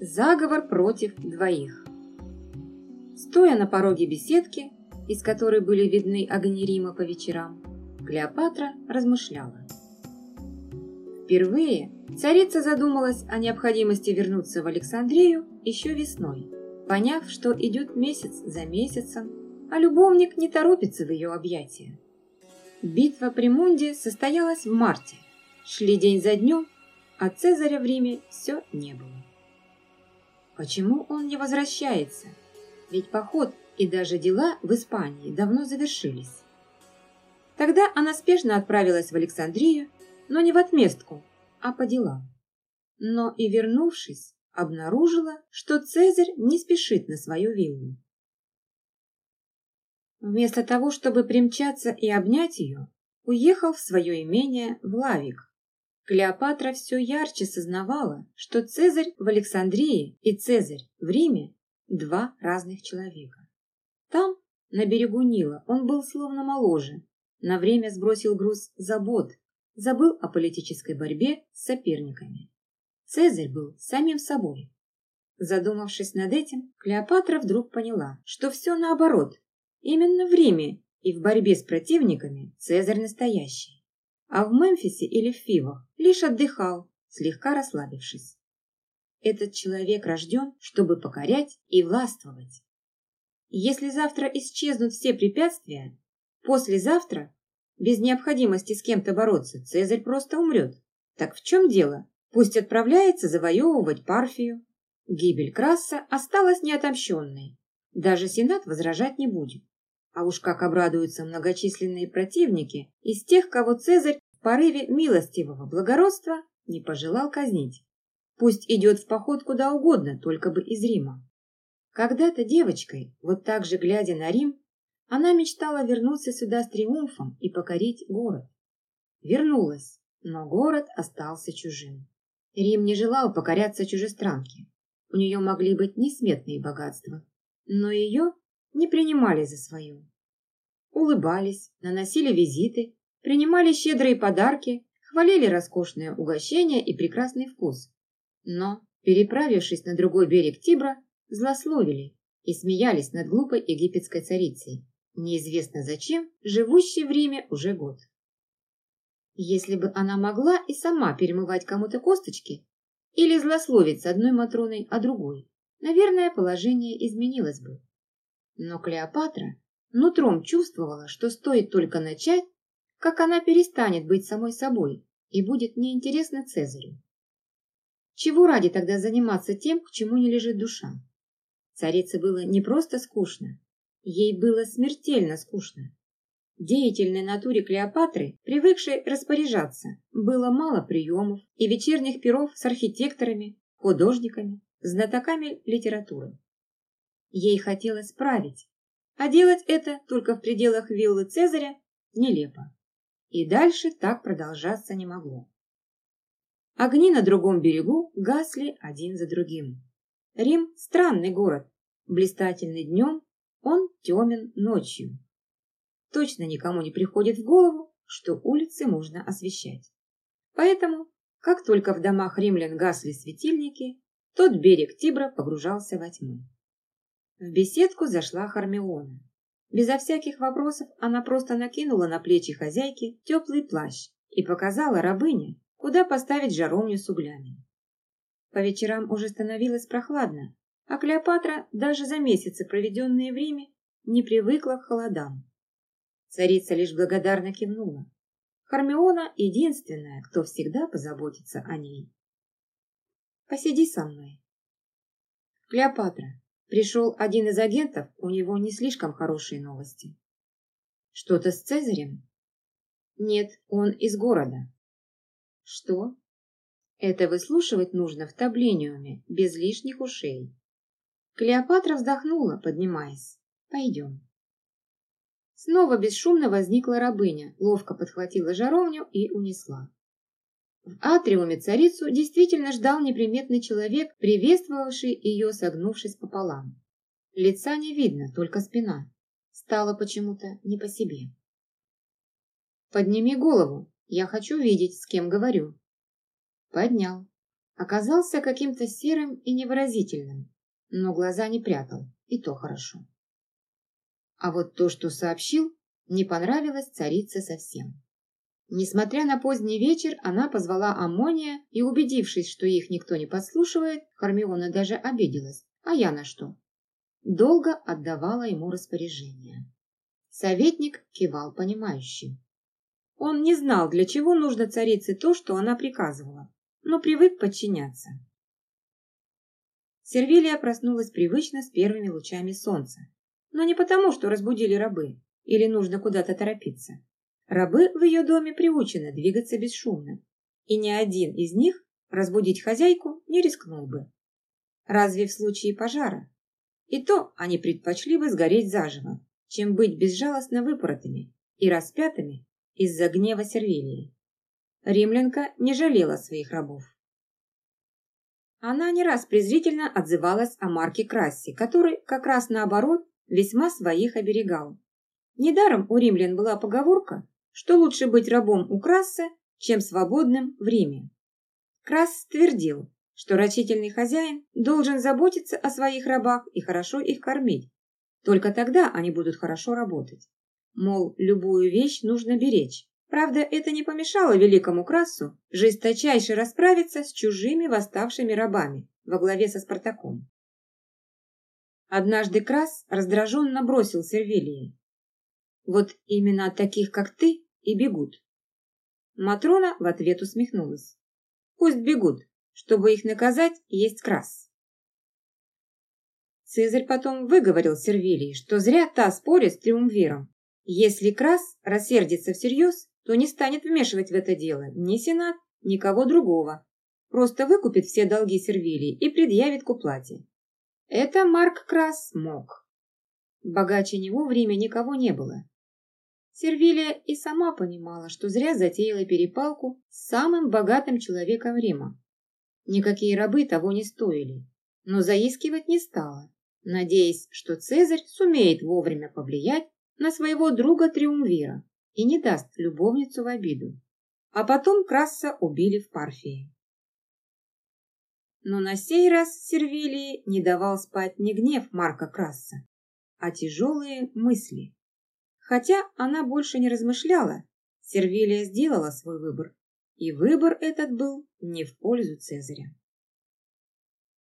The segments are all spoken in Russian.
Заговор против двоих. Стоя на пороге беседки, из которой были видны огни Рима по вечерам, Клеопатра размышляла. Впервые царица задумалась о необходимости вернуться в Александрию еще весной, поняв, что идет месяц за месяцем, а любовник не торопится в ее объятия. Битва при Мунде состоялась в марте, шли день за днем, а Цезаря в Риме все не было. Почему он не возвращается? Ведь поход и даже дела в Испании давно завершились. Тогда она спешно отправилась в Александрию, но не в отместку, а по делам. Но и вернувшись, обнаружила, что Цезарь не спешит на свою виллу. Вместо того, чтобы примчаться и обнять ее, уехал в свое имение в Лавик, Клеопатра все ярче сознавала, что Цезарь в Александрии и Цезарь в Риме – два разных человека. Там, на берегу Нила, он был словно моложе, на время сбросил груз забот, забыл о политической борьбе с соперниками. Цезарь был самим собой. Задумавшись над этим, Клеопатра вдруг поняла, что все наоборот. Именно в Риме и в борьбе с противниками Цезарь настоящий а в Мемфисе или в Фивах лишь отдыхал, слегка расслабившись. Этот человек рожден, чтобы покорять и властвовать. Если завтра исчезнут все препятствия, послезавтра, без необходимости с кем-то бороться, Цезарь просто умрет. Так в чем дело? Пусть отправляется завоевывать Парфию. Гибель Краса осталась неотомщенной. Даже Сенат возражать не будет. А уж как обрадуются многочисленные противники из тех, кого Цезарь в порыве милостивого благородства не пожелал казнить. Пусть идет в поход куда угодно, только бы из Рима. Когда-то девочкой, вот так же глядя на Рим, она мечтала вернуться сюда с триумфом и покорить город. Вернулась, но город остался чужим. Рим не желал покоряться чужестранке. У нее могли быть несметные богатства, но ее не принимали за свою. Улыбались, наносили визиты, принимали щедрые подарки, хвалили роскошное угощение и прекрасный вкус. Но, переправившись на другой берег Тибра, злословили и смеялись над глупой египетской царицей, неизвестно зачем, живущей в Риме уже год. Если бы она могла и сама перемывать кому-то косточки или злословить с одной Матроной, а другой, наверное, положение изменилось бы. Но Клеопатра нутром чувствовала, что стоит только начать, как она перестанет быть самой собой и будет неинтересна Цезарю. Чего ради тогда заниматься тем, к чему не лежит душа? Царице было не просто скучно, ей было смертельно скучно. Деятельной натуре Клеопатры, привыкшей распоряжаться, было мало приемов и вечерних перов с архитекторами, художниками, знатоками литературы. Ей хотелось править, а делать это только в пределах виллы Цезаря нелепо. И дальше так продолжаться не могло. Огни на другом берегу гасли один за другим. Рим – странный город, блистательный днем, он темен ночью. Точно никому не приходит в голову, что улицы можно освещать. Поэтому, как только в домах римлян гасли светильники, тот берег Тибра погружался во тьму. В беседку зашла Хармиона. Безо всяких вопросов она просто накинула на плечи хозяйки теплый плащ и показала рабыне, куда поставить жаровню с углями. По вечерам уже становилось прохладно, а Клеопатра, даже за месяцы, проведенные в Риме, не привыкла к холодам. Царица лишь благодарно кивнула. Хармиона — единственная, кто всегда позаботится о ней. «Посиди со мной». «Клеопатра, Пришел один из агентов, у него не слишком хорошие новости. Что-то с Цезарем? Нет, он из города. Что? Это выслушивать нужно в таблиниуме, без лишних ушей. Клеопатра вздохнула, поднимаясь. Пойдем. Снова бесшумно возникла рабыня, ловко подхватила жаровню и унесла. В атриуме царицу действительно ждал неприметный человек, приветствовавший ее, согнувшись пополам. Лица не видно, только спина. Стало почему-то не по себе. «Подними голову, я хочу видеть, с кем говорю». Поднял. оказался каким-то серым и невыразительным, но глаза не прятал, и то хорошо. А вот то, что сообщил, не понравилось царице совсем. Несмотря на поздний вечер, она позвала Амония и, убедившись, что их никто не подслушивает, Хармиона даже обиделась. А я на что? Долго отдавала ему распоряжение. Советник кивал понимающе. Он не знал, для чего нужно царице то, что она приказывала, но привык подчиняться. Сервилия проснулась привычно с первыми лучами солнца, но не потому, что разбудили рабы или нужно куда-то торопиться. Рабы в ее доме приучены двигаться бесшумно, и ни один из них разбудить хозяйку не рискнул бы. Разве в случае пожара? И то они предпочли бы сгореть заживо, чем быть безжалостно выпоротыми и распятыми из-за гнева Сервилии. Римлянка не жалела своих рабов. Она не раз презрительно отзывалась о Марке Крассе, который, как раз наоборот, весьма своих оберегал. Недаром у римлян была поговорка, что лучше быть рабом у Краса, чем свободным в Риме. Крас твердил, что рачительный хозяин должен заботиться о своих рабах и хорошо их кормить. Только тогда они будут хорошо работать. Мол, любую вещь нужно беречь. Правда, это не помешало великому Красу жесточайше расправиться с чужими восставшими рабами во главе со Спартаком. Однажды Крас раздраженно бросил Сервилии. «Вот именно таких, как ты, и бегут. Матрона в ответ усмехнулась. Пусть бегут, чтобы их наказать, есть крас. Цезарь потом выговорил Сервилии, что зря та спорит с Триумвиром. Если крас рассердится всерьез, то не станет вмешивать в это дело ни Сенат, ни кого другого. Просто выкупит все долги Сервилии и предъявит к уплате. Это Марк Крас мог. Богаче него в никого не было. Сервилия и сама понимала, что зря затеяла перепалку с самым богатым человеком Рима. Никакие рабы того не стоили, но заискивать не стала, надеясь, что Цезарь сумеет вовремя повлиять на своего друга Триумвира и не даст любовницу в обиду. А потом Краса убили в Парфии. Но на сей раз Сервилии не давал спать не гнев Марка Краса, а тяжелые мысли. Хотя она больше не размышляла, Сервилия сделала свой выбор, и выбор этот был не в пользу Цезаря.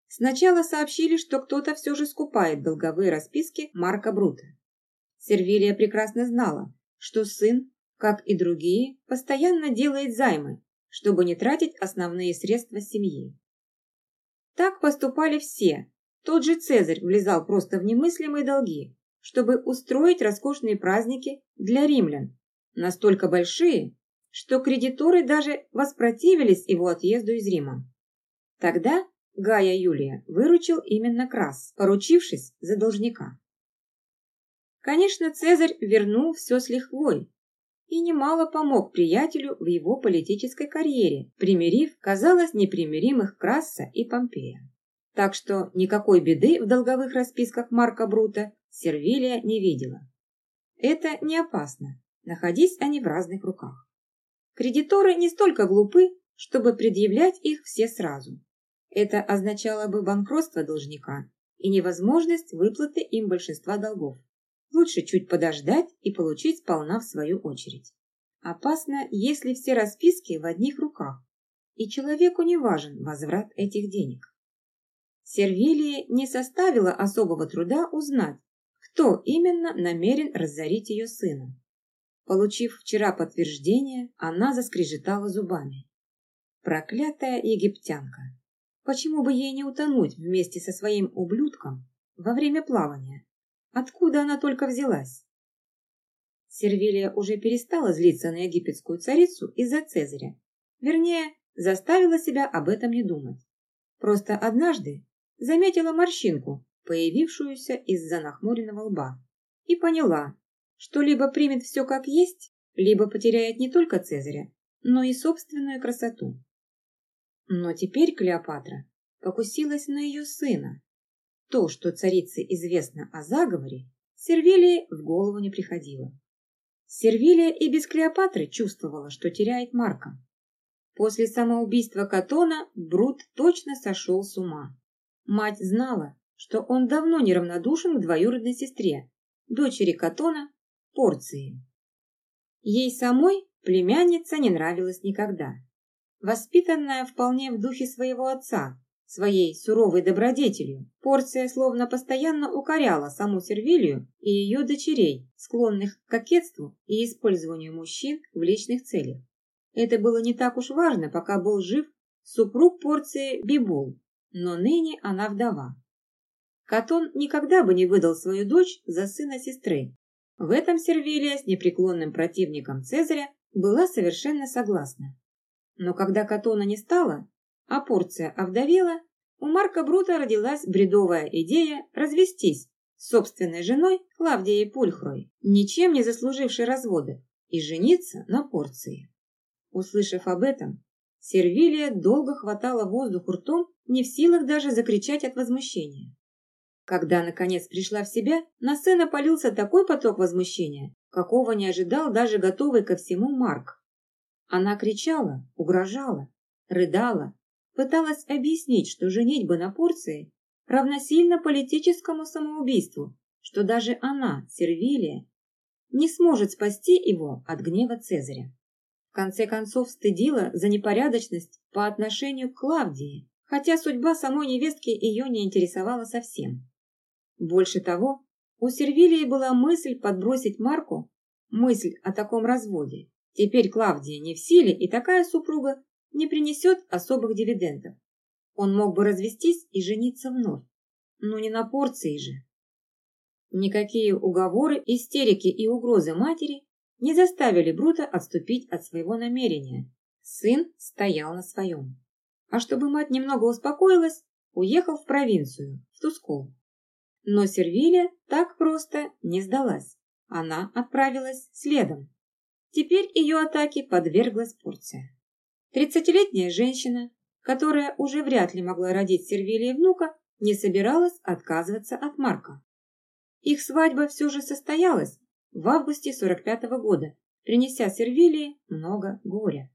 Сначала сообщили, что кто-то все же скупает долговые расписки Марка Брута. Сервилия прекрасно знала, что сын, как и другие, постоянно делает займы, чтобы не тратить основные средства семьи. Так поступали все. Тот же Цезарь влезал просто в немыслимые долги, чтобы устроить роскошные праздники для римлян, настолько большие, что кредиторы даже воспротивились его отъезду из Рима. Тогда Гая Юлия выручил именно Крас, поручившись за должника. Конечно, Цезарь вернул все с лихвой и немало помог приятелю в его политической карьере, примирив, казалось, непримиримых Краса и Помпея. Так что никакой беды в долговых расписках Марка Брута Сервилия не видела. Это не опасно, находясь они в разных руках. Кредиторы не столько глупы, чтобы предъявлять их все сразу. Это означало бы банкротство должника и невозможность выплаты им большинства долгов. Лучше чуть подождать и получить сполна в свою очередь. Опасно, если все расписки в одних руках, и человеку не важен возврат этих денег. Сервилии не составило особого труда узнать, кто именно намерен разорить ее сына. Получив вчера подтверждение, она заскрежетала зубами. Проклятая египтянка! Почему бы ей не утонуть вместе со своим ублюдком во время плавания? Откуда она только взялась? Сервилия уже перестала злиться на египетскую царицу из-за Цезаря. Вернее, заставила себя об этом не думать. Просто однажды заметила морщинку появившуюся из-за нахмуренного лба, и поняла, что либо примет все как есть, либо потеряет не только Цезаря, но и собственную красоту. Но теперь Клеопатра покусилась на ее сына. То, что царице известно о заговоре, Сервилии в голову не приходило. Сервилия и без Клеопатры чувствовала, что теряет Марка. После самоубийства Катона Брут точно сошел с ума. Мать знала, что он давно неравнодушен к двоюродной сестре, дочери Катона, Порции. Ей самой племянница не нравилась никогда. Воспитанная вполне в духе своего отца, своей суровой добродетелью, Порция словно постоянно укоряла саму Сервилию и ее дочерей, склонных к кокетству и использованию мужчин в личных целях. Это было не так уж важно, пока был жив супруг Порции Бибул, но ныне она вдова. Катон никогда бы не выдал свою дочь за сына сестры. В этом Сервилия с непреклонным противником Цезаря была совершенно согласна. Но когда Катона не стало, а порция овдовела, у Марка Брута родилась бредовая идея развестись с собственной женой Клавдией Пульхрой, ничем не заслужившей развода, и жениться на порции. Услышав об этом, Сервилия долго хватала воздух ртом, не в силах даже закричать от возмущения. Когда, наконец, пришла в себя, на сцену полился такой поток возмущения, какого не ожидал даже готовый ко всему Марк. Она кричала, угрожала, рыдала, пыталась объяснить, что женитьба на порции равносильно политическому самоубийству, что даже она, Сервилия, не сможет спасти его от гнева Цезаря. В конце концов стыдила за непорядочность по отношению к Клавдии, хотя судьба самой невестки ее не интересовала совсем. Больше того, у Сервилии была мысль подбросить Марку мысль о таком разводе. Теперь Клавдия не в силе, и такая супруга не принесет особых дивидендов. Он мог бы развестись и жениться вновь, но не на порции же. Никакие уговоры, истерики и угрозы матери не заставили Брута отступить от своего намерения. Сын стоял на своем. А чтобы мать немного успокоилась, уехал в провинцию, в Тускул. Но Сервилия так просто не сдалась. Она отправилась следом. Теперь ее атаке подверглась Порция. Тридцатилетняя женщина, которая уже вряд ли могла родить Сервилии внука, не собиралась отказываться от Марка. Их свадьба все же состоялась в августе 45 -го года, принеся Сервилии много горя.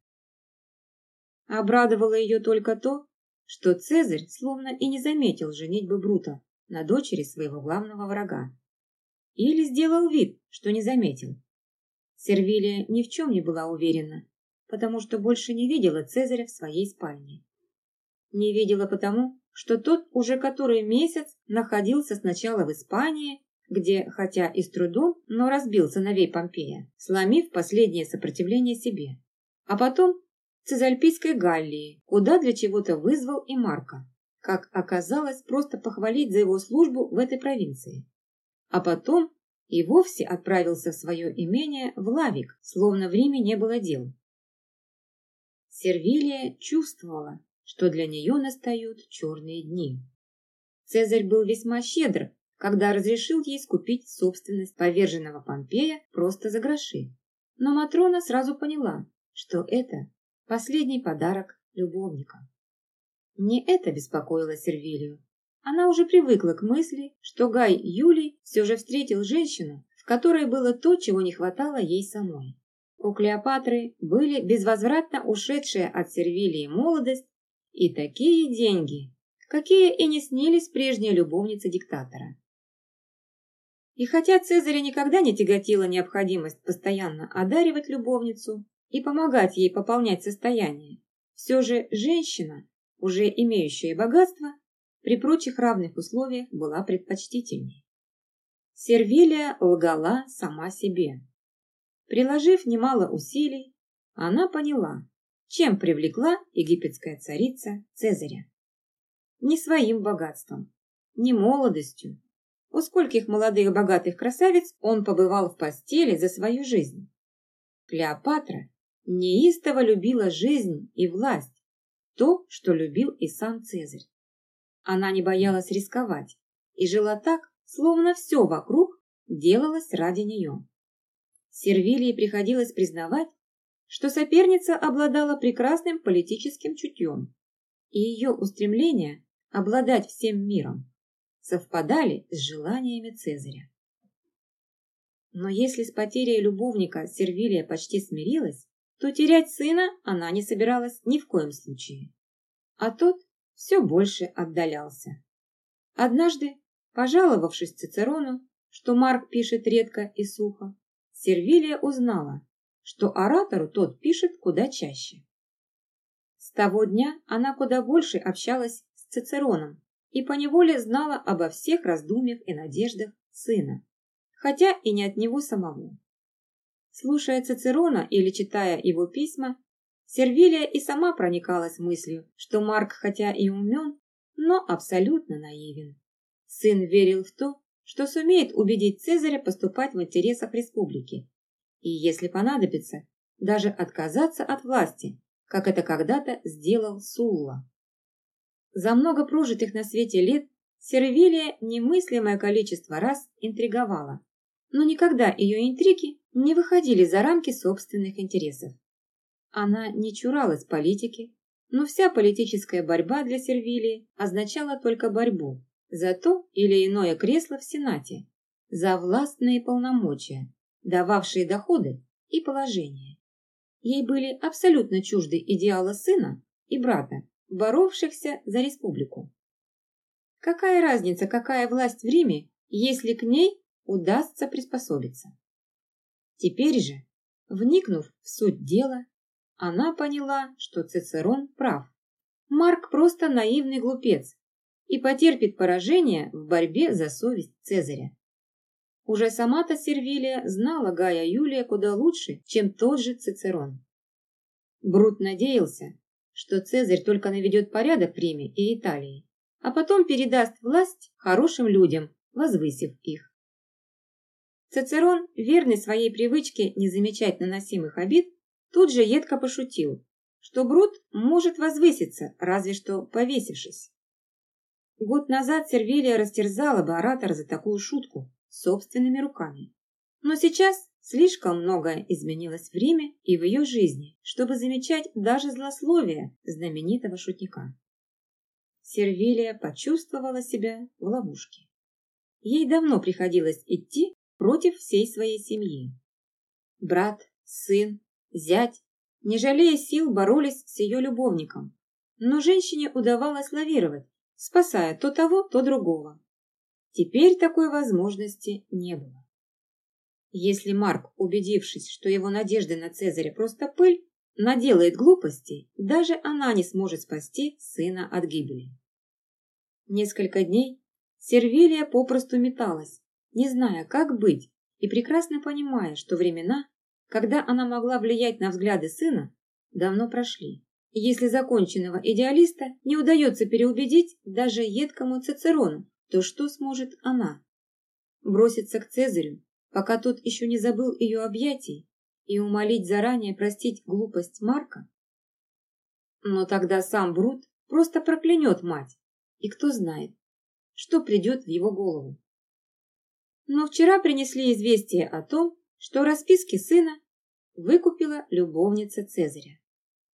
Обрадовало ее только то, что Цезарь словно и не заметил женитьбы Брута, на дочери своего главного врага. Или сделал вид, что не заметил. Сервилия ни в чем не была уверена, потому что больше не видела Цезаря в своей спальне. Не видела потому, что тот уже который месяц находился сначала в Испании, где, хотя и с трудом, но разбил сыновей Помпея, сломив последнее сопротивление себе. А потом в Цезальпийской Галлии, куда для чего-то вызвал и Марка как оказалось, просто похвалить за его службу в этой провинции. А потом и вовсе отправился в свое имение в Лавик, словно в Риме не было дел. Сервилия чувствовала, что для нее настают черные дни. Цезарь был весьма щедр, когда разрешил ей скупить собственность поверженного Помпея просто за гроши. Но Матрона сразу поняла, что это последний подарок любовника. Не это беспокоило Сервилию. Она уже привыкла к мысли, что Гай Юлий все же встретил женщину, в которой было то, чего не хватало ей самой. У Клеопатры были безвозвратно ушедшая от Сервилии молодость и такие деньги, какие и не снились прежней любовнице диктатора. И хотя Цезаря никогда не тяготила необходимость постоянно одаривать любовницу и помогать ей пополнять состояние, все же женщина, уже имеющая богатство, при прочих равных условиях была предпочтительней. Сервилия лгала сама себе. Приложив немало усилий, она поняла, чем привлекла египетская царица Цезаря. Не своим богатством, не молодостью. У скольких молодых богатых красавиц он побывал в постели за свою жизнь. Клеопатра неистово любила жизнь и власть, то, что любил и сам Цезарь. Она не боялась рисковать и жила так, словно все вокруг делалось ради нее. Сервилии приходилось признавать, что соперница обладала прекрасным политическим чутьем, и ее устремления обладать всем миром совпадали с желаниями Цезаря. Но если с потерей любовника Сервилия почти смирилась, то терять сына она не собиралась ни в коем случае. А тот все больше отдалялся. Однажды, пожаловавшись Цицерону, что Марк пишет редко и сухо, Сервилия узнала, что оратору тот пишет куда чаще. С того дня она куда больше общалась с Цицероном и поневоле знала обо всех раздумьях и надеждах сына, хотя и не от него самого. Слушая Цицерона или читая его письма, Сервилия и сама проникалась мыслью, что Марк хотя и умен, но абсолютно наивен. Сын верил в то, что сумеет убедить Цезаря поступать в интересах республики, и, если понадобится, даже отказаться от власти, как это когда-то сделал Сулла. За много прожитых на свете лет Сервилия немыслимое количество раз интриговала, но никогда ее интриги не выходили за рамки собственных интересов. Она не чуралась политики, но вся политическая борьба для Сервилии означала только борьбу за то или иное кресло в Сенате, за властные полномочия, дававшие доходы и положение. Ей были абсолютно чужды идеала сына и брата, боровшихся за республику. Какая разница, какая власть в Риме, если к ней удастся приспособиться? Теперь же, вникнув в суть дела, она поняла, что Цицерон прав. Марк просто наивный глупец и потерпит поражение в борьбе за совесть Цезаря. Уже сама-то Сервилия знала Гая Юлия куда лучше, чем тот же Цицерон. Брут надеялся, что Цезарь только наведет порядок в Риме и Италии, а потом передаст власть хорошим людям, возвысив их. Цицерон, верный своей привычке не замечать наносимых обид, Тут же едко пошутил, что Брут может возвыситься, разве что повесившись. Год назад Сервилия растерзала бы оратора за такую шутку собственными руками. Но сейчас слишком многое изменилось в Риме и в ее жизни, чтобы замечать даже злословие знаменитого шутника. Сервилия почувствовала себя в ловушке. Ей давно приходилось идти против всей своей семьи. Брат, сын, Зять, не жалея сил, боролись с ее любовником. Но женщине удавалось лавировать, спасая то того, то другого. Теперь такой возможности не было. Если Марк, убедившись, что его надежды на Цезаря просто пыль, наделает глупостей, даже она не сможет спасти сына от гибели. Несколько дней Сервилия попросту металась, не зная, как быть, и прекрасно понимая, что времена, когда она могла влиять на взгляды сына, давно прошли. Если законченного идеалиста не удается переубедить даже едкому Цицерону, то что сможет она? Броситься к Цезарю, пока тот еще не забыл ее объятий, и умолить заранее простить глупость Марка? Но тогда сам Брут просто проклянет мать, и кто знает, что придет в его голову. Но вчера принесли известие о том, что расписки сына выкупила любовница Цезаря.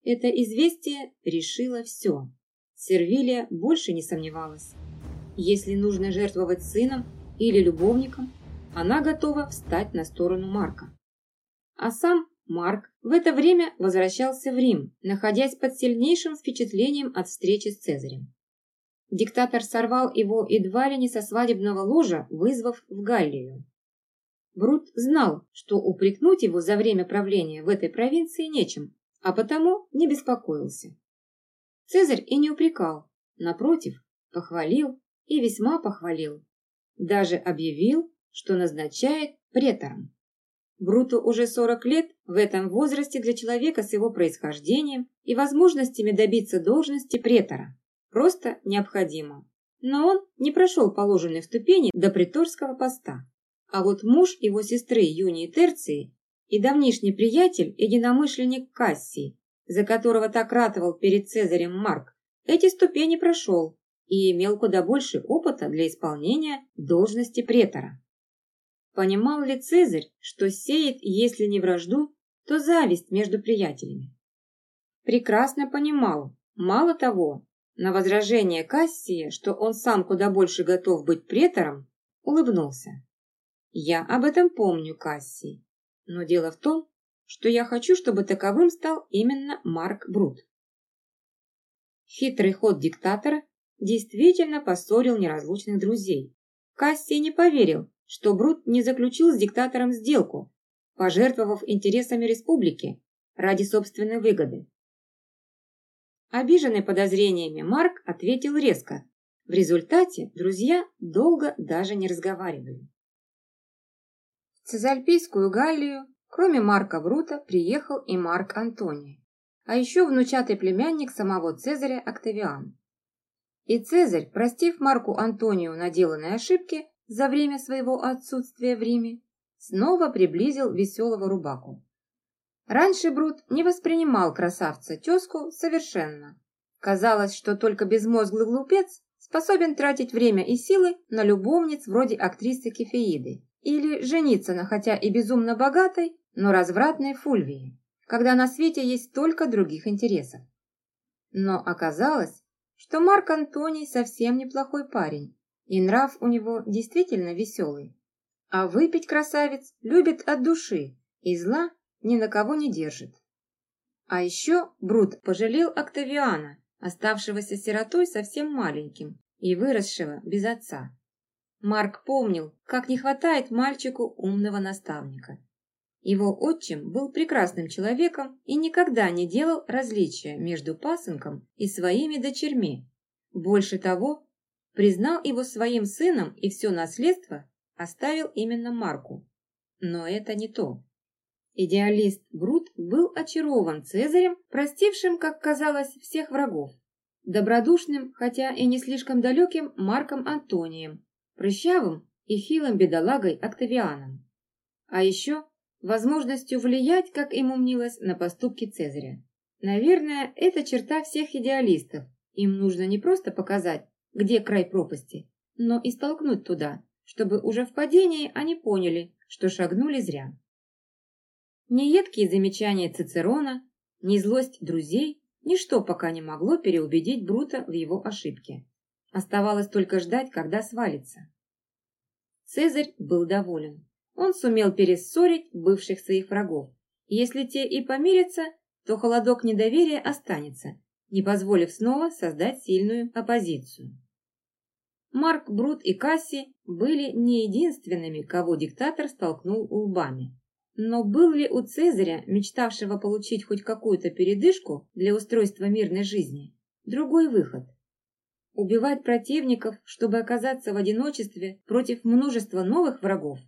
Это известие решило все. Сервилия больше не сомневалась. Если нужно жертвовать сыном или любовником, она готова встать на сторону Марка. А сам Марк в это время возвращался в Рим, находясь под сильнейшим впечатлением от встречи с Цезарем. Диктатор сорвал его едва ли не со свадебного ложа, вызвав в Галлию. Брут знал, что упрекнуть его за время правления в этой провинции нечем, а потому не беспокоился. Цезарь и не упрекал, напротив, похвалил и весьма похвалил. Даже объявил, что назначает претором. Бруту уже 40 лет, в этом возрасте для человека с его происхождением и возможностями добиться должности претора. Просто необходимо. Но он не прошел положенных ступеней до приторского поста. А вот муж его сестры Юнии Терции и давнишний приятель, единомышленник Кассий, за которого так ратовал перед Цезарем Марк, эти ступени прошел и имел куда больше опыта для исполнения должности претора. Понимал ли Цезарь, что сеет, если не вражду, то зависть между приятелями? Прекрасно понимал. Мало того, на возражение Кассия, что он сам куда больше готов быть претором, улыбнулся. Я об этом помню, Кассий. Но дело в том, что я хочу, чтобы таковым стал именно Марк Брут. Хитрый ход диктатора действительно поссорил неразлучных друзей. Кассий не поверил, что Брут не заключил с диктатором сделку, пожертвовав интересами республики ради собственной выгоды. Обиженный подозрениями Марк ответил резко. В результате друзья долго даже не разговаривали. В Цезальпийскую Галлию, кроме Марка Брута, приехал и Марк Антоний, а еще внучатый племянник самого Цезаря Октавиан. И Цезарь, простив Марку Антонию наделанные ошибки за время своего отсутствия в Риме, снова приблизил веселого рубаку. Раньше Брут не воспринимал красавца-тезку совершенно. Казалось, что только безмозглый глупец способен тратить время и силы на любовниц вроде актрисы Кефеиды или жениться на хотя и безумно богатой, но развратной Фульвии, когда на свете есть столько других интересов. Но оказалось, что Марк Антоний совсем неплохой парень, и нрав у него действительно веселый. А выпить красавец любит от души, и зла ни на кого не держит. А еще Брут пожалел Октавиана, оставшегося сиротой совсем маленьким и выросшего без отца. Марк помнил, как не хватает мальчику умного наставника. Его отчим был прекрасным человеком и никогда не делал различия между пасынком и своими дочерьми. Больше того, признал его своим сыном и все наследство оставил именно Марку. Но это не то. Идеалист Брут был очарован Цезарем, простившим, как казалось, всех врагов. Добродушным, хотя и не слишком далеким, Марком Антонием, прыщавым и хилым бедолагой Октавианом. А еще возможностью влиять, как ему мнилось, на поступки Цезаря. Наверное, это черта всех идеалистов. Им нужно не просто показать, где край пропасти, но и столкнуть туда, чтобы уже в падении они поняли, что шагнули зря. Ни едкие замечания Цицерона, ни злость друзей, ничто пока не могло переубедить Брута в его ошибке. Оставалось только ждать, когда свалится. Цезарь был доволен. Он сумел перессорить бывших своих врагов. Если те и помирятся, то холодок недоверия останется, не позволив снова создать сильную оппозицию. Марк, Брут и Касси были не единственными, кого диктатор столкнул лбами. Но был ли у Цезаря, мечтавшего получить хоть какую-то передышку для устройства мирной жизни, другой выход? Убивать противников, чтобы оказаться в одиночестве против множества новых врагов?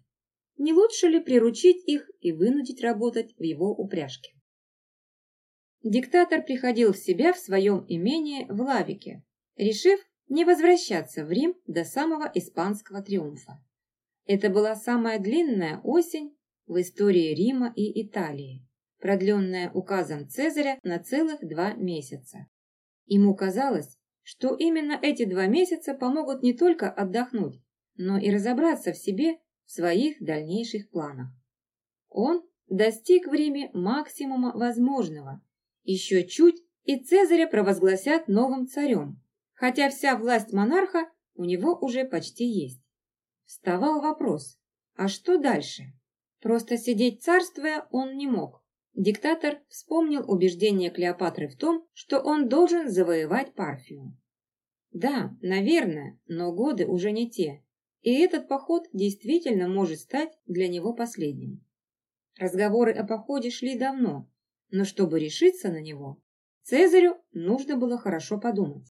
Не лучше ли приручить их и вынудить работать в его упряжке? Диктатор приходил в себя в своем имении в Лавике, решив не возвращаться в Рим до самого испанского триумфа. Это была самая длинная осень в истории Рима и Италии, продленная указом Цезаря на целых два месяца. Ему казалось, что именно эти два месяца помогут не только отдохнуть, но и разобраться в себе в своих дальнейших планах. Он достиг в Риме максимума возможного. Еще чуть, и Цезаря провозгласят новым царем, хотя вся власть монарха у него уже почти есть. Вставал вопрос, а что дальше? Просто сидеть царствуя он не мог. Диктатор вспомнил убеждение Клеопатры в том, что он должен завоевать Парфию. Да, наверное, но годы уже не те, и этот поход действительно может стать для него последним. Разговоры о походе шли давно, но чтобы решиться на него, Цезарю нужно было хорошо подумать.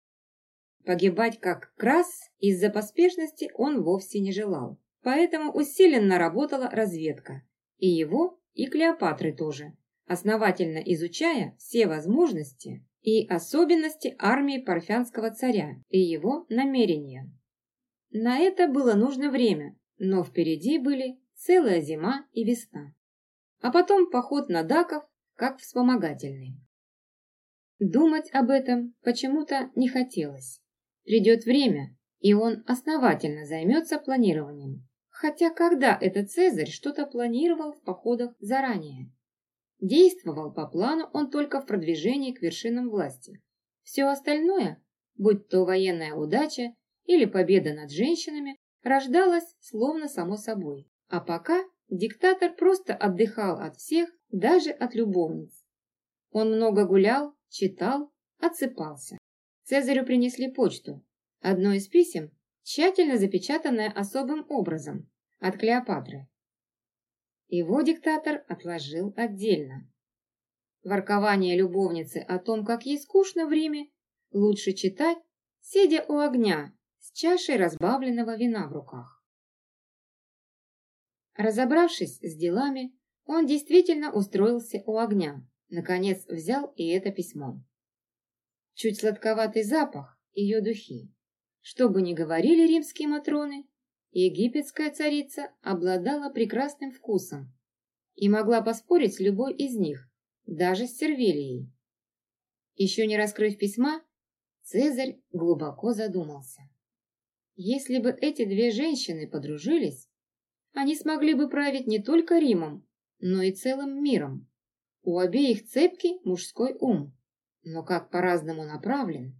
Погибать как крас из-за поспешности он вовсе не желал. Поэтому усиленно работала разведка. И его, и Клеопатры тоже, основательно изучая все возможности и особенности армии парфянского царя и его намерения. На это было нужно время, но впереди были целая зима и весна. А потом поход на Даков как вспомогательный. Думать об этом почему-то не хотелось. Придет время, и он основательно займется планированием. Хотя когда этот Цезарь что-то планировал в походах заранее? Действовал по плану он только в продвижении к вершинам власти. Все остальное, будь то военная удача или победа над женщинами, рождалось словно само собой. А пока диктатор просто отдыхал от всех даже от любовниц. Он много гулял, читал, отсыпался. Цезарю принесли почту. Одно из писем, тщательно запечатанное особым образом, от Клеопатры. Его диктатор отложил отдельно. Воркование любовницы о том, как ей скучно в Риме, лучше читать, сидя у огня с чашей разбавленного вина в руках. Разобравшись с делами, он действительно устроился у огня, наконец взял и это письмо. Чуть сладковатый запах, ее духи. Что бы ни говорили римские матроны, египетская царица обладала прекрасным вкусом и могла поспорить с любой из них, даже с Сервелией. Еще не раскрыв письма, Цезарь глубоко задумался. Если бы эти две женщины подружились, они смогли бы править не только Римом, но и целым миром. У обеих цепкий мужской ум, но как по-разному направлен.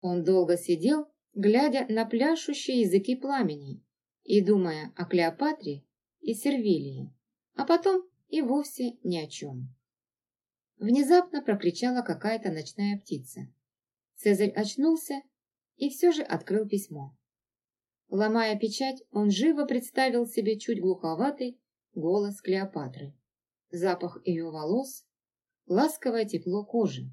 Он долго сидел, глядя на пляшущие языки пламени и думая о Клеопатре и Сервилии, а потом и вовсе ни о чем. Внезапно прокричала какая-то ночная птица. Цезарь очнулся и все же открыл письмо. Ломая печать, он живо представил себе чуть глуховатый голос Клеопатры, запах ее волос, ласковое тепло кожи.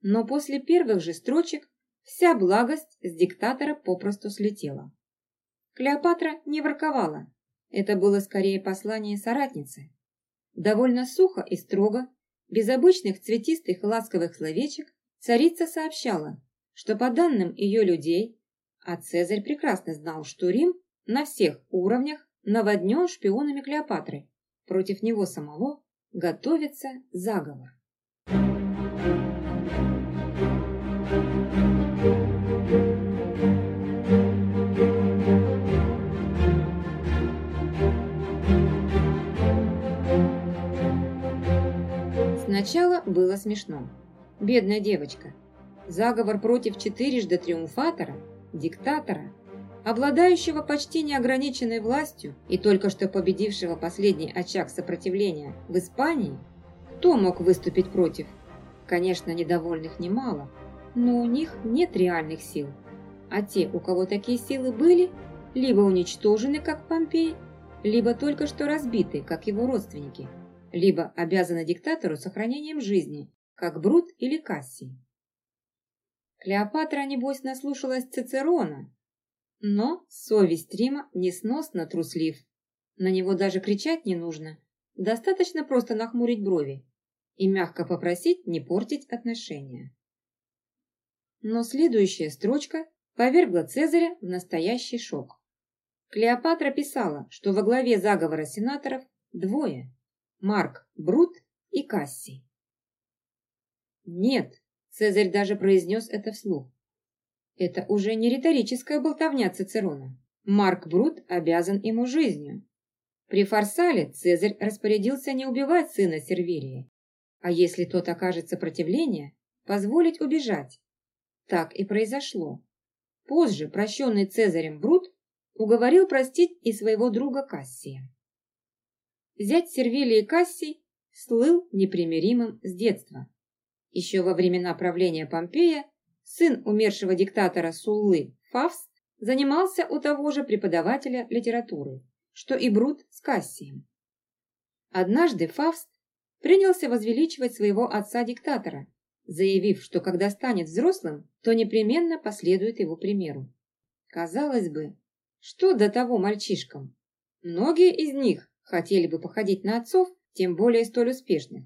Но после первых же строчек вся благость с диктатора попросту слетела. Клеопатра не ворковала, это было скорее послание соратницы. Довольно сухо и строго, без обычных цветистых ласковых словечек, царица сообщала, что по данным ее людей, а Цезарь прекрасно знал, что Рим на всех уровнях наводнен шпионами Клеопатры, против него самого готовится заговор. Сначала было смешно. Бедная девочка. Заговор против четырежды триумфатора, диктатора, обладающего почти неограниченной властью и только что победившего последний очаг сопротивления в Испании, кто мог выступить против? Конечно, недовольных немало, но у них нет реальных сил. А те, у кого такие силы были, либо уничтожены, как Помпей, либо только что разбиты, как его родственники – либо обязана диктатору сохранением жизни, как Брут или Кассий. Клеопатра, небось, наслушалась Цицерона, но совесть Рима несносно труслив. На него даже кричать не нужно, достаточно просто нахмурить брови и мягко попросить не портить отношения. Но следующая строчка повергла Цезаря в настоящий шок. Клеопатра писала, что во главе заговора сенаторов двое Марк Брут и Кассий. Нет, Цезарь даже произнес это вслух. Это уже не риторическая болтовня Цицерона. Марк Брут обязан ему жизнью. При Фарсале Цезарь распорядился не убивать сына Сервилии, а если тот окажет сопротивление, позволить убежать. Так и произошло. Позже прощенный Цезарем Брут уговорил простить и своего друга Кассия. Зять Сервилии Кассий слыл непримиримым с детства. Еще во времена правления Помпея сын умершего диктатора Суллы Фавст занимался у того же преподавателя литературы, что и Брут с Кассием. Однажды Фавст принялся возвеличивать своего отца-диктатора, заявив, что когда станет взрослым, то непременно последует его примеру. Казалось бы, что до того мальчишкам? Многие из них хотели бы походить на отцов, тем более столь успешных.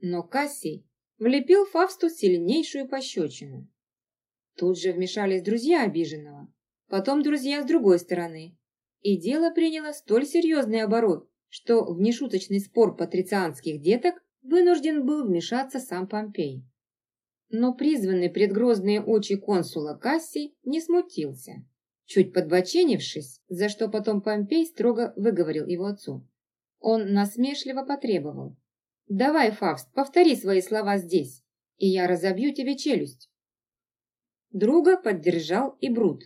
Но Кассий влепил Фавсту сильнейшую пощечину. Тут же вмешались друзья обиженного, потом друзья с другой стороны, и дело приняло столь серьезный оборот, что в нешуточный спор патрицианских деток вынужден был вмешаться сам Помпей. Но призванный предгрозные очи консула Кассий не смутился чуть подбоченившись, за что потом Помпей строго выговорил его отцу. Он насмешливо потребовал. «Давай, Фавст, повтори свои слова здесь, и я разобью тебе челюсть». Друга поддержал и Брут.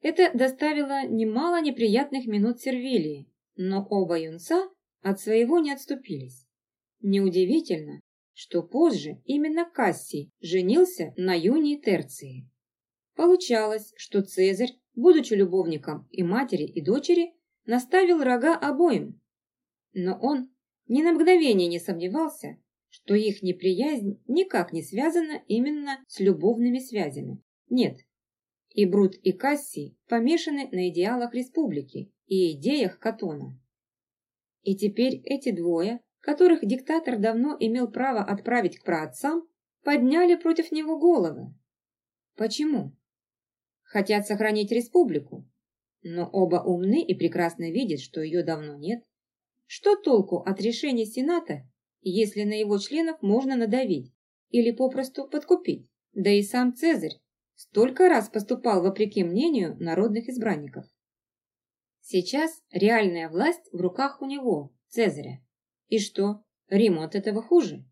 Это доставило немало неприятных минут Сервилии, но оба юнца от своего не отступились. Неудивительно, что позже именно Кассий женился на Юнии Терции. Получалось, что Цезарь, будучи любовником и матери, и дочери, наставил рога обоим. Но он ни на мгновение не сомневался, что их неприязнь никак не связана именно с любовными связями. Нет. И Брут, и Кассий помешаны на идеалах республики и идеях Катона. И теперь эти двое, которых диктатор давно имел право отправить к праотцам, подняли против него головы. Почему? Хотят сохранить республику, но оба умны и прекрасно видят, что ее давно нет. Что толку от решения Сената, если на его членов можно надавить или попросту подкупить? Да и сам Цезарь столько раз поступал вопреки мнению народных избранников. Сейчас реальная власть в руках у него, Цезаря. И что, Риму от этого хуже?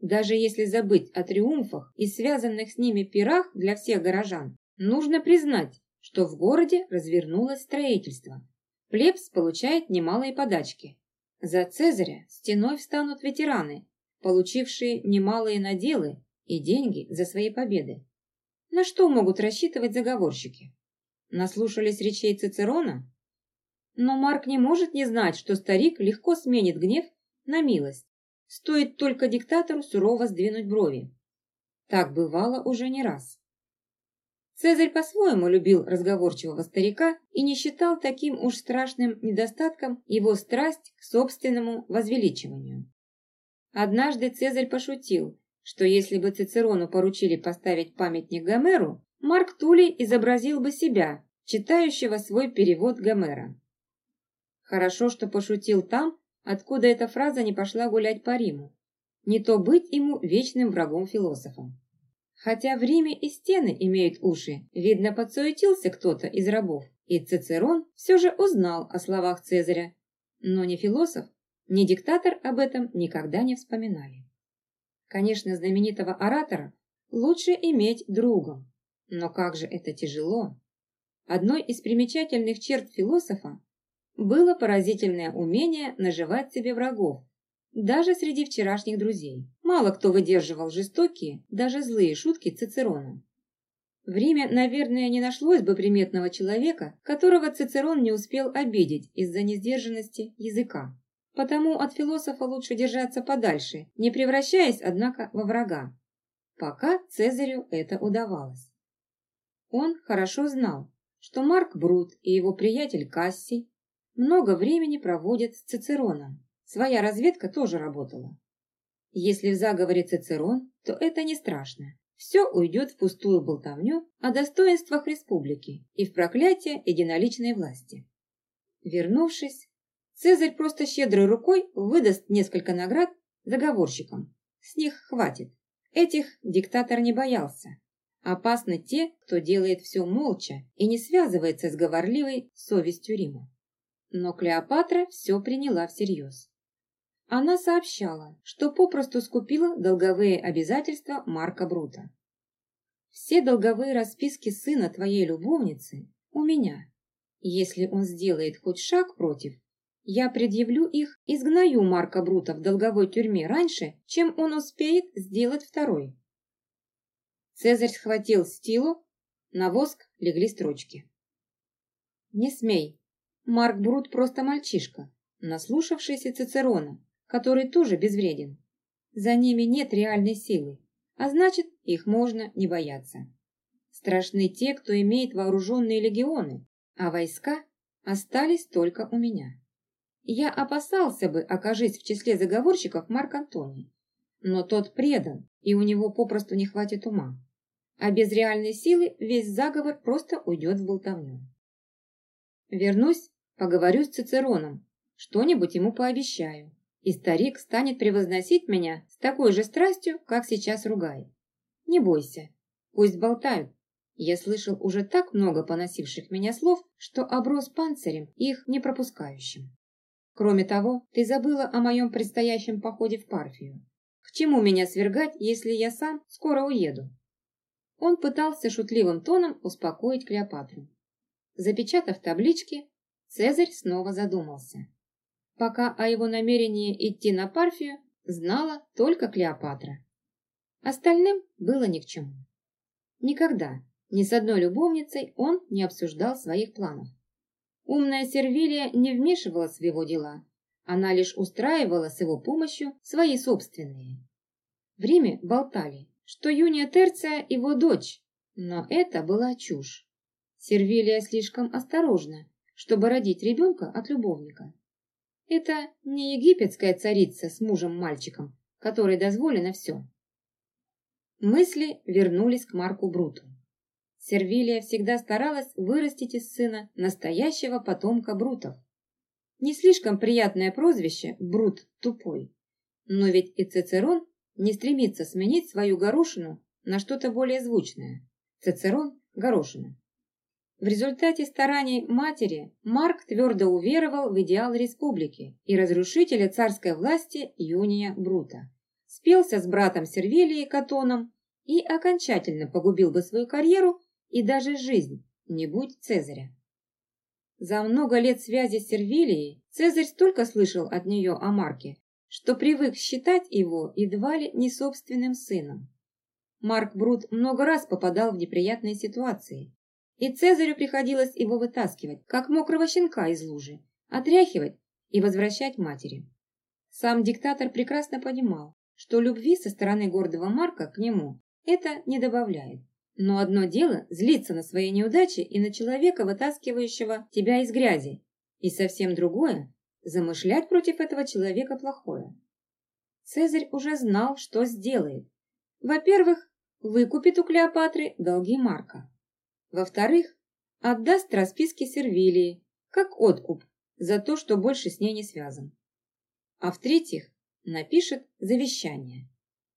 Даже если забыть о триумфах и связанных с ними пирах для всех горожан, нужно признать, что в городе развернулось строительство. Плебс получает немалые подачки. За Цезаря стеной встанут ветераны, получившие немалые наделы и деньги за свои победы. На что могут рассчитывать заговорщики? Наслушались речей Цицерона? Но Марк не может не знать, что старик легко сменит гнев на милость. Стоит только диктатору сурово сдвинуть брови. Так бывало уже не раз. Цезарь по-своему любил разговорчивого старика и не считал таким уж страшным недостатком его страсть к собственному возвеличиванию. Однажды Цезарь пошутил, что если бы Цицерону поручили поставить памятник Гомеру, Марк Тулей изобразил бы себя, читающего свой перевод Гомера. Хорошо, что пошутил там, откуда эта фраза не пошла гулять по Риму. Не то быть ему вечным врагом философа. Хотя в Риме и стены имеют уши, видно, подсуетился кто-то из рабов, и Цицерон все же узнал о словах Цезаря. Но ни философ, ни диктатор об этом никогда не вспоминали. Конечно, знаменитого оратора лучше иметь другом, но как же это тяжело. Одной из примечательных черт философа было поразительное умение наживать себе врагов, даже среди вчерашних друзей. Мало кто выдерживал жестокие, даже злые шутки Цицерона. В Риме, наверное, не нашлось бы приметного человека, которого Цицерон не успел обидеть из-за несдержанности языка. Потому от философа лучше держаться подальше, не превращаясь, однако, во врага. Пока Цезарю это удавалось. Он хорошо знал, что Марк Брут и его приятель Кассий много времени проводят с Цицероном. Своя разведка тоже работала. Если в заговоре Цицерон, то это не страшно. Все уйдет в пустую болтовню о достоинствах республики и в проклятие единоличной власти. Вернувшись, Цезарь просто щедрой рукой выдаст несколько наград заговорщикам. С них хватит. Этих диктатор не боялся. Опасны те, кто делает все молча и не связывается с говорливой совестью Рима. Но Клеопатра все приняла всерьез. Она сообщала, что попросту скупила долговые обязательства Марка Брута. «Все долговые расписки сына твоей любовницы у меня. Если он сделает хоть шаг против, я предъявлю их и сгною Марка Брута в долговой тюрьме раньше, чем он успеет сделать второй». Цезарь схватил стилу, на воск легли строчки. «Не смей, Марк Брут просто мальчишка, наслушавшийся Цицерона, который тоже безвреден. За ними нет реальной силы, а значит, их можно не бояться. Страшны те, кто имеет вооруженные легионы, а войска остались только у меня. Я опасался бы, окажись в числе заговорщиков Марк Антоний, но тот предан, и у него попросту не хватит ума. А без реальной силы весь заговор просто уйдет в болтовню. Вернусь Поговорю с Цицероном, что-нибудь ему пообещаю, и старик станет превозносить меня с такой же страстью, как сейчас ругает. Не бойся, пусть болтают. Я слышал уже так много поносивших меня слов, что оброс панцирем их не пропускающим. Кроме того, ты забыла о моем предстоящем походе в Парфию. К чему меня свергать, если я сам скоро уеду? Он пытался шутливым тоном успокоить Клеопатру. Запечатав таблички, Цезарь снова задумался. Пока о его намерении идти на Парфию знала только Клеопатра. Остальным было ни к чему. Никогда ни с одной любовницей он не обсуждал своих планов. Умная Сервилия не вмешивалась в его дела, она лишь устраивала с его помощью свои собственные. В Риме болтали, что Юния Терция его дочь, но это была чушь. Сервилия слишком осторожна, чтобы родить ребенка от любовника. Это не египетская царица с мужем-мальчиком, которой дозволено все. Мысли вернулись к Марку Бруту. Сервилия всегда старалась вырастить из сына настоящего потомка Брутов. Не слишком приятное прозвище «Брут тупой», но ведь и Цицерон не стремится сменить свою горошину на что-то более звучное. Цицерон – горошина. В результате стараний матери Марк твердо уверовал в идеал республики и разрушителя царской власти Юния Брута. Спелся с братом Сервилией Катоном и окончательно погубил бы свою карьеру и даже жизнь, не будь Цезаря. За много лет связи с Сервилией Цезарь столько слышал от нее о Марке, что привык считать его едва ли не собственным сыном. Марк Брут много раз попадал в неприятные ситуации, и Цезарю приходилось его вытаскивать, как мокрого щенка из лужи, отряхивать и возвращать матери. Сам диктатор прекрасно понимал, что любви со стороны гордого Марка к нему это не добавляет. Но одно дело злиться на свои неудачи и на человека, вытаскивающего тебя из грязи, и совсем другое – замышлять против этого человека плохое. Цезарь уже знал, что сделает. Во-первых, выкупит у Клеопатры долги Марка. Во-вторых, отдаст расписки Сервилии, как откуп за то, что больше с ней не связан. А в-третьих, напишет завещание.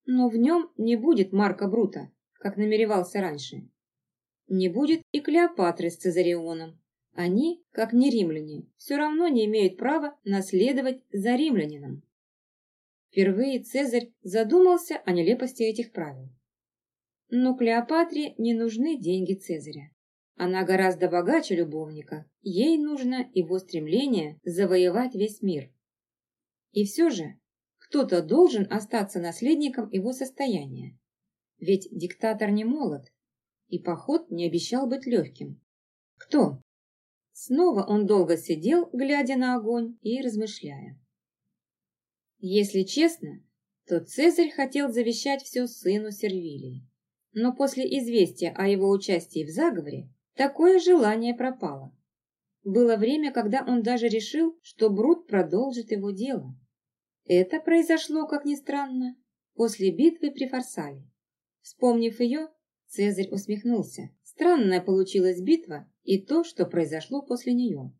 Но в нем не будет Марка Брута, как намеревался раньше. Не будет и Клеопатры с Цезарионом. Они, как не римляне, все равно не имеют права наследовать за римлянином. Впервые Цезарь задумался о нелепости этих правил. Но Клеопатре не нужны деньги Цезаря. Она гораздо богаче любовника. Ей нужно его стремление завоевать весь мир. И все же кто-то должен остаться наследником его состояния. Ведь диктатор не молод, и поход не обещал быть легким. Кто? Снова он долго сидел, глядя на огонь и размышляя. Если честно, то Цезарь хотел завещать все сыну Сервилии но после известия о его участии в заговоре такое желание пропало. Было время, когда он даже решил, что Брут продолжит его дело. Это произошло, как ни странно, после битвы при Фарсале. Вспомнив ее, Цезарь усмехнулся. Странная получилась битва и то, что произошло после нее.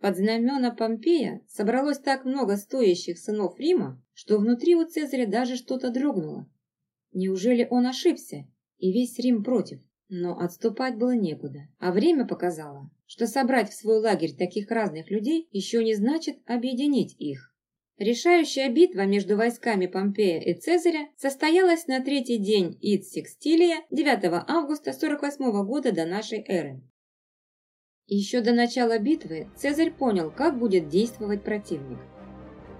Под знамена Помпея собралось так много стоящих сынов Рима, что внутри у Цезаря даже что-то дрогнуло. Неужели он ошибся, и весь Рим против? Но отступать было некуда, а время показало, что собрать в свой лагерь таких разных людей еще не значит объединить их. Решающая битва между войсками Помпея и Цезаря состоялась на третий день Ид Секстилия 9 августа 48 года до нашей эры. Еще до начала битвы Цезарь понял, как будет действовать противник.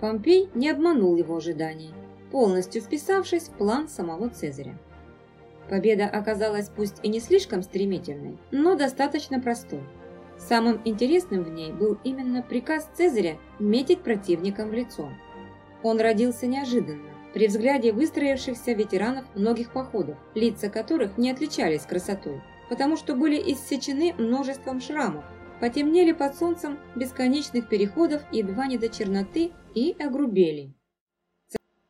Помпей не обманул его ожиданий полностью вписавшись в план самого Цезаря. Победа оказалась пусть и не слишком стремительной, но достаточно простой. Самым интересным в ней был именно приказ Цезаря метить противникам в лицо. Он родился неожиданно, при взгляде выстроившихся ветеранов многих походов, лица которых не отличались красотой, потому что были иссечены множеством шрамов, потемнели под солнцем бесконечных переходов едва не до черноты и огрубели.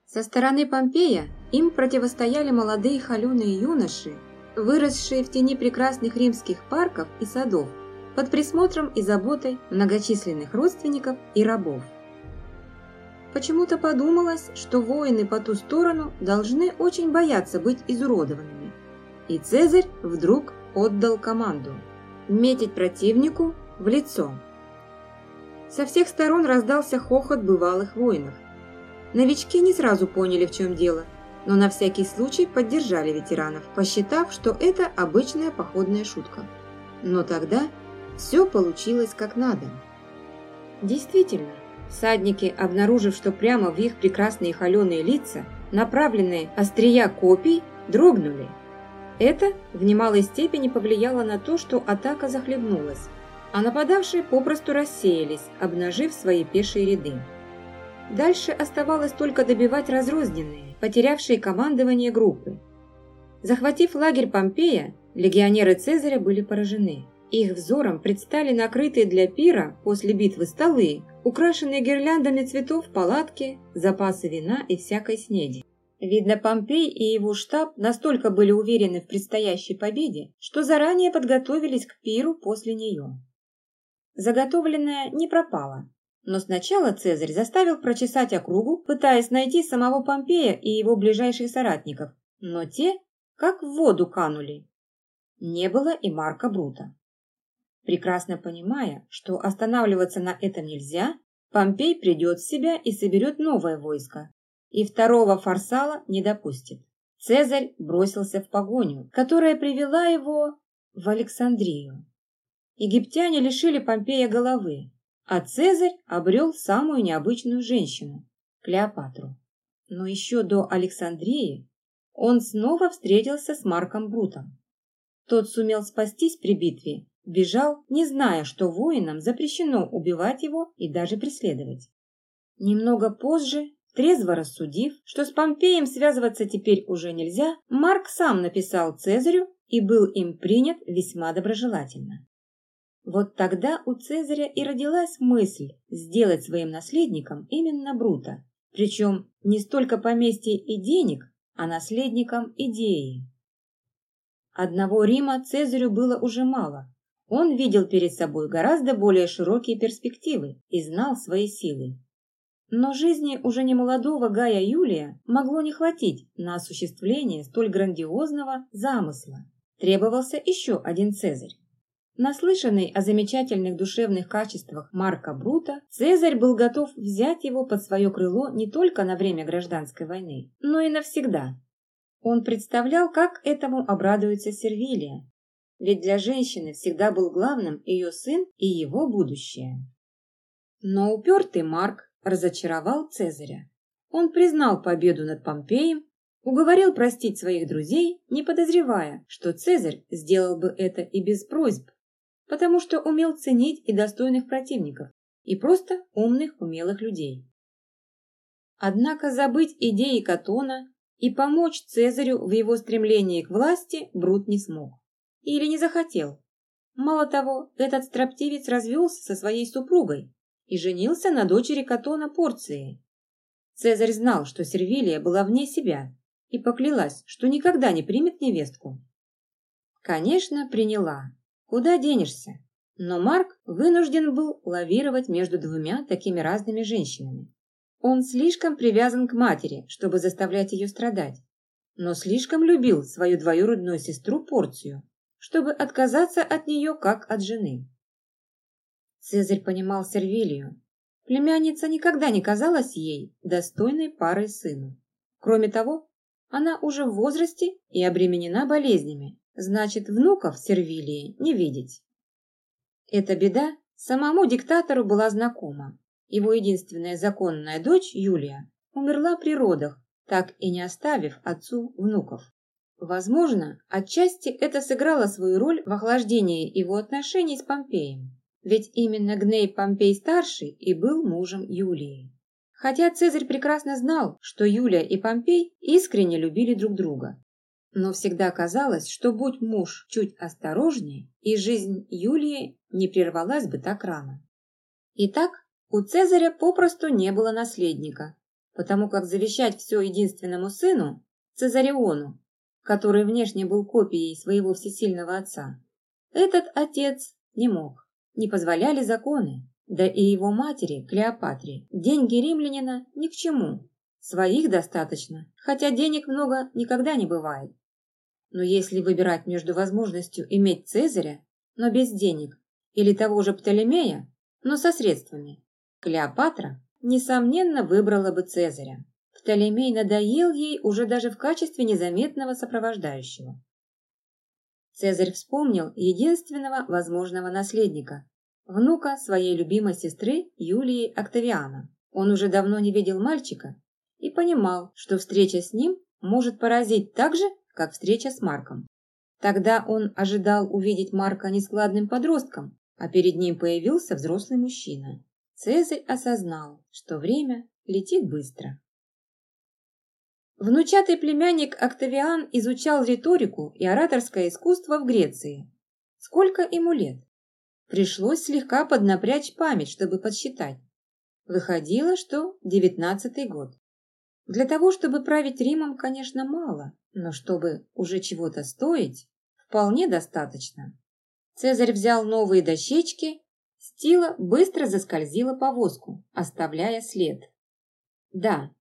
Со стороны Помпея им противостояли молодые холеные юноши, выросшие в тени прекрасных римских парков и садов, под присмотром и заботой многочисленных родственников и рабов. Почему-то подумалось, что воины по ту сторону должны очень бояться быть изуродованными. И Цезарь вдруг отдал команду метить противнику в лицо. Со всех сторон раздался хохот бывалых воинов. Новички не сразу поняли, в чем дело, но на всякий случай поддержали ветеранов, посчитав, что это обычная походная шутка. Но тогда все получилось как надо. Действительно, Всадники, обнаружив, что прямо в их прекрасные холеные лица направленные острия копий, дрогнули. Это в немалой степени повлияло на то, что атака захлебнулась, а нападавшие попросту рассеялись, обнажив свои пешие ряды. Дальше оставалось только добивать разрозненные, потерявшие командование группы. Захватив лагерь Помпея, легионеры Цезаря были поражены. Их взором предстали накрытые для пира после битвы столы, украшенные гирляндами цветов палатки, запасы вина и всякой снеди. Видно, Помпей и его штаб настолько были уверены в предстоящей победе, что заранее подготовились к пиру после нее. Заготовленное не пропало, но сначала Цезарь заставил прочесать округу, пытаясь найти самого Помпея и его ближайших соратников, но те как в воду канули. Не было и Марка Брута. Прекрасно понимая, что останавливаться на этом нельзя, Помпей придет в себя и соберет новое войско, и второго форсала не допустит. Цезарь бросился в погоню, которая привела его в Александрию. Египтяне лишили Помпея головы, а Цезарь обрел самую необычную женщину – Клеопатру. Но еще до Александрии он снова встретился с Марком Брутом. Тот сумел спастись при битве, бежал, не зная, что воинам запрещено убивать его и даже преследовать. Немного позже Трезво рассудив, что с Помпеем связываться теперь уже нельзя, Марк сам написал Цезарю и был им принят весьма доброжелательно. Вот тогда у Цезаря и родилась мысль сделать своим наследником именно Брута, причем не столько поместья и денег, а наследником идеи. Одного Рима Цезарю было уже мало. Он видел перед собой гораздо более широкие перспективы и знал свои силы. Но жизни уже не молодого Гая Юлия могло не хватить на осуществление столь грандиозного замысла. Требовался еще один Цезарь. Наслышанный о замечательных душевных качествах Марка Брута, Цезарь был готов взять его под свое крыло не только на время гражданской войны, но и навсегда. Он представлял, как этому обрадуется Сервилия, ведь для женщины всегда был главным ее сын и его будущее. Но упертый Марк разочаровал Цезаря. Он признал победу над Помпеем, уговорил простить своих друзей, не подозревая, что Цезарь сделал бы это и без просьб, потому что умел ценить и достойных противников, и просто умных, умелых людей. Однако забыть идеи Катона и помочь Цезарю в его стремлении к власти Брут не смог. Или не захотел. Мало того, этот строптивец развелся со своей супругой, и женился на дочери Катона Порции. Цезарь знал, что Сервилия была вне себя, и поклялась, что никогда не примет невестку. Конечно, приняла. Куда денешься? Но Марк вынужден был лавировать между двумя такими разными женщинами. Он слишком привязан к матери, чтобы заставлять ее страдать, но слишком любил свою двоюродную сестру Порцию, чтобы отказаться от нее как от жены. Цезарь понимал Сервилию. Племянница никогда не казалась ей достойной парой сыну. Кроме того, она уже в возрасте и обременена болезнями, значит, внуков Сервилии не видеть. Эта беда самому диктатору была знакома. Его единственная законная дочь, Юлия, умерла при родах, так и не оставив отцу внуков. Возможно, отчасти это сыграло свою роль в охлаждении его отношений с Помпеем ведь именно Гней Помпей-старший и был мужем Юлии. Хотя Цезарь прекрасно знал, что Юлия и Помпей искренне любили друг друга. Но всегда казалось, что будь муж чуть осторожнее, и жизнь Юлии не прервалась бы так рано. Итак, у Цезаря попросту не было наследника, потому как завещать все единственному сыну, Цезариону, который внешне был копией своего всесильного отца, этот отец не мог не позволяли законы, да и его матери, Клеопатре, деньги римлянина ни к чему. Своих достаточно, хотя денег много никогда не бывает. Но если выбирать между возможностью иметь Цезаря, но без денег, или того же Птолемея, но со средствами, Клеопатра, несомненно, выбрала бы Цезаря. Птолемей надоел ей уже даже в качестве незаметного сопровождающего. Цезарь вспомнил единственного возможного наследника внука своей любимой сестры Юлии Октавиана. Он уже давно не видел мальчика и понимал, что встреча с ним может поразить так же, как встреча с Марком. Тогда он ожидал увидеть Марка нескладным подростком, а перед ним появился взрослый мужчина. Цезарь осознал, что время летит быстро. Внучатый племянник Октавиан изучал риторику и ораторское искусство в Греции. Сколько ему лет? Пришлось слегка поднапрячь память, чтобы подсчитать. Выходило, что девятнадцатый год. Для того, чтобы править Римом, конечно, мало, но чтобы уже чего-то стоить, вполне достаточно. Цезарь взял новые дощечки, Стила быстро заскользила по воску, оставляя след. Да,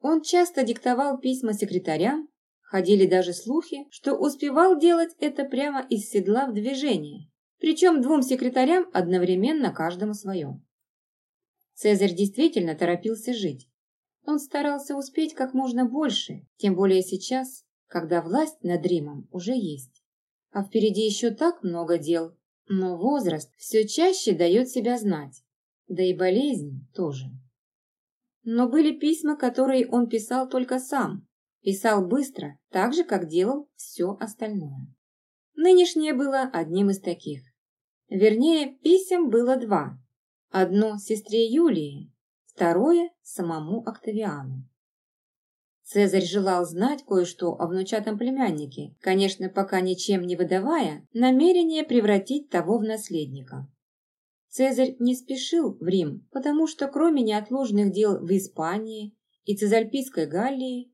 он часто диктовал письма секретарям, ходили даже слухи, что успевал делать это прямо из седла в движении, причем двум секретарям одновременно каждому свое. Цезарь действительно торопился жить. Он старался успеть как можно больше, тем более сейчас, когда власть над Римом уже есть. А впереди еще так много дел, но возраст все чаще дает себя знать, да и болезнь тоже. Но были письма, которые он писал только сам, писал быстро, так же, как делал все остальное. Нынешнее было одним из таких. Вернее, писем было два. Одно сестре Юлии, второе самому Октавиану. Цезарь желал знать кое-что о внучатом племяннике, конечно, пока ничем не выдавая намерение превратить того в наследника. Цезарь не спешил в Рим, потому что кроме неотложных дел в Испании и Цезальпийской Галлии,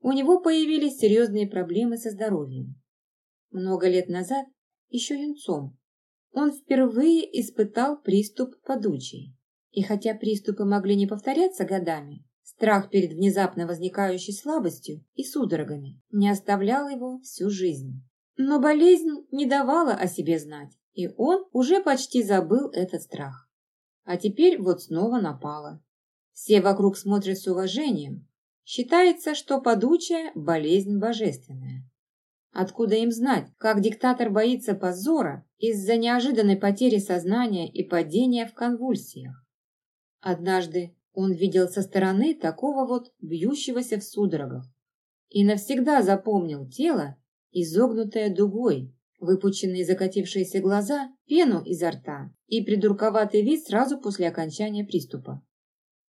у него появились серьезные проблемы со здоровьем. Много лет назад, еще юнцом, он впервые испытал приступ подучий. И хотя приступы могли не повторяться годами, страх перед внезапно возникающей слабостью и судорогами не оставлял его всю жизнь. Но болезнь не давала о себе знать, и он уже почти забыл этот страх. А теперь вот снова напала. Все вокруг смотрят с уважением. Считается, что подучая – болезнь божественная. Откуда им знать, как диктатор боится позора из-за неожиданной потери сознания и падения в конвульсиях? Однажды он видел со стороны такого вот бьющегося в судорогах и навсегда запомнил тело, изогнутое дугой, выпученные закатившиеся глаза, пену изо рта и придурковатый вид сразу после окончания приступа.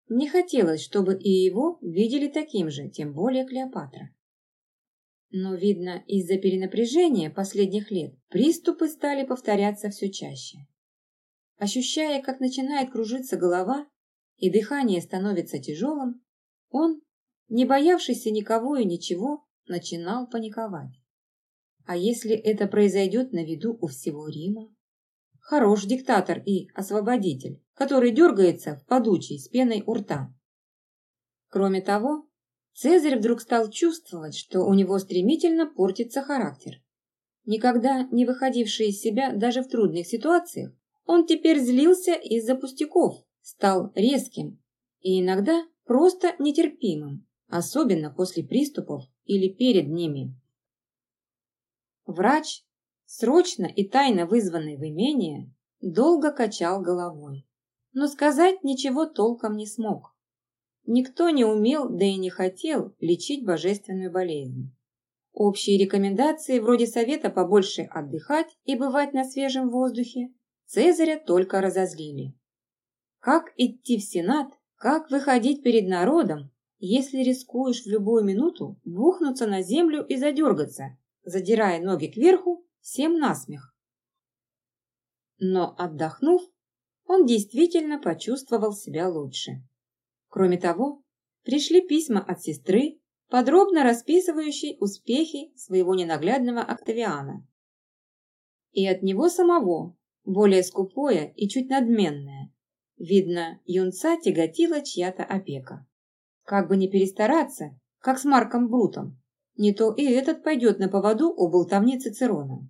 Не хотелось, чтобы и его видели таким же, тем более Клеопатра. Но, видно, из-за перенапряжения последних лет приступы стали повторяться все чаще. Ощущая, как начинает кружиться голова и дыхание становится тяжелым, он, не боявшийся никого и ничего, начинал паниковать. А если это произойдет на виду у всего Рима? Хорош диктатор и освободитель, который дергается в подучий с пеной у рта. Кроме того, Цезарь вдруг стал чувствовать, что у него стремительно портится характер. Никогда не выходивший из себя даже в трудных ситуациях, он теперь злился из-за пустяков, стал резким и иногда просто нетерпимым, особенно после приступов или перед ними. Врач, срочно и тайно вызванный в имение, долго качал головой, но сказать ничего толком не смог. Никто не умел, да и не хотел лечить божественную болезнь. Общие рекомендации вроде совета побольше отдыхать и бывать на свежем воздухе Цезаря только разозлили. Как идти в Сенат, как выходить перед народом, если рискуешь в любую минуту бухнуться на землю и задергаться, задирая ноги кверху, всем насмех. Но отдохнув, он действительно почувствовал себя лучше. Кроме того, пришли письма от сестры, подробно расписывающей успехи своего ненаглядного Октавиана. И от него самого, более скупое и чуть надменное. Видно, юнца тяготила чья-то опека. Как бы не перестараться, как с Марком Брутом, не то и этот пойдет на поводу у болтовни Цицерона.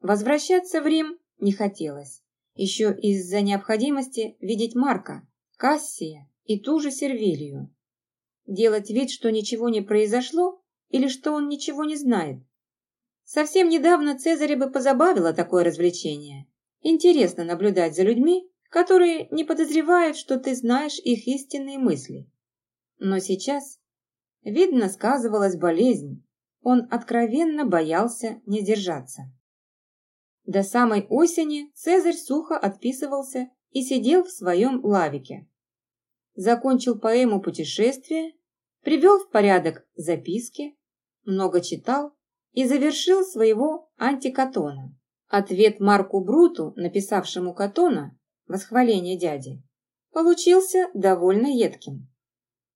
Возвращаться в Рим не хотелось, еще из-за необходимости видеть Марка, Кассия и ту же Сервилию. Делать вид, что ничего не произошло или что он ничего не знает. Совсем недавно Цезаря бы позабавило такое развлечение, Интересно наблюдать за людьми, которые не подозревают, что ты знаешь их истинные мысли. Но сейчас, видно, сказывалась болезнь, он откровенно боялся не держаться. До самой осени Цезарь сухо отписывался и сидел в своем лавике. Закончил поэму «Путешествие», привел в порядок записки, много читал и завершил своего антикатона. Ответ Марку Бруту, написавшему Катона, восхваление дяди, получился довольно едким.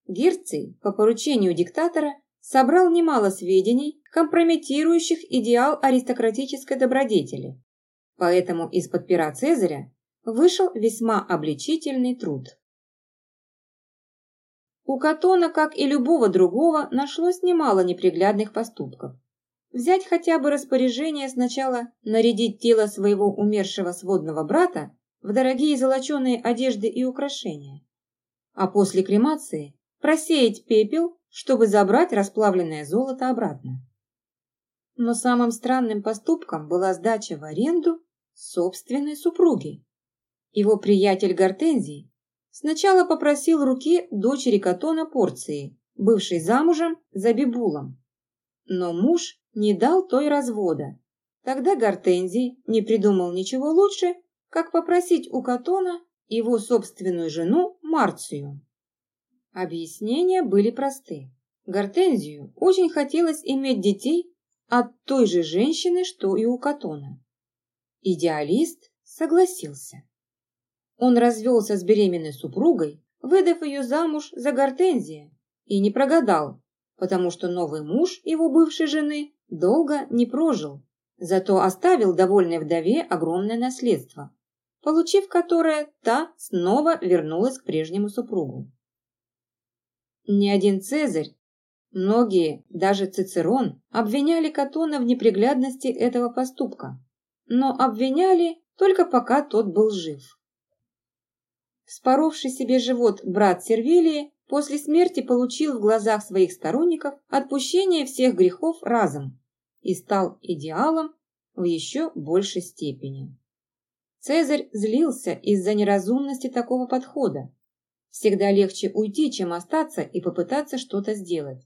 Герций по поручению диктатора собрал немало сведений, компрометирующих идеал аристократической добродетели. Поэтому из-под пера Цезаря вышел весьма обличительный труд. У Катона, как и любого другого, нашлось немало неприглядных поступков. Взять хотя бы распоряжение сначала нарядить тело своего умершего сводного брата в дорогие золоченые одежды и украшения, а после кремации просеять пепел, чтобы забрать расплавленное золото обратно. Но самым странным поступком была сдача в аренду собственной супруги. Его приятель Гортензий сначала попросил руки дочери Катона порции, бывшей замужем за Бибулом. Но муж не дал той развода. Тогда Гортензий не придумал ничего лучше, как попросить у Катона его собственную жену Марцию. Объяснения были просты. Гортензию очень хотелось иметь детей от той же женщины, что и у Катона. Идеалист согласился. Он развелся с беременной супругой, выдав ее замуж за Гортензия, и не прогадал, потому что новый муж его бывшей жены долго не прожил, зато оставил довольной вдове огромное наследство, получив которое та снова вернулась к прежнему супругу. Ни один Цезарь, многие, даже Цицерон, обвиняли Катона в неприглядности этого поступка, но обвиняли только пока тот был жив. Споровший себе живот брат Сервилии после смерти получил в глазах своих сторонников отпущение всех грехов разом и стал идеалом в еще большей степени. Цезарь злился из-за неразумности такого подхода. Всегда легче уйти, чем остаться и попытаться что-то сделать.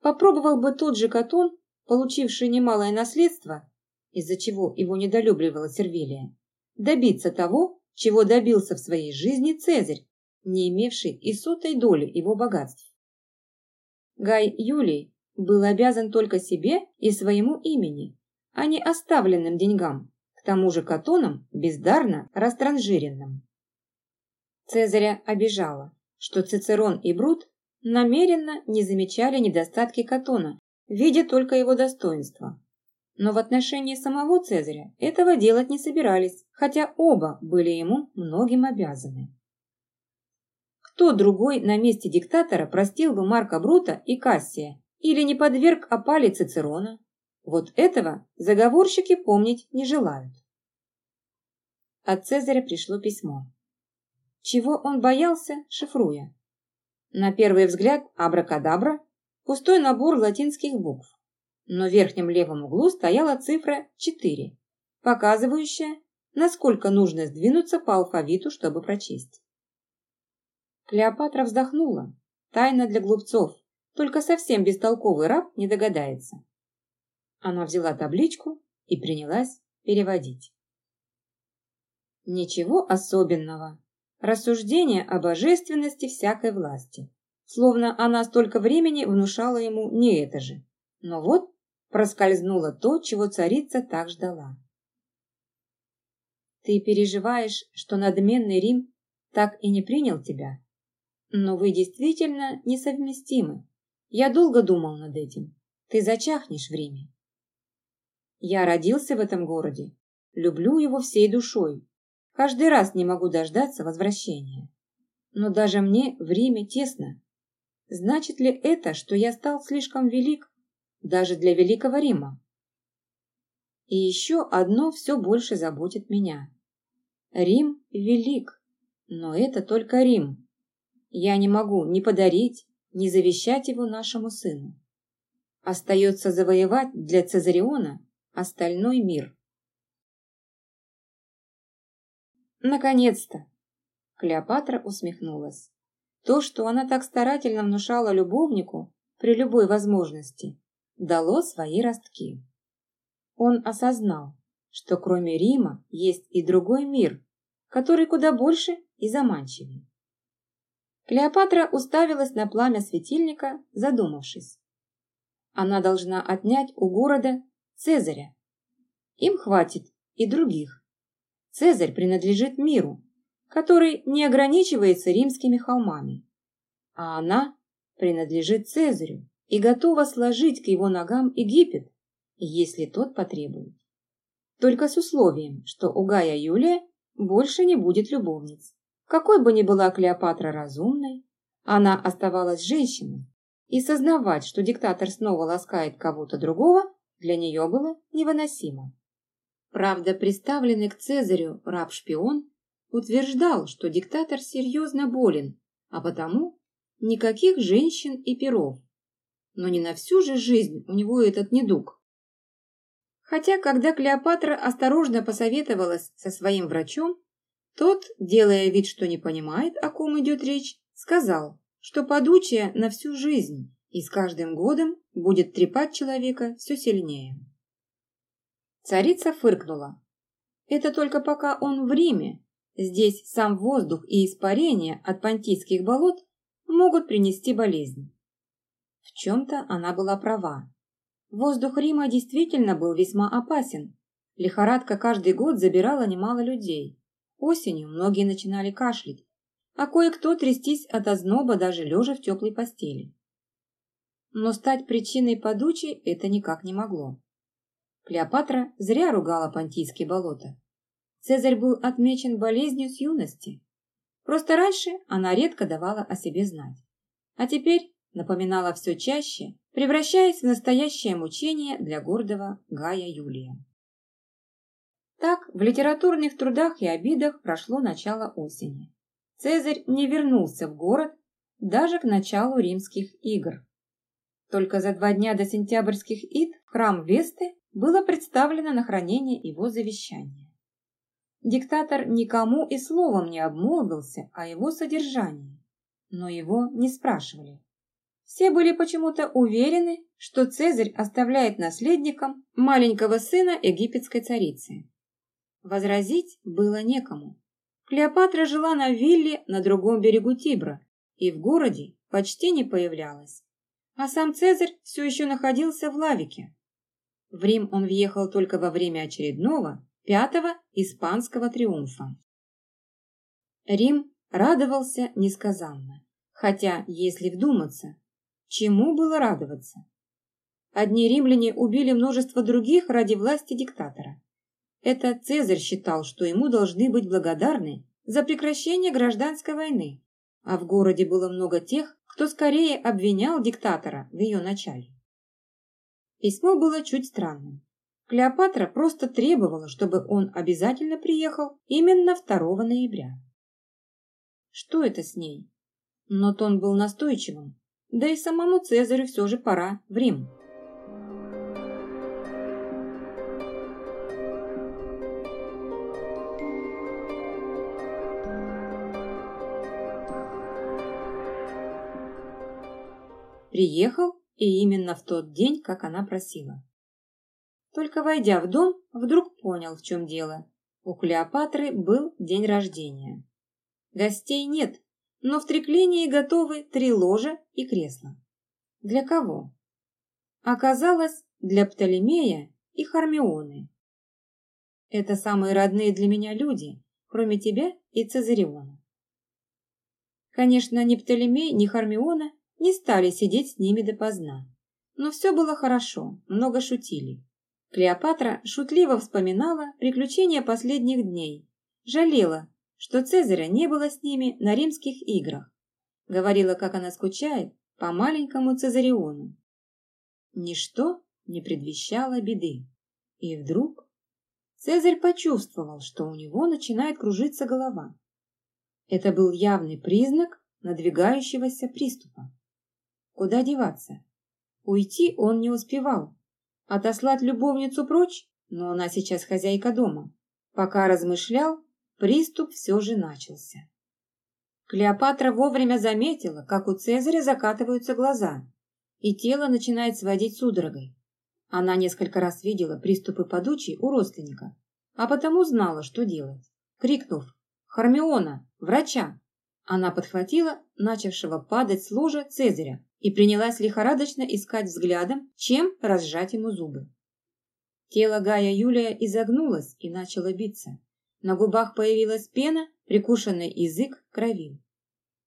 Попробовал бы тот же Катон, получивший немалое наследство, из-за чего его недолюбливала Сервилия, добиться того, чего добился в своей жизни Цезарь, не имевший и сотой доли его богатств. Гай Юлий был обязан только себе и своему имени, а не оставленным деньгам, к тому же катоном бездарно растранжиренным. Цезаря обижало, что Цицерон и Брут намеренно не замечали недостатки Катона, видя только его достоинства но в отношении самого Цезаря этого делать не собирались, хотя оба были ему многим обязаны. Кто другой на месте диктатора простил бы Марка Брута и Кассия или не подверг опале Цицерона? Вот этого заговорщики помнить не желают. От Цезаря пришло письмо. Чего он боялся, шифруя? На первый взгляд абракадабра – пустой набор латинских букв но в верхнем левом углу стояла цифра 4, показывающая, насколько нужно сдвинуться по алфавиту, чтобы прочесть. Клеопатра вздохнула. Тайна для глупцов. Только совсем бестолковый раб не догадается. Она взяла табличку и принялась переводить. Ничего особенного. Рассуждение о божественности всякой власти. Словно она столько времени внушала ему не это же. Но вот проскользнуло то, чего царица так ждала. Ты переживаешь, что надменный Рим так и не принял тебя? Но вы действительно несовместимы. Я долго думал над этим. Ты зачахнешь в Риме. Я родился в этом городе, люблю его всей душой. Каждый раз не могу дождаться возвращения. Но даже мне в Риме тесно. Значит ли это, что я стал слишком велик, даже для Великого Рима. И еще одно все больше заботит меня. Рим велик, но это только Рим. Я не могу ни подарить, ни завещать его нашему сыну. Остается завоевать для Цезариона остальной мир. Наконец-то! Клеопатра усмехнулась. То, что она так старательно внушала любовнику при любой возможности, дало свои ростки. Он осознал, что кроме Рима есть и другой мир, который куда больше и заманчивее. Клеопатра уставилась на пламя светильника, задумавшись. Она должна отнять у города Цезаря. Им хватит и других. Цезарь принадлежит миру, который не ограничивается римскими холмами. А она принадлежит Цезарю и готова сложить к его ногам Египет, если тот потребует. Только с условием, что у Гая Юлия больше не будет любовниц. Какой бы ни была Клеопатра разумной, она оставалась женщиной, и сознавать, что диктатор снова ласкает кого-то другого, для нее было невыносимо. Правда, представленный к Цезарю раб-шпион утверждал, что диктатор серьезно болен, а потому никаких женщин и перов. Но не на всю же жизнь у него этот недуг. Хотя, когда Клеопатра осторожно посоветовалась со своим врачом, тот, делая вид, что не понимает, о ком идет речь, сказал, что подучая на всю жизнь и с каждым годом будет трепать человека все сильнее. Царица фыркнула. Это только пока он в Риме. Здесь сам воздух и испарение от понтийских болот могут принести болезнь. В чем-то она была права. Воздух Рима действительно был весьма опасен. Лихорадка каждый год забирала немало людей. Осенью многие начинали кашлять, а кое-кто трястись от озноба даже лежа в теплой постели. Но стать причиной подучи это никак не могло. Клеопатра зря ругала понтийские болота. Цезарь был отмечен болезнью с юности. Просто раньше она редко давала о себе знать. А теперь напоминала все чаще, превращаясь в настоящее мучение для гордого Гая Юлия. Так, в литературных трудах и обидах прошло начало осени. Цезарь не вернулся в город даже к началу римских игр. Только за два дня до сентябрьских ид в храм Весты было представлено на хранение его завещание. Диктатор никому и словом не обмолвился о его содержании, но его не спрашивали. Все были почему-то уверены, что Цезарь оставляет наследником маленького сына египетской царицы. Возразить было некому. Клеопатра жила на вилле на другом берегу Тибра и в городе почти не появлялась. А сам Цезарь все еще находился в Лавике. В Рим он въехал только во время очередного, пятого испанского триумфа. Рим радовался несказанно. Хотя, если вдуматься, чему было радоваться? Одни римляне убили множество других ради власти диктатора. Это Цезарь считал, что ему должны быть благодарны за прекращение гражданской войны, а в городе было много тех, кто скорее обвинял диктатора в ее начале. Письмо было чуть странным. Клеопатра просто требовала, чтобы он обязательно приехал именно 2 ноября. Что это с ней? Но тон был настойчивым, да и самому Цезарю все же пора в Рим. Приехал и именно в тот день, как она просила. Только войдя в дом, вдруг понял, в чем дело. У Клеопатры был день рождения. Гостей нет, но в треклинии готовы три ложа и кресла. Для кого? Оказалось, для Птолемея и Хармионы. Это самые родные для меня люди, кроме тебя и Цезариона. Конечно, ни Птолемей, ни Хармиона не стали сидеть с ними допоздна. Но все было хорошо, много шутили. Клеопатра шутливо вспоминала приключения последних дней, жалела, что Цезаря не было с ними на римских играх. Говорила, как она скучает по маленькому Цезариону. Ничто не предвещало беды. И вдруг Цезарь почувствовал, что у него начинает кружиться голова. Это был явный признак надвигающегося приступа. Куда деваться? Уйти он не успевал. Отослать любовницу прочь, но она сейчас хозяйка дома. Пока размышлял, приступ все же начался. Клеопатра вовремя заметила, как у Цезаря закатываются глаза, и тело начинает сводить судорогой. Она несколько раз видела приступы подучий у родственника, а потому знала, что делать. Крикнув «Хармиона! Врача!», она подхватила начавшего падать с ложа Цезаря и принялась лихорадочно искать взглядом, чем разжать ему зубы. Тело Гая Юлия изогнулось и начало биться. На губах появилась пена, прикушенный язык кровил.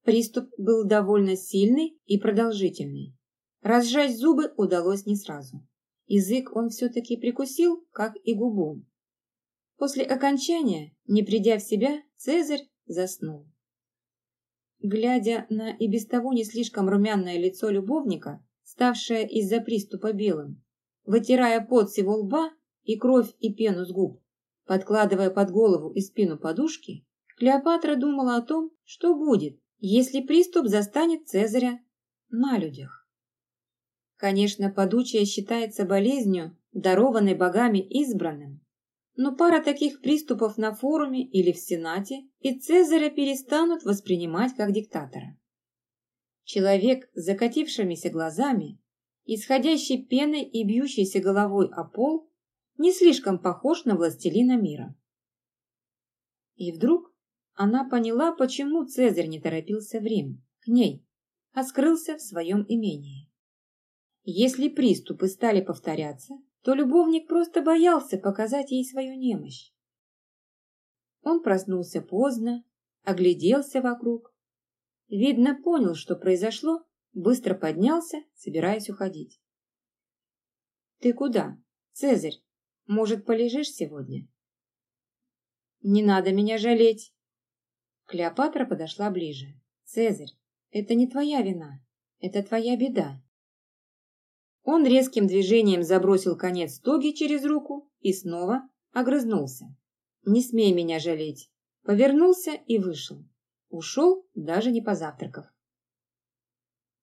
Приступ был довольно сильный и продолжительный. Разжать зубы удалось не сразу. Язык он все-таки прикусил, как и губу. После окончания, не придя в себя, Цезарь заснул. Глядя на и без того не слишком румяное лицо любовника, ставшее из-за приступа белым, вытирая пот с его лба и кровь и пену с губ, подкладывая под голову и спину подушки, Клеопатра думала о том, что будет, если приступ застанет Цезаря на людях. Конечно, подучая считается болезнью, дарованной богами избранным, но пара таких приступов на форуме или в Сенате, и Цезаря перестанут воспринимать как диктатора. Человек с закатившимися глазами, исходящий пеной и бьющейся головой о пол, не слишком похож на властелина мира. И вдруг она поняла, почему Цезарь не торопился в Рим, к ней, а скрылся в своем имении. Если приступы стали повторяться, то любовник просто боялся показать ей свою немощь. Он проснулся поздно, огляделся вокруг. Видно, понял, что произошло, быстро поднялся, собираясь уходить. «Ты куда, Цезарь? Может, полежишь сегодня?» «Не надо меня жалеть!» Клеопатра подошла ближе. «Цезарь, это не твоя вина, это твоя беда. Он резким движением забросил конец тоги через руку и снова огрызнулся. «Не смей меня жалеть!» Повернулся и вышел. Ушел, даже не позавтракав.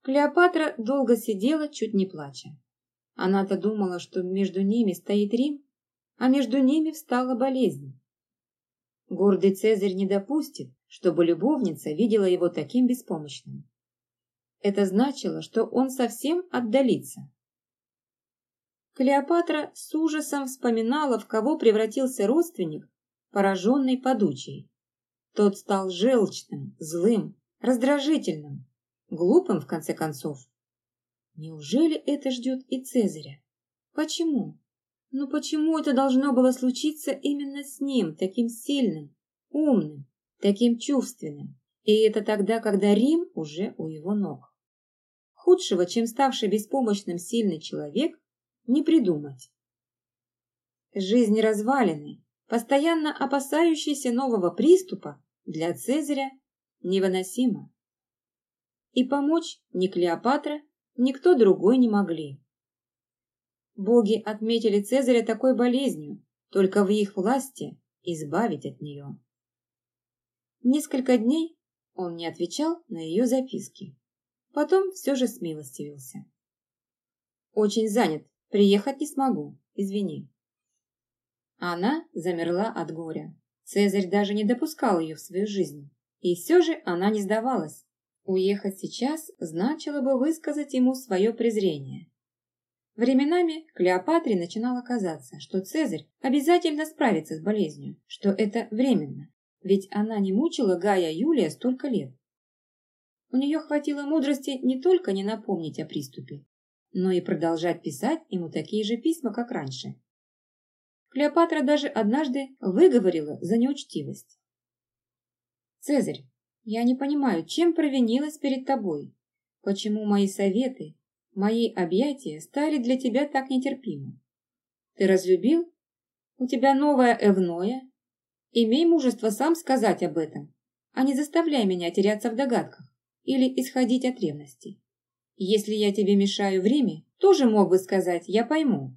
Клеопатра долго сидела, чуть не плача. Она-то думала, что между ними стоит Рим, а между ними встала болезнь. Гордый Цезарь не допустит, чтобы любовница видела его таким беспомощным. Это значило, что он совсем отдалится. Клеопатра с ужасом вспоминала, в кого превратился родственник, пораженный подучей. Тот стал желчным, злым, раздражительным, глупым, в конце концов. Неужели это ждет и Цезаря? Почему? Ну почему это должно было случиться именно с ним, таким сильным, умным, таким чувственным? И это тогда, когда Рим уже у его ног. Худшего, чем ставший беспомощным сильный человек, не придумать. Жизнь развалины, постоянно опасающийся нового приступа, для Цезаря невыносима. И помочь ни Клеопатра, никто другой не могли. Боги отметили Цезаря такой болезнью, только в их власти избавить от нее. Несколько дней он не отвечал на ее записки. Потом все же смилостивился. «Очень занят, Приехать не смогу, извини. Она замерла от горя. Цезарь даже не допускал ее в свою жизнь. И все же она не сдавалась. Уехать сейчас значило бы высказать ему свое презрение. Временами Клеопатре начинало казаться, что Цезарь обязательно справится с болезнью, что это временно, ведь она не мучила Гая Юлия столько лет. У нее хватило мудрости не только не напомнить о приступе, но и продолжать писать ему такие же письма, как раньше. Клеопатра даже однажды выговорила за неучтивость. «Цезарь, я не понимаю, чем провинилась перед тобой? Почему мои советы, мои объятия стали для тебя так нетерпимы? Ты разлюбил? У тебя новое эвное? Имей мужество сам сказать об этом, а не заставляй меня теряться в догадках или исходить от ревности. Если я тебе мешаю в Риме, тоже мог бы сказать, я пойму.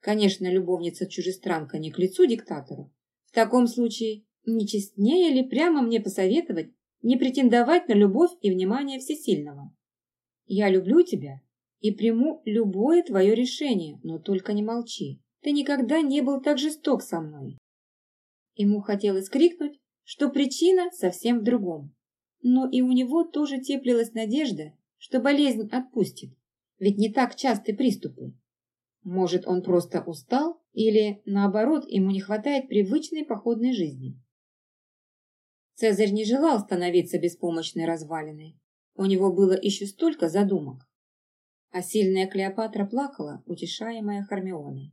Конечно, любовница-чужестранка не к лицу диктатору. В таком случае, не честнее ли прямо мне посоветовать не претендовать на любовь и внимание всесильного? Я люблю тебя и приму любое твое решение, но только не молчи. Ты никогда не был так жесток со мной. Ему хотелось крикнуть, что причина совсем в другом. Но и у него тоже теплилась надежда, что болезнь отпустит, ведь не так часты приступы. Может, он просто устал или, наоборот, ему не хватает привычной походной жизни. Цезарь не желал становиться беспомощной развалиной. У него было еще столько задумок. А сильная Клеопатра плакала, утешаемая Хармионой.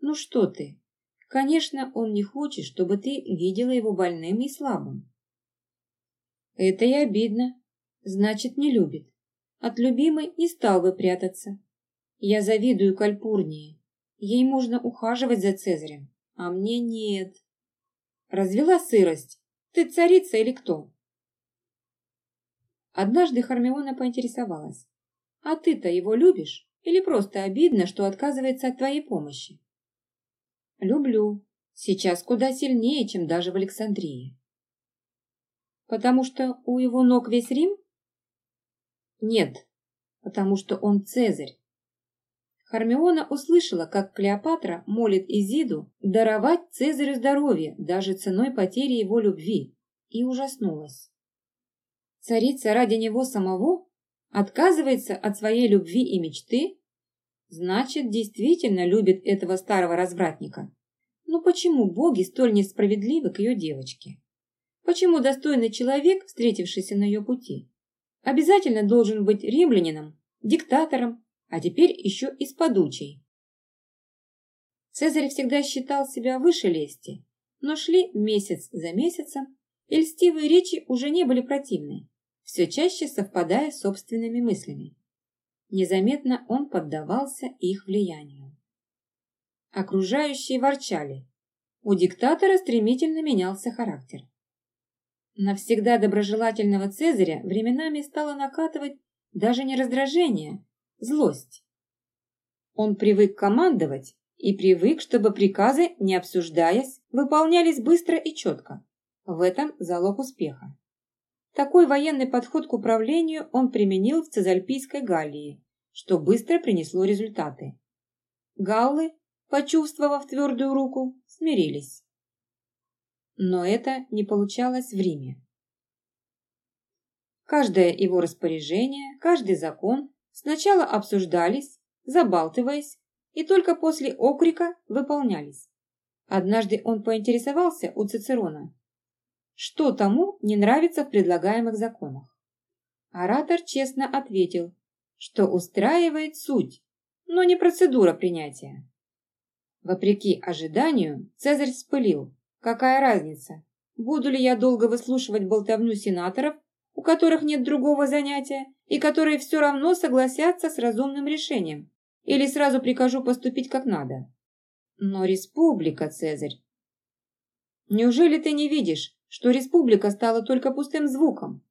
«Ну что ты? Конечно, он не хочет, чтобы ты видела его больным и слабым». «Это и обидно. Значит, не любит. От любимой не стал бы прятаться. Я завидую Кальпурнии. Ей можно ухаживать за Цезарем, а мне нет. Развела сырость. Ты царица или кто? Однажды Хармиона поинтересовалась. А ты-то его любишь? Или просто обидно, что отказывается от твоей помощи? Люблю. Сейчас куда сильнее, чем даже в Александрии. Потому что у его ног весь Рим? Нет, потому что он Цезарь. Хармиона услышала, как Клеопатра молит Изиду даровать Цезарю здоровье даже ценой потери его любви, и ужаснулась. Царица ради него самого отказывается от своей любви и мечты? Значит, действительно любит этого старого развратника. Но почему боги столь несправедливы к ее девочке? Почему достойный человек, встретившийся на ее пути, обязательно должен быть римлянином, диктатором а теперь еще и с подучей. Цезарь всегда считал себя выше лести, но шли месяц за месяцем, и льстивые речи уже не были противны, все чаще совпадая с собственными мыслями. Незаметно он поддавался их влиянию. Окружающие ворчали. У диктатора стремительно менялся характер. Навсегда доброжелательного Цезаря временами стало накатывать даже не раздражение, злость. Он привык командовать и привык, чтобы приказы, не обсуждаясь, выполнялись быстро и четко. В этом залог успеха. Такой военный подход к управлению он применил в Цезальпийской Галлии, что быстро принесло результаты. Галлы, почувствовав твердую руку, смирились. Но это не получалось в Риме. Каждое его распоряжение, каждый закон сначала обсуждались, забалтываясь, и только после окрика выполнялись. Однажды он поинтересовался у Цицерона, что тому не нравится в предлагаемых законах. Оратор честно ответил, что устраивает суть, но не процедура принятия. Вопреки ожиданию, Цезарь вспылил. Какая разница, буду ли я долго выслушивать болтовню сенаторов у которых нет другого занятия и которые все равно согласятся с разумным решением, или сразу прикажу поступить как надо. Но республика, Цезарь. Неужели ты не видишь, что республика стала только пустым звуком?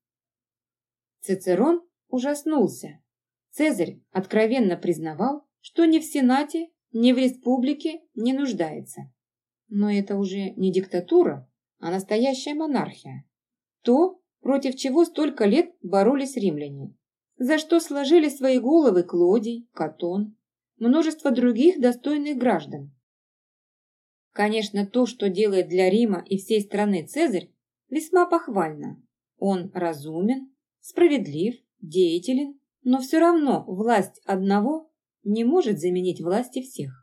Цицерон ужаснулся. Цезарь откровенно признавал, что ни в Сенате, ни в республике не нуждается. Но это уже не диктатура, а настоящая монархия. То, против чего столько лет боролись римляне, за что сложили свои головы Клодий, Катон, множество других достойных граждан. Конечно, то, что делает для Рима и всей страны Цезарь, весьма похвально. Он разумен, справедлив, деятелен, но все равно власть одного не может заменить власти всех.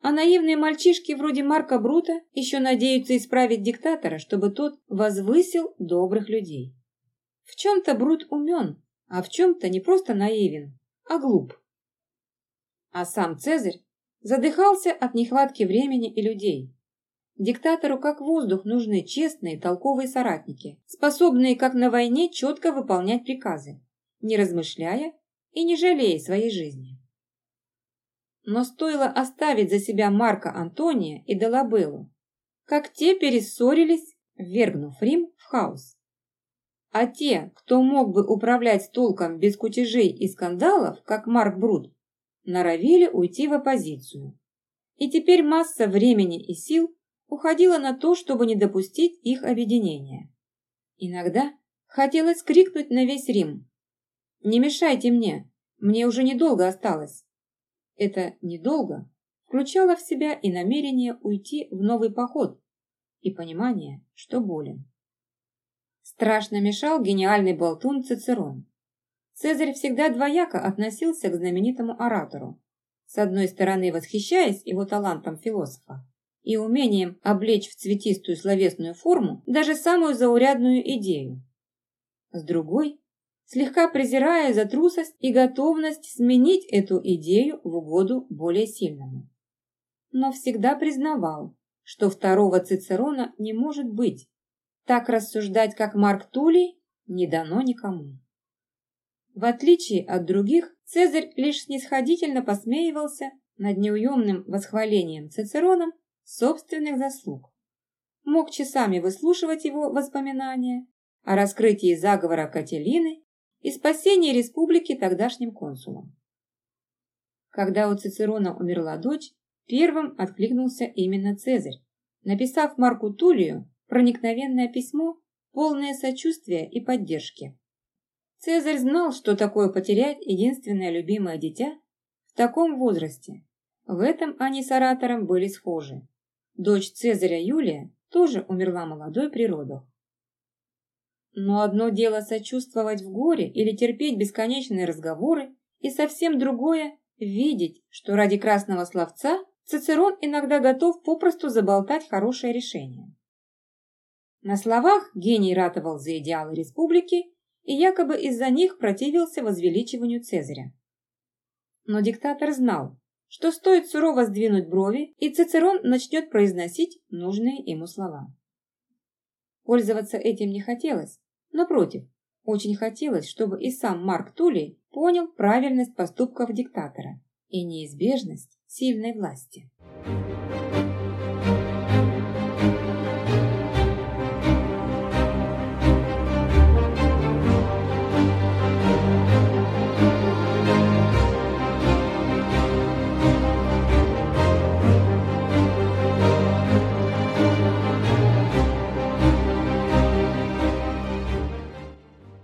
А наивные мальчишки вроде Марка Брута еще надеются исправить диктатора, чтобы тот возвысил добрых людей. В чем-то Брут умен, а в чем-то не просто наивен, а глуп. А сам Цезарь задыхался от нехватки времени и людей. Диктатору как воздух нужны честные, толковые соратники, способные, как на войне, четко выполнять приказы, не размышляя и не жалея своей жизни. Но стоило оставить за себя Марка Антония и Делабеллу, как те перессорились, ввергнув Рим в хаос. А те, кто мог бы управлять толком без кутежей и скандалов, как Марк Брут, норовили уйти в оппозицию. И теперь масса времени и сил уходила на то, чтобы не допустить их объединения. Иногда хотелось крикнуть на весь Рим. «Не мешайте мне, мне уже недолго осталось это недолго включало в себя и намерение уйти в новый поход, и понимание, что болен. Страшно мешал гениальный болтун Цицерон. Цезарь всегда двояко относился к знаменитому оратору. С одной стороны, восхищаясь его талантом философа и умением облечь в цветистую словесную форму даже самую заурядную идею. С другой, слегка презирая за трусость и готовность сменить эту идею в угоду более сильному. Но всегда признавал, что второго Цицерона не может быть. Так рассуждать, как Марк Тулей, не дано никому. В отличие от других, Цезарь лишь снисходительно посмеивался над неуемным восхвалением Цицероном собственных заслуг. Мог часами выслушивать его воспоминания о раскрытии заговора Кателины и спасении республики тогдашним консулом. Когда у Цицерона умерла дочь, Первым откликнулся именно Цезарь, написав Марку Тулию проникновенное письмо, полное сочувствия и поддержки. Цезарь знал, что такое потерять единственное любимое дитя в таком возрасте. В этом они с оратором были схожи. Дочь Цезаря Юлия тоже умерла молодой при родах. Но одно дело сочувствовать в горе или терпеть бесконечные разговоры, и совсем другое – видеть, что ради красного словца Цицерон иногда готов попросту заболтать хорошее решение. На словах гений ратовал за идеалы республики и якобы из-за них противился возвеличиванию Цезаря. Но диктатор знал, что стоит сурово сдвинуть брови, и Цицерон начнет произносить нужные ему слова. Пользоваться этим не хотелось, напротив, очень хотелось, чтобы и сам Марк Тулей понял правильность поступков диктатора и неизбежность сильной власти.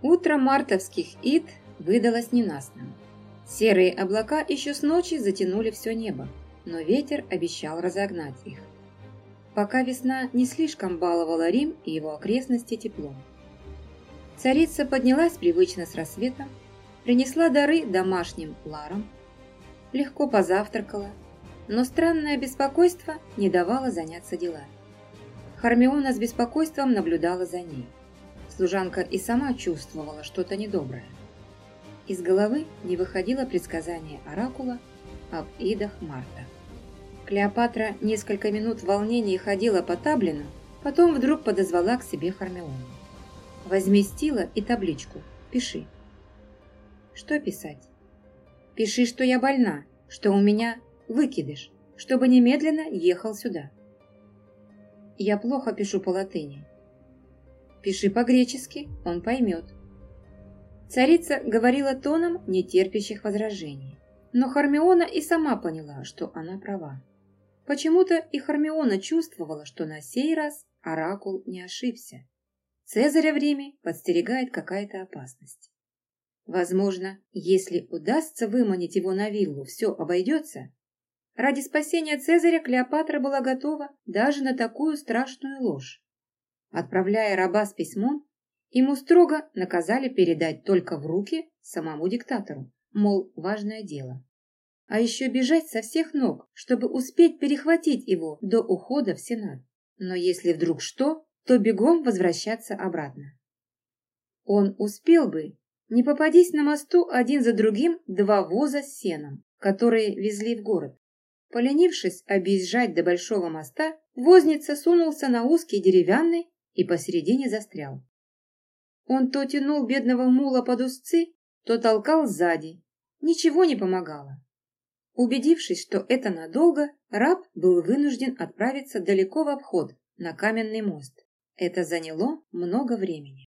Утро мартовских ид выдалось ненастным. Серые облака еще с ночи затянули все небо, но ветер обещал разогнать их. Пока весна не слишком баловала Рим и его окрестности теплом. Царица поднялась привычно с рассветом, принесла дары домашним ларам, легко позавтракала, но странное беспокойство не давало заняться делами. Хармиона с беспокойством наблюдала за ней. Служанка и сама чувствовала что-то недоброе. Из головы не выходило предсказание Оракула об идах Марта. Клеопатра несколько минут в волнении ходила по таблину, потом вдруг подозвала к себе Хармиону. «Возьми стила и табличку. Пиши». «Что писать?» «Пиши, что я больна, что у меня выкидыш, чтобы немедленно ехал сюда». «Я плохо пишу по латыни». «Пиши по-гречески, он поймет». Царица говорила тоном, нетерпящих возражений. Но Хармиона и сама поняла, что она права. Почему-то и Хармиона чувствовала, что на сей раз Оракул не ошибся. Цезаря в Риме подстерегает какая-то опасность. Возможно, если удастся выманить его на виллу, все обойдется. Ради спасения Цезаря Клеопатра была готова даже на такую страшную ложь. Отправляя раба с письмом, Ему строго наказали передать только в руки самому диктатору, мол, важное дело. А еще бежать со всех ног, чтобы успеть перехватить его до ухода в Сенат. Но если вдруг что, то бегом возвращаться обратно. Он успел бы, не попадись на мосту один за другим два воза с сеном, которые везли в город. Поленившись объезжать до большого моста, возница сунулся на узкий деревянный и посередине застрял. Он то тянул бедного мула под узцы, то толкал сзади. Ничего не помогало. Убедившись, что это надолго, раб был вынужден отправиться далеко в обход, на каменный мост. Это заняло много времени.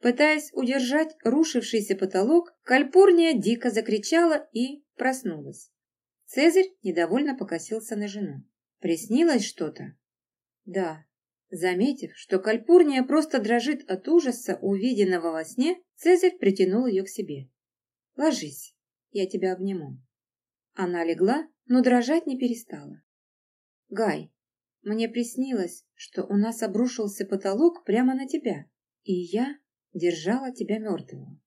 Пытаясь удержать рушившийся потолок, Кальпурния дико закричала и проснулась. Цезарь недовольно покосился на жену. Приснилось что-то? Да, Заметив, что Кальпурния просто дрожит от ужаса увиденного во сне, Цезарь притянул ее к себе. «Ложись, я тебя обниму». Она легла, но дрожать не перестала. «Гай, Мне приснилось, что у нас обрушился потолок прямо на тебя, и я держала тебя мертвого.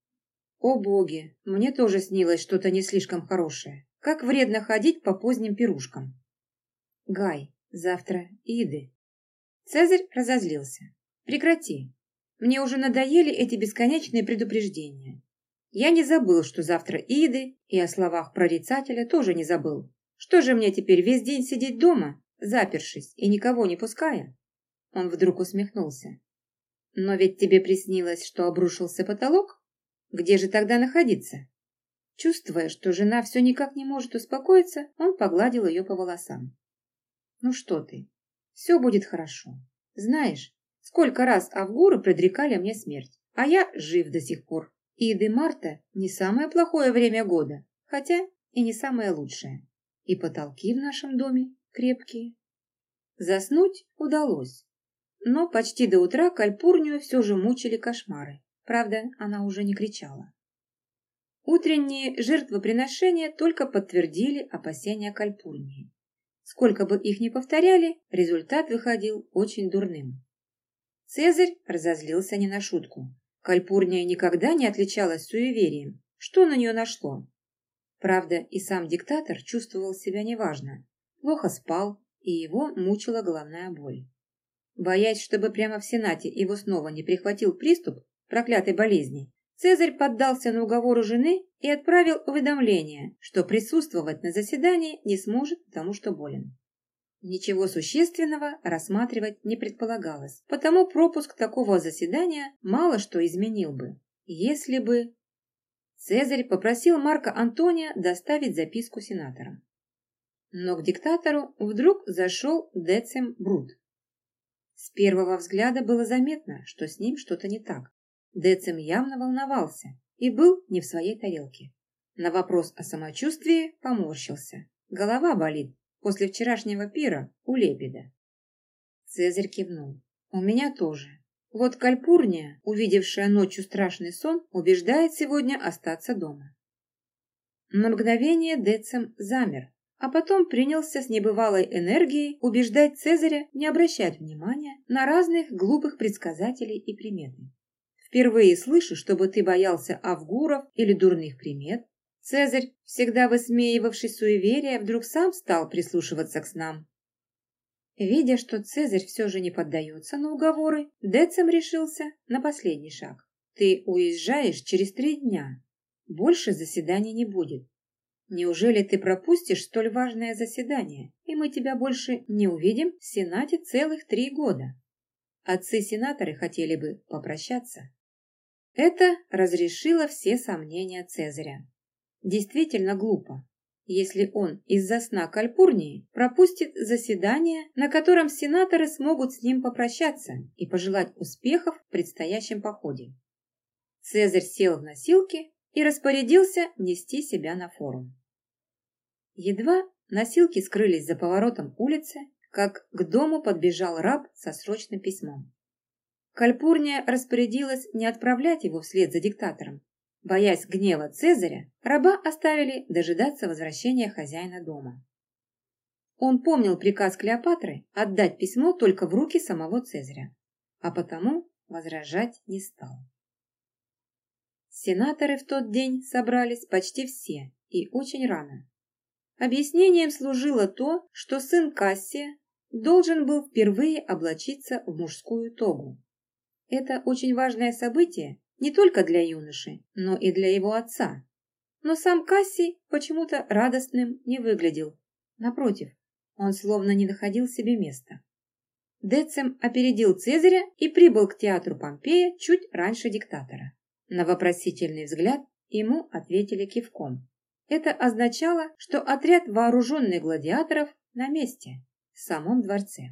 О боги, мне тоже снилось что-то не слишком хорошее. Как вредно ходить по поздним пирушкам. Гай, завтра Иды. Цезарь разозлился. Прекрати. Мне уже надоели эти бесконечные предупреждения. Я не забыл, что завтра Иды, и о словах прорицателя тоже не забыл. Что же мне теперь весь день сидеть дома, запершись и никого не пуская? Он вдруг усмехнулся. Но ведь тебе приснилось, что обрушился потолок? Где же тогда находиться? Чувствуя, что жена все никак не может успокоиться, он погладил ее по волосам. Ну что ты, все будет хорошо. Знаешь, сколько раз Авгуры предрекали мне смерть, а я жив до сих пор. Иды марта не самое плохое время года, хотя и не самое лучшее. И потолки в нашем доме крепкие. Заснуть удалось. Но почти до утра Кальпурнию все же мучили кошмары. Правда, она уже не кричала. Утренние жертвоприношения только подтвердили опасения Кальпурнии. Сколько бы их ни повторяли, результат выходил очень дурным. Цезарь разозлился не на шутку. Кальпурния никогда не отличалась суеверием. Что на нее нашло? Правда, и сам диктатор чувствовал себя неважно. Плохо спал, и его мучила головная боль. Боясь, чтобы прямо в Сенате его снова не прихватил приступ проклятой болезни, Цезарь поддался на уговору жены и отправил уведомление, что присутствовать на заседании не сможет, потому что болен. Ничего существенного рассматривать не предполагалось, потому пропуск такого заседания мало что изменил бы, если бы... Цезарь попросил Марка Антония доставить записку сенаторам. Но к диктатору вдруг зашел Децим Брут. С первого взгляда было заметно, что с ним что-то не так. Децим явно волновался и был не в своей тарелке. На вопрос о самочувствии поморщился. Голова болит после вчерашнего пира у Лебеда. Цезарь кивнул. У меня тоже. Вот Кальпурния, увидевшая ночью страшный сон, убеждает сегодня остаться дома. На мгновение Децим замер, а потом принялся с небывалой энергией убеждать Цезаря не обращать внимания на разных глупых предсказателей и приметы. Впервые слышу, чтобы ты боялся авгуров или дурных примет. Цезарь, всегда высмеивавший суеверия, вдруг сам стал прислушиваться к снам. Видя, что Цезарь все же не поддается на уговоры, Децим решился на последний шаг. Ты уезжаешь через три дня. Больше заседаний не будет. Неужели ты пропустишь столь важное заседание, и мы тебя больше не увидим в Сенате целых три года? Отцы-сенаторы хотели бы попрощаться. Это разрешило все сомнения Цезаря. Действительно глупо, если он из-за сна Кальпурнии пропустит заседание, на котором сенаторы смогут с ним попрощаться и пожелать успехов в предстоящем походе. Цезарь сел в носилки и распорядился нести себя на форум. Едва носилки скрылись за поворотом улицы, как к дому подбежал раб со срочным письмом. Кальпурния распорядилась не отправлять его вслед за диктатором. Боясь гнева Цезаря, раба оставили дожидаться возвращения хозяина дома. Он помнил приказ Клеопатры отдать письмо только в руки самого Цезаря, а потому возражать не стал. Сенаторы в тот день собрались почти все и очень рано. Объяснением служило то, что сын Кассия должен был впервые облачиться в мужскую тогу. Это очень важное событие не только для юноши, но и для его отца. Но сам Кассий почему-то радостным не выглядел. Напротив, он словно не находил себе места. Децим опередил Цезаря и прибыл к театру Помпея чуть раньше диктатора. На вопросительный взгляд ему ответили кивком. Это означало, что отряд вооруженных гладиаторов на месте, в самом дворце.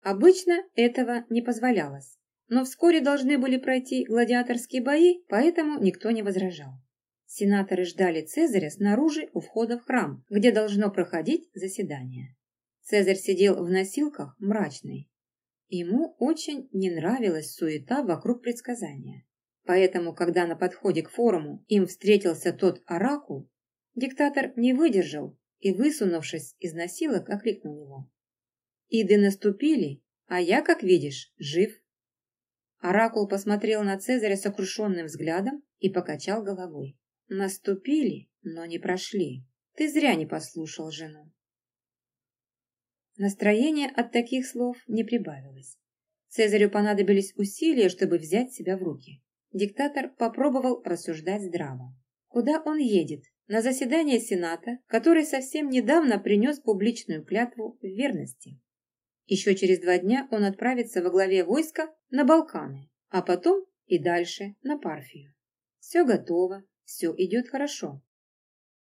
Обычно этого не позволялось но вскоре должны были пройти гладиаторские бои, поэтому никто не возражал. Сенаторы ждали Цезаря снаружи у входа в храм, где должно проходить заседание. Цезарь сидел в носилках мрачный. Ему очень не нравилась суета вокруг предсказания. Поэтому, когда на подходе к форуму им встретился тот оракул, диктатор не выдержал и, высунувшись из носилок, окликнул его. Иды наступили, а я, как видишь, жив. Оракул посмотрел на Цезаря сокрушенным взглядом и покачал головой. Наступили, но не прошли. Ты зря не послушал жену. Настроение от таких слов не прибавилось. Цезарю понадобились усилия, чтобы взять себя в руки. Диктатор попробовал рассуждать здраво. Куда он едет? На заседание Сената, который совсем недавно принес публичную клятву в верности. Еще через два дня он отправится во главе войска на Балканы, а потом и дальше на Парфию. Все готово, все идет хорошо.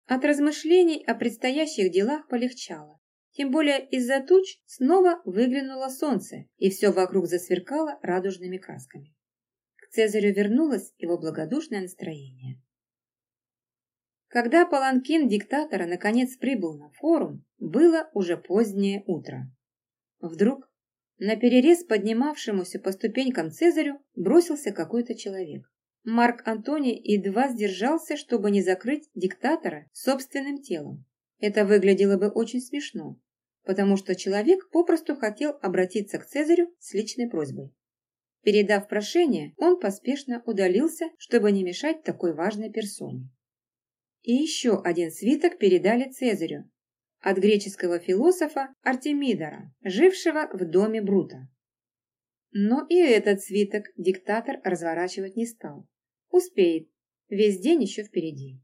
От размышлений о предстоящих делах полегчало. Тем более из-за туч снова выглянуло солнце, и все вокруг засверкало радужными красками. К Цезарю вернулось его благодушное настроение. Когда паланкин диктатора наконец прибыл на форум, было уже позднее утро. Вдруг на перерез поднимавшемуся по ступенькам Цезарю бросился какой-то человек. Марк Антоний едва сдержался, чтобы не закрыть диктатора собственным телом. Это выглядело бы очень смешно, потому что человек попросту хотел обратиться к Цезарю с личной просьбой. Передав прошение, он поспешно удалился, чтобы не мешать такой важной персоне. И еще один свиток передали Цезарю, от греческого философа Артемидора, жившего в доме Брута. Но и этот свиток диктатор разворачивать не стал. Успеет, весь день еще впереди.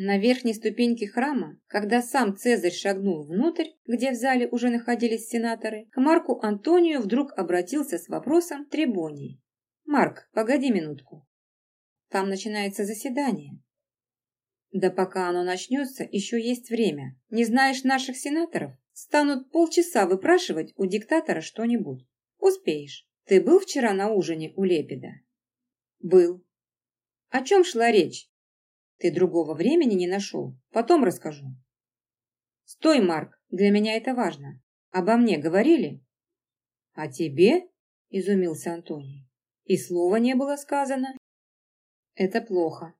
На верхней ступеньке храма, когда сам Цезарь шагнул внутрь, где в зале уже находились сенаторы, к Марку Антонию вдруг обратился с вопросом Требоний. «Марк, погоди минутку. Там начинается заседание. Да пока оно начнется, еще есть время. Не знаешь наших сенаторов? Станут полчаса выпрашивать у диктатора что-нибудь. Успеешь. Ты был вчера на ужине у Лепида? Был. О чем шла речь? Ты другого времени не нашел. Потом расскажу. Стой, Марк, для меня это важно. Обо мне говорили? О тебе? Изумился Антоний. И слова не было сказано. Это плохо.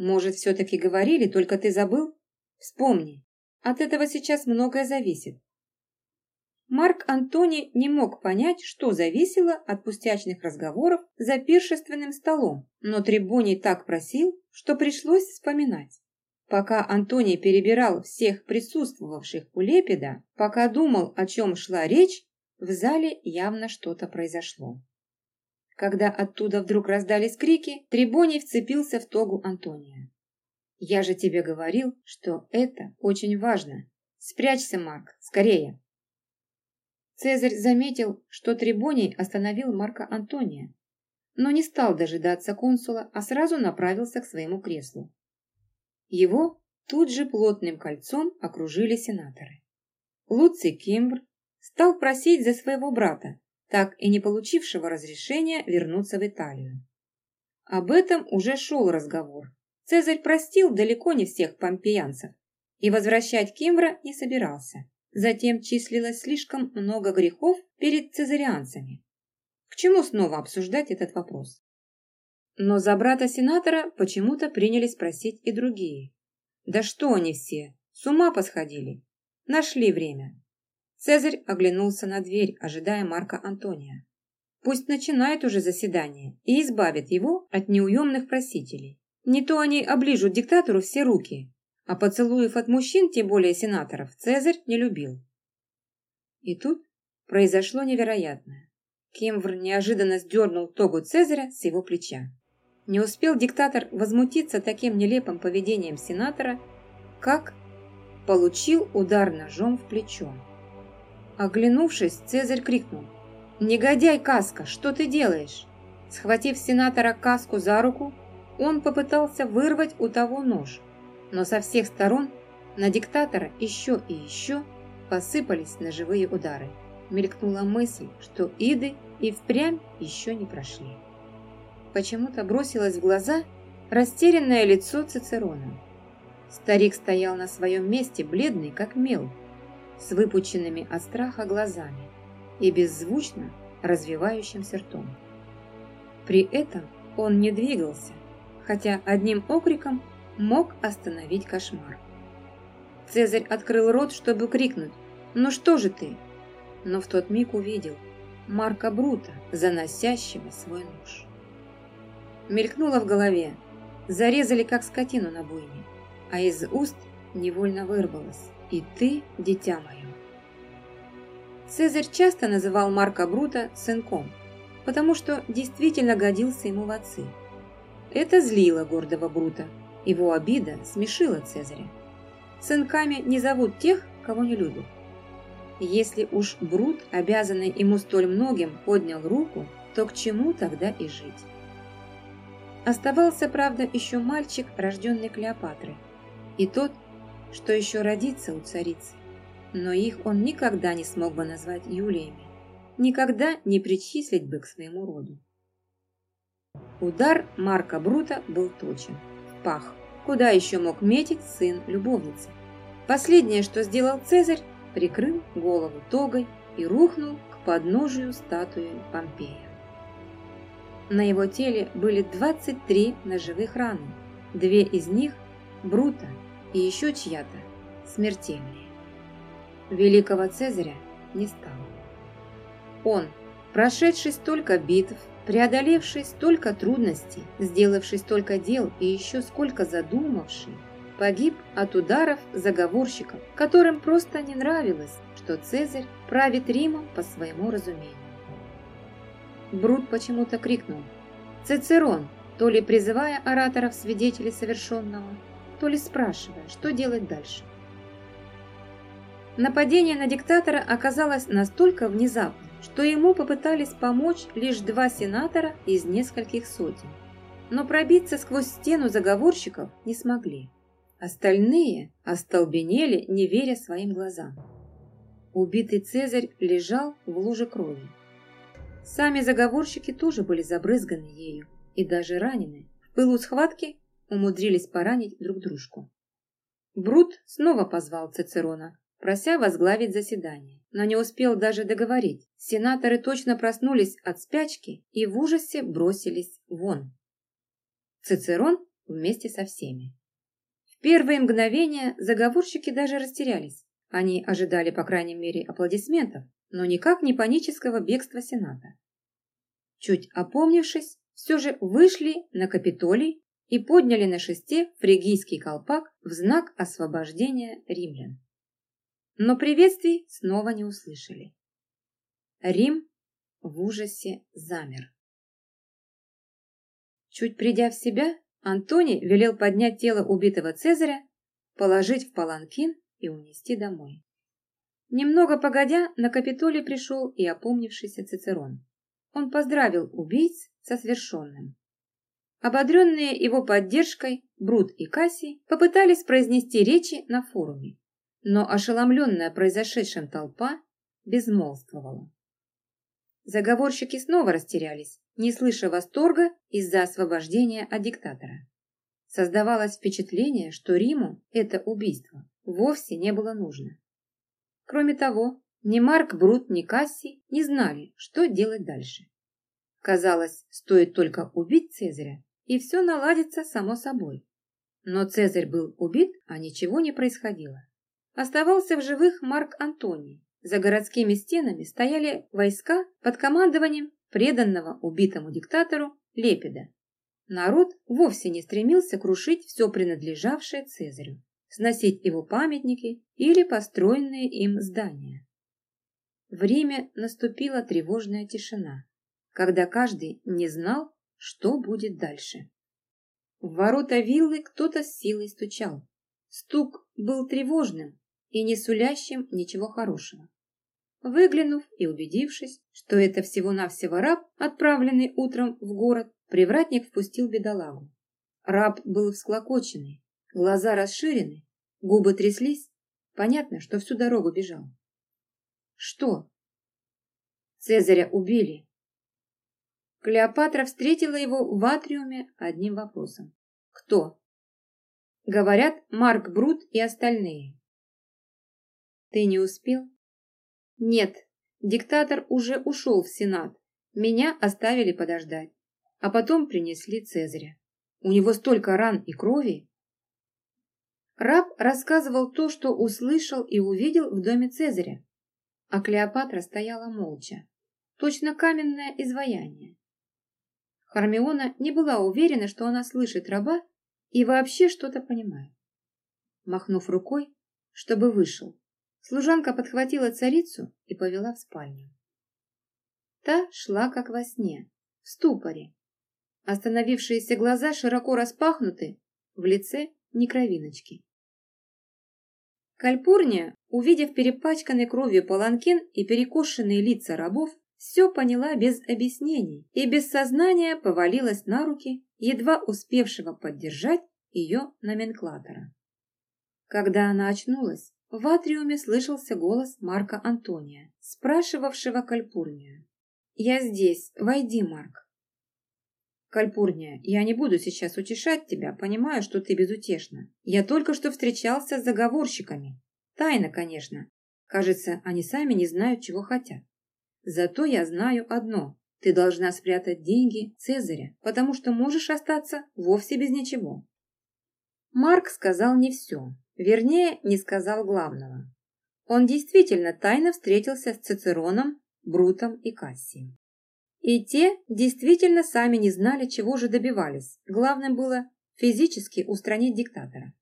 Может, все-таки говорили, только ты забыл? Вспомни. От этого сейчас многое зависит. Марк Антони не мог понять, что зависело от пустячных разговоров за пиршественным столом, но Трибуний так просил, что пришлось вспоминать. Пока Антоний перебирал всех присутствовавших у Лепида, пока думал, о чем шла речь, в зале явно что-то произошло. Когда оттуда вдруг раздались крики, Трибоний вцепился в тогу Антония. «Я же тебе говорил, что это очень важно. Спрячься, Марк, скорее!» Цезарь заметил, что Трибоний остановил Марка Антония, но не стал дожидаться консула, а сразу направился к своему креслу. Его тут же плотным кольцом окружили сенаторы. Луций Кимбр стал просить за своего брата, так и не получившего разрешения вернуться в Италию. Об этом уже шел разговор. Цезарь простил далеко не всех помпеянцев и возвращать Кимбра не собирался. Затем числилось слишком много грехов перед цезарианцами. К чему снова обсуждать этот вопрос? Но за брата сенатора почему-то принялись просить и другие. Да что они все, с ума посходили. Нашли время. Цезарь оглянулся на дверь, ожидая Марка Антония. Пусть начинает уже заседание и избавит его от неуемных просителей. Не то они оближут диктатору все руки, а поцелуев от мужчин, тем более сенаторов, Цезарь не любил. И тут произошло невероятное. Кемвр неожиданно сдернул тогу Цезаря с его плеча. Не успел диктатор возмутиться таким нелепым поведением сенатора, как получил удар ножом в плечо. Оглянувшись, Цезарь крикнул. «Негодяй, Каска, что ты делаешь?» Схватив сенатора Каску за руку, он попытался вырвать у того нож, но со всех сторон на диктатора еще и еще посыпались ножевые удары. Мелькнула мысль, что иды и впрямь еще не прошли. Почему-то бросилось в глаза растерянное лицо Цицерона. Старик стоял на своем месте, бледный, как мел, с выпученными от страха глазами и беззвучно развивающимся ртом. При этом он не двигался, хотя одним окриком мог остановить кошмар. Цезарь открыл рот, чтобы крикнуть «Ну что же ты?», но в тот миг увидел Марка Брута, заносящего свой нож. Мелькнуло в голове, зарезали как скотину на бойне, а из уст невольно вырвалось «И ты, дитя мое». Цезарь часто называл Марка Брута сынком, потому что действительно годился ему в отцы. Это злило гордого Брута, его обида смешила Цезаря. Сынками не зовут тех, кого не любят. Если уж Брут, обязанный ему столь многим, поднял руку, то к чему тогда и жить? Оставался, правда, еще мальчик, рожденный Клеопатрой, и тот, что еще родится у царицы. Но их он никогда не смог бы назвать Юлиями, никогда не причислить бы к своему роду. Удар Марка Брута был точен, пах, куда еще мог метить сын любовницы. Последнее, что сделал Цезарь, прикрыл голову тогой и рухнул к подножию статуи Помпея. На его теле были 23 ножевых раны, две из них – Брута и еще чья-то смертельные. Великого Цезаря не стало. Он, прошедший столько битв, преодолевший столько трудностей, сделавший столько дел и еще сколько задумавший, погиб от ударов заговорщиков, которым просто не нравилось, что Цезарь правит Римом по своему разумению. Брут почему-то крикнул «Цицерон!», то ли призывая ораторов свидетелей совершенного, то ли спрашивая, что делать дальше. Нападение на диктатора оказалось настолько внезапным, что ему попытались помочь лишь два сенатора из нескольких сотен. Но пробиться сквозь стену заговорщиков не смогли. Остальные остолбенели, не веря своим глазам. Убитый Цезарь лежал в луже крови. Сами заговорщики тоже были забрызганы ею и даже ранены. В пылу схватки умудрились поранить друг дружку. Брут снова позвал Цицерона, прося возглавить заседание, но не успел даже договорить. Сенаторы точно проснулись от спячки и в ужасе бросились вон. Цицерон вместе со всеми. В первые мгновения заговорщики даже растерялись. Они ожидали, по крайней мере, аплодисментов, но никак не панического бегства Сената. Чуть опомнившись, все же вышли на Капитолий и подняли на шесте фригийский колпак в знак освобождения римлян но приветствий снова не услышали. Рим в ужасе замер. Чуть придя в себя, Антоний велел поднять тело убитого Цезаря, положить в паланкин и унести домой. Немного погодя, на Капитолий пришел и опомнившийся Цицерон. Он поздравил убийц со свершенным. Ободренные его поддержкой, Брут и Кассий попытались произнести речи на форуме но ошеломленная произошедшим толпа безмолвствовала. Заговорщики снова растерялись, не слыша восторга из-за освобождения от диктатора. Создавалось впечатление, что Риму это убийство вовсе не было нужно. Кроме того, ни Марк Брут, ни Касси не знали, что делать дальше. Казалось, стоит только убить Цезаря, и все наладится само собой. Но Цезарь был убит, а ничего не происходило. Оставался в живых Марк Антоний. За городскими стенами стояли войска под командованием преданного убитому диктатору Лепида. Народ вовсе не стремился крушить все принадлежавшее Цезарю, сносить его памятники или построенные им здания. В Риме наступила тревожная тишина, когда каждый не знал, что будет дальше. В ворота виллы кто-то с силой стучал. Стук был тревожным, и не сулящим ничего хорошего. Выглянув и убедившись, что это всего-навсего раб, отправленный утром в город, привратник впустил бедолагу. Раб был всклокоченный, глаза расширены, губы тряслись. Понятно, что всю дорогу бежал. Что? Цезаря убили. Клеопатра встретила его в атриуме одним вопросом. Кто? Говорят, Марк Брут и остальные. Ты не успел? Нет, диктатор уже ушел в Сенат. Меня оставили подождать. А потом принесли Цезаря. У него столько ран и крови. Раб рассказывал то, что услышал и увидел в доме Цезаря. а Клеопатра стояла молча, точно каменное изваяние. Хармиона не была уверена, что она слышит раба и вообще что-то понимает. Махнув рукой, чтобы вышел, служанка подхватила царицу и повела в спальню. Та шла как во сне, в ступоре. Остановившиеся глаза широко распахнуты, в лице ни кровиночки. Кальпурния, увидев перепачканный кровью паланкин и перекошенные лица рабов, все поняла без объяснений и без сознания повалилась на руки едва успевшего поддержать ее номенклатора. Когда она очнулась, в атриуме слышался голос Марка Антония, спрашивавшего Кальпурнию. «Я здесь, войди, Марк». «Кальпурния, я не буду сейчас утешать тебя, понимаю, что ты безутешна. Я только что встречался с заговорщиками. Тайно, конечно. Кажется, они сами не знают, чего хотят. Зато я знаю одно. Ты должна спрятать деньги Цезаря, потому что можешь остаться вовсе без ничего. Марк сказал не все, вернее, не сказал главного. Он действительно тайно встретился с Цицероном, Брутом и Кассием. И те действительно сами не знали, чего же добивались. Главное было физически устранить диктатора.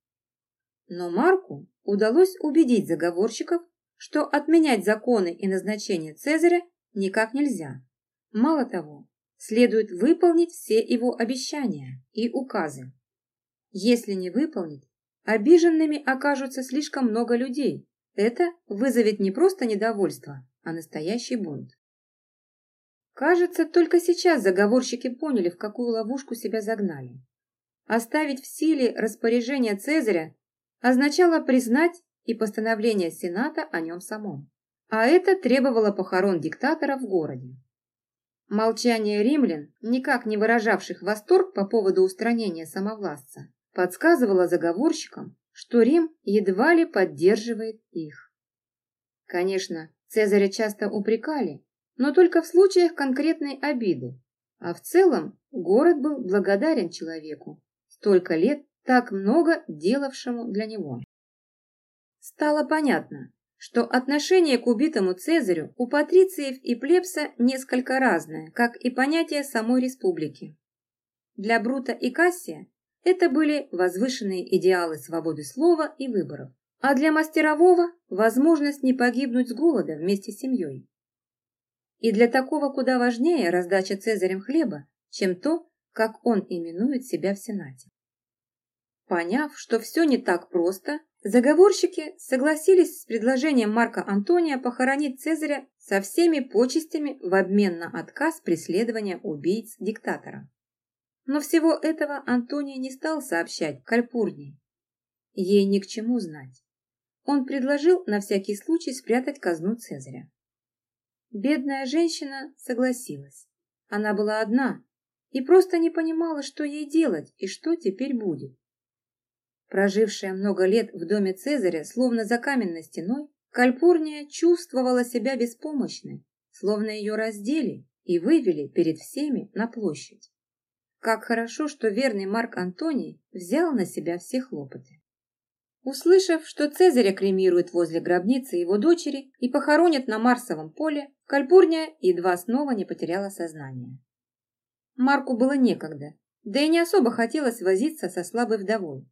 Но Марку удалось убедить заговорщиков, что отменять законы и назначение Цезаря никак нельзя. Мало того, следует выполнить все его обещания и указы. Если не выполнить, обиженными окажутся слишком много людей. Это вызовет не просто недовольство, а настоящий бунт. Кажется, только сейчас заговорщики поняли, в какую ловушку себя загнали. Оставить в силе распоряжение Цезаря означало признать и постановление Сената о нем самом. А это требовало похорон диктатора в городе. Молчание римлян, никак не выражавших восторг по поводу устранения самовластца, подсказывало заговорщикам, что Рим едва ли поддерживает их. Конечно, Цезаря часто упрекали, но только в случаях конкретной обиды, а в целом город был благодарен человеку, столько лет так много делавшему для него. Стало понятно, что отношение к убитому Цезарю у патрициев и плебса несколько разное, как и понятие самой республики. Для Брута и Кассия это были возвышенные идеалы свободы слова и выборов, а для мастерового – возможность не погибнуть с голода вместе с семьей. И для такого куда важнее раздача Цезарем хлеба, чем то, как он именует себя в Сенате. Поняв, что все не так просто, заговорщики согласились с предложением Марка Антония похоронить Цезаря со всеми почестями в обмен на отказ преследования убийц диктатора. Но всего этого Антоний не стал сообщать Кальпурнии. Ей ни к чему знать. Он предложил на всякий случай спрятать казну Цезаря. Бедная женщина согласилась. Она была одна и просто не понимала, что ей делать и что теперь будет. Прожившая много лет в доме Цезаря, словно за каменной стеной, Кальпурния чувствовала себя беспомощной, словно ее раздели и вывели перед всеми на площадь. Как хорошо, что верный Марк Антоний взял на себя все хлопоты. Услышав, что Цезаря кремируют возле гробницы его дочери и похоронят на Марсовом поле, Кальпурния едва снова не потеряла сознание. Марку было некогда, да и не особо хотелось возиться со слабой вдовой.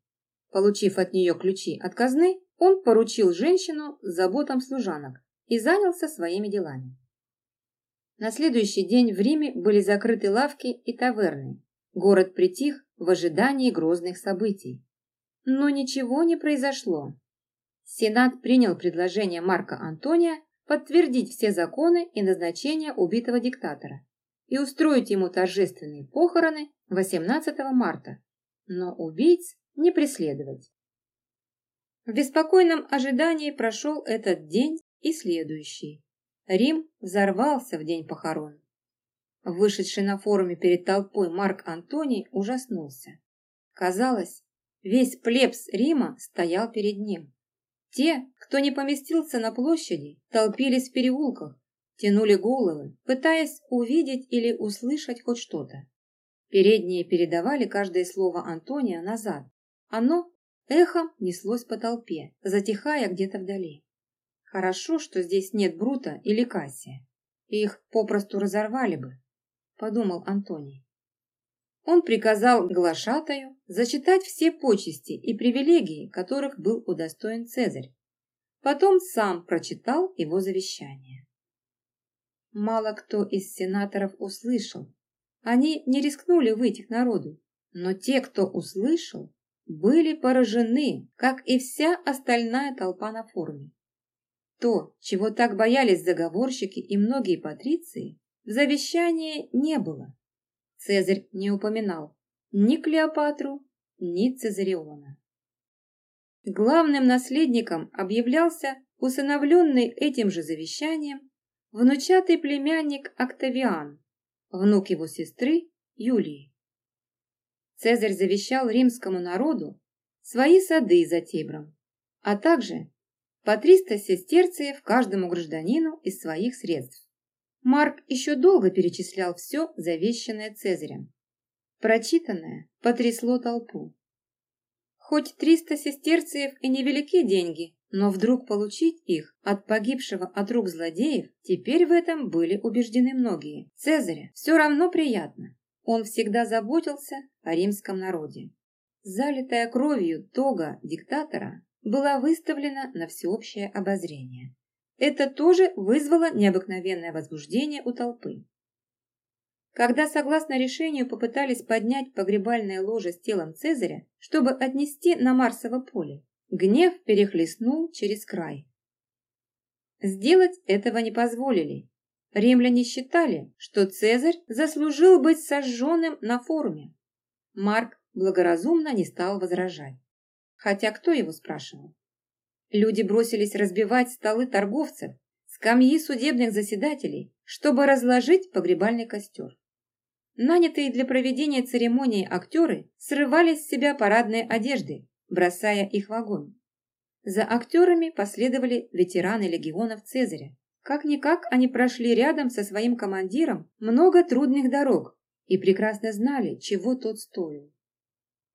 Получив от нее ключи от казны, он поручил женщину заботам служанок и занялся своими делами. На следующий день в Риме были закрыты лавки и таверны. Город притих в ожидании грозных событий. Но ничего не произошло. Сенат принял предложение Марка Антония подтвердить все законы и назначения убитого диктатора и устроить ему торжественные похороны 18 марта. Но убийц не преследовать. В беспокойном ожидании прошел этот день и следующий. Рим взорвался в день похорон. Вышедший на форуме перед толпой Марк Антоний ужаснулся. Казалось, весь плебс Рима стоял перед ним. Те, кто не поместился на площади, толпились в переулках, тянули головы, пытаясь увидеть или услышать хоть что-то. Передние передавали каждое слово Антония назад, оно эхом неслось по толпе, затихая где-то вдали. Хорошо, что здесь нет Брута или Кассия. Их попросту разорвали бы, подумал Антоний. Он приказал глашатаю зачитать все почести и привилегии, которых был удостоен Цезарь. Потом сам прочитал его завещание. Мало кто из сенаторов услышал. Они не рискнули выйти к народу, но те, кто услышал, были поражены, как и вся остальная толпа на форуме. То, чего так боялись заговорщики и многие патриции, в завещании не было. Цезарь не упоминал ни Клеопатру, ни Цезариона. Главным наследником объявлялся усыновленный этим же завещанием внучатый племянник Октавиан, внук его сестры Юлии. Цезарь завещал римскому народу свои сады за Тибром, а также по 300 сестерциев каждому гражданину из своих средств. Марк еще долго перечислял все, завещанное Цезарем. Прочитанное потрясло толпу. Хоть 300 сестерциев и невелики деньги, но вдруг получить их от погибшего от рук злодеев, теперь в этом были убеждены многие. Цезаря все равно приятно. Он всегда заботился о римском народе. Залитая кровью тога диктатора была выставлена на всеобщее обозрение. Это тоже вызвало необыкновенное возбуждение у толпы. Когда, согласно решению, попытались поднять погребальное ложе с телом Цезаря, чтобы отнести на Марсово поле, гнев перехлестнул через край. Сделать этого не позволили, Римляне считали, что Цезарь заслужил быть сожженным на форуме. Марк благоразумно не стал возражать. Хотя кто его спрашивал? Люди бросились разбивать столы торговцев, скамьи судебных заседателей, чтобы разложить погребальный костер. Нанятые для проведения церемонии актеры срывали с себя парадные одежды, бросая их в огонь. За актерами последовали ветераны легионов Цезаря, как-никак они прошли рядом со своим командиром много трудных дорог и прекрасно знали, чего тот стоил.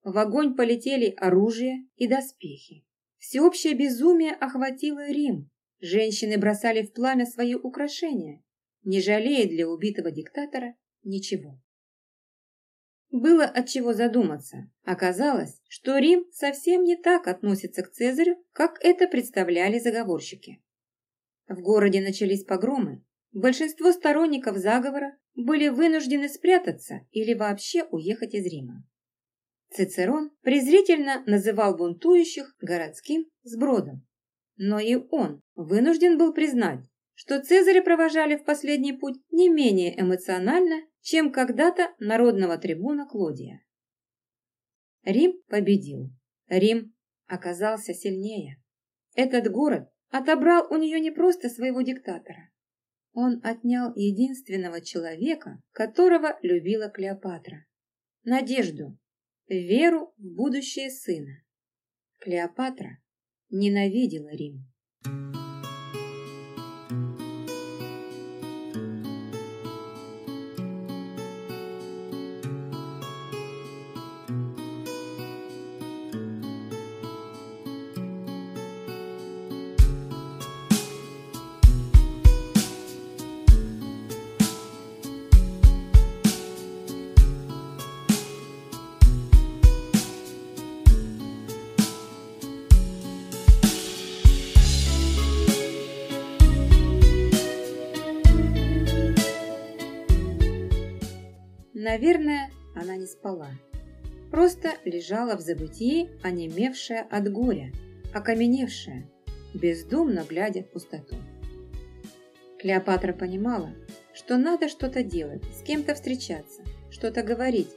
В огонь полетели оружие и доспехи. Всеобщее безумие охватило Рим. Женщины бросали в пламя свои украшения, не жалея для убитого диктатора ничего. Было от чего задуматься. Оказалось, что Рим совсем не так относится к Цезарю, как это представляли заговорщики. В городе начались погромы. Большинство сторонников заговора были вынуждены спрятаться или вообще уехать из Рима. Цицерон презрительно называл бунтующих городским сбродом. Но и он вынужден был признать, что Цезаря провожали в последний путь не менее эмоционально, чем когда-то народного трибуна Клодия. Рим победил. Рим оказался сильнее. Этот город отобрал у нее не просто своего диктатора. Он отнял единственного человека, которого любила Клеопатра. Надежду, веру в будущее сына. Клеопатра ненавидела Рим. Наверное, она не спала. Просто лежала в забытии, онемевшая от горя, окаменевшая, бездумно глядя в пустоту. Клеопатра понимала, что надо что-то делать, с кем-то встречаться, что-то говорить,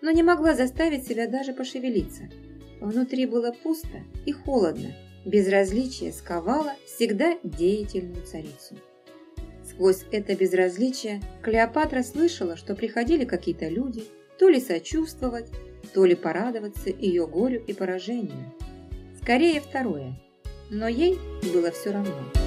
но не могла заставить себя даже пошевелиться. Внутри было пусто и холодно, безразличие сковало всегда деятельную царицу. Сквозь это безразличие Клеопатра слышала, что приходили какие-то люди, то ли сочувствовать, то ли порадоваться ее горю и поражению. Скорее второе, но ей было все равно.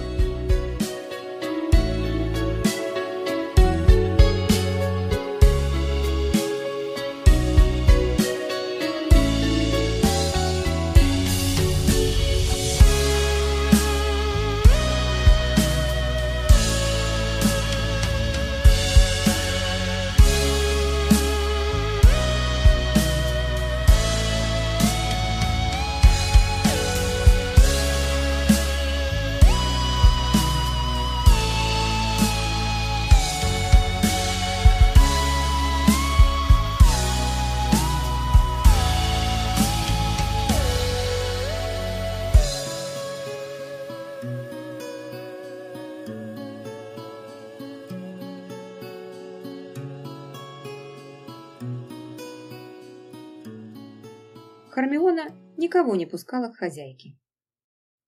Никого не пускала к хозяйке.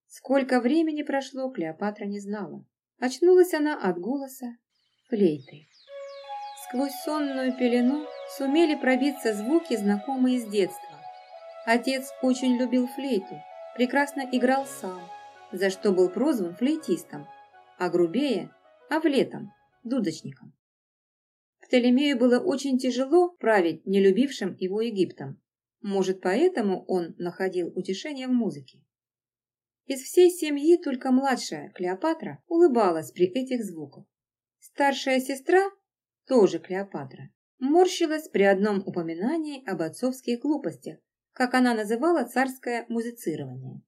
Сколько времени прошло, Клеопатра не знала. Очнулась она от голоса флейты. Сквозь сонную пелену сумели пробиться звуки, знакомые с детства. Отец очень любил флейту, прекрасно играл сам, за что был прозван флейтистом, а грубее – авлетом, дудочником. Птолемею было очень тяжело править нелюбившим его Египтом. Может, поэтому он находил утешение в музыке. Из всей семьи только младшая Клеопатра улыбалась при этих звуках. Старшая сестра, тоже Клеопатра, морщилась при одном упоминании об отцовских глупостях, как она называла царское музицирование.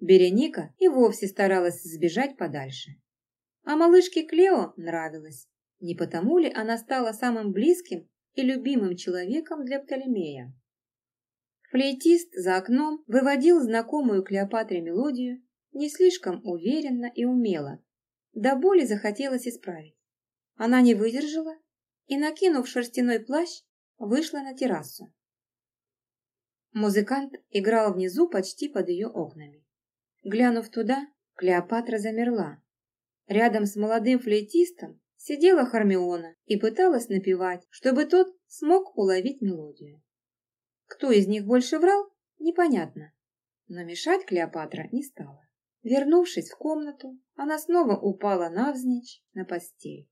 Береника и вовсе старалась сбежать подальше. А малышке Клео нравилось. Не потому ли она стала самым близким и любимым человеком для Птолемея? Флейтист за окном выводил знакомую Клеопатре мелодию не слишком уверенно и умело. До боли захотелось исправить. Она не выдержала и, накинув шерстяной плащ, вышла на террасу. Музыкант играл внизу почти под ее окнами. Глянув туда, Клеопатра замерла. Рядом с молодым флейтистом сидела Хармиона и пыталась напевать, чтобы тот смог уловить мелодию. Кто из них больше врал, непонятно, но мешать Клеопатра не стала. Вернувшись в комнату, она снова упала навзничь на постель.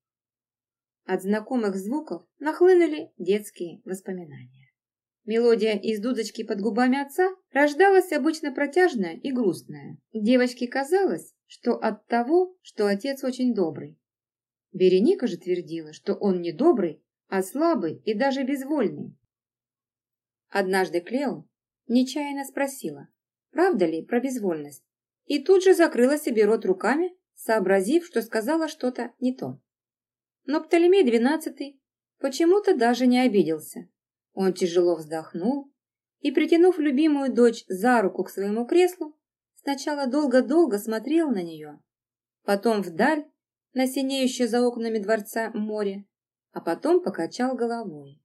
От знакомых звуков нахлынули детские воспоминания. Мелодия из дудочки под губами отца рождалась обычно протяжная и грустная. Девочке казалось, что от того, что отец очень добрый. Береника же твердила, что он не добрый, а слабый и даже безвольный. Однажды Клео нечаянно спросила, правда ли про безвольность, и тут же закрыла себе рот руками, сообразив, что сказала что-то не то. Но Птолемей XII почему-то даже не обиделся. Он тяжело вздохнул и, притянув любимую дочь за руку к своему креслу, сначала долго-долго смотрел на нее, потом вдаль, на синеющее за окнами дворца море, а потом покачал головой.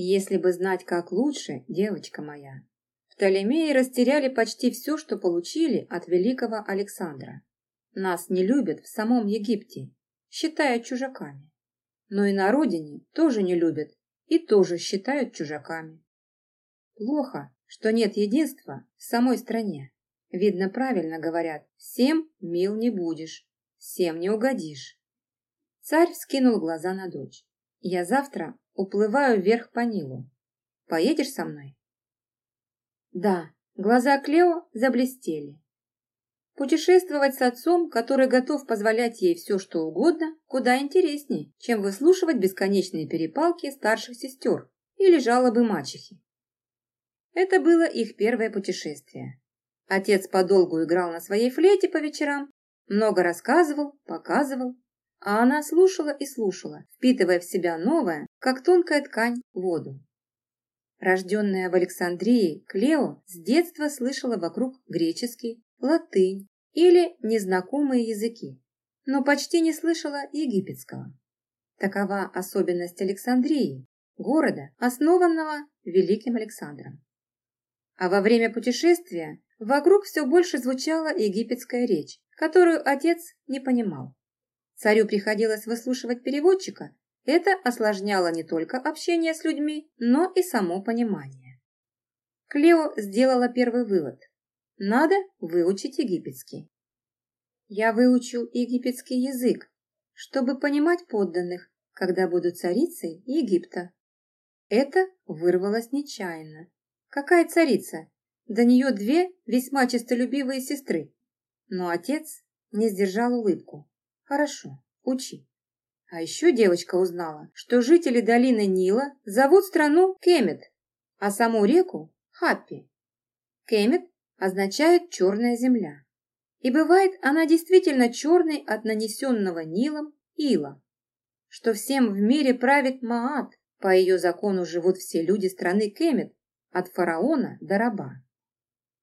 Если бы знать, как лучше, девочка моя. Птолемеи растеряли почти все, что получили от великого Александра. Нас не любят в самом Египте, считая чужаками. Но и на родине тоже не любят и тоже считают чужаками. Плохо, что нет единства в самой стране. Видно, правильно говорят, всем мил не будешь, всем не угодишь. Царь вскинул глаза на дочь. Я завтра уплываю вверх по Нилу. Поедешь со мной? Да, глаза Клео заблестели. Путешествовать с отцом, который готов позволять ей все, что угодно, куда интереснее, чем выслушивать бесконечные перепалки старших сестер или жалобы мачехи. Это было их первое путешествие. Отец подолгу играл на своей флейте по вечерам, много рассказывал, показывал, а она слушала и слушала, впитывая в себя новое, как тонкая ткань, воду. Рожденная в Александрии, Клео с детства слышала вокруг греческий, латынь или незнакомые языки, но почти не слышала египетского. Такова особенность Александрии, города, основанного Великим Александром. А во время путешествия вокруг все больше звучала египетская речь, которую отец не понимал. Царю приходилось выслушивать переводчика, это осложняло не только общение с людьми, но и само понимание. Клео сделала первый вывод. Надо выучить египетский. Я выучу египетский язык, чтобы понимать подданных, когда буду царицей Египта. Это вырвалось нечаянно. Какая царица? До нее две весьма честолюбивые сестры. Но отец не сдержал улыбку. Хорошо, учи. А еще девочка узнала, что жители долины Нила зовут страну Кемет, а саму реку – Хаппи. Кемет означает «черная земля». И бывает она действительно черной от нанесенного Нилом ила, что всем в мире правит Маат, по ее закону живут все люди страны Кемет, от фараона до раба.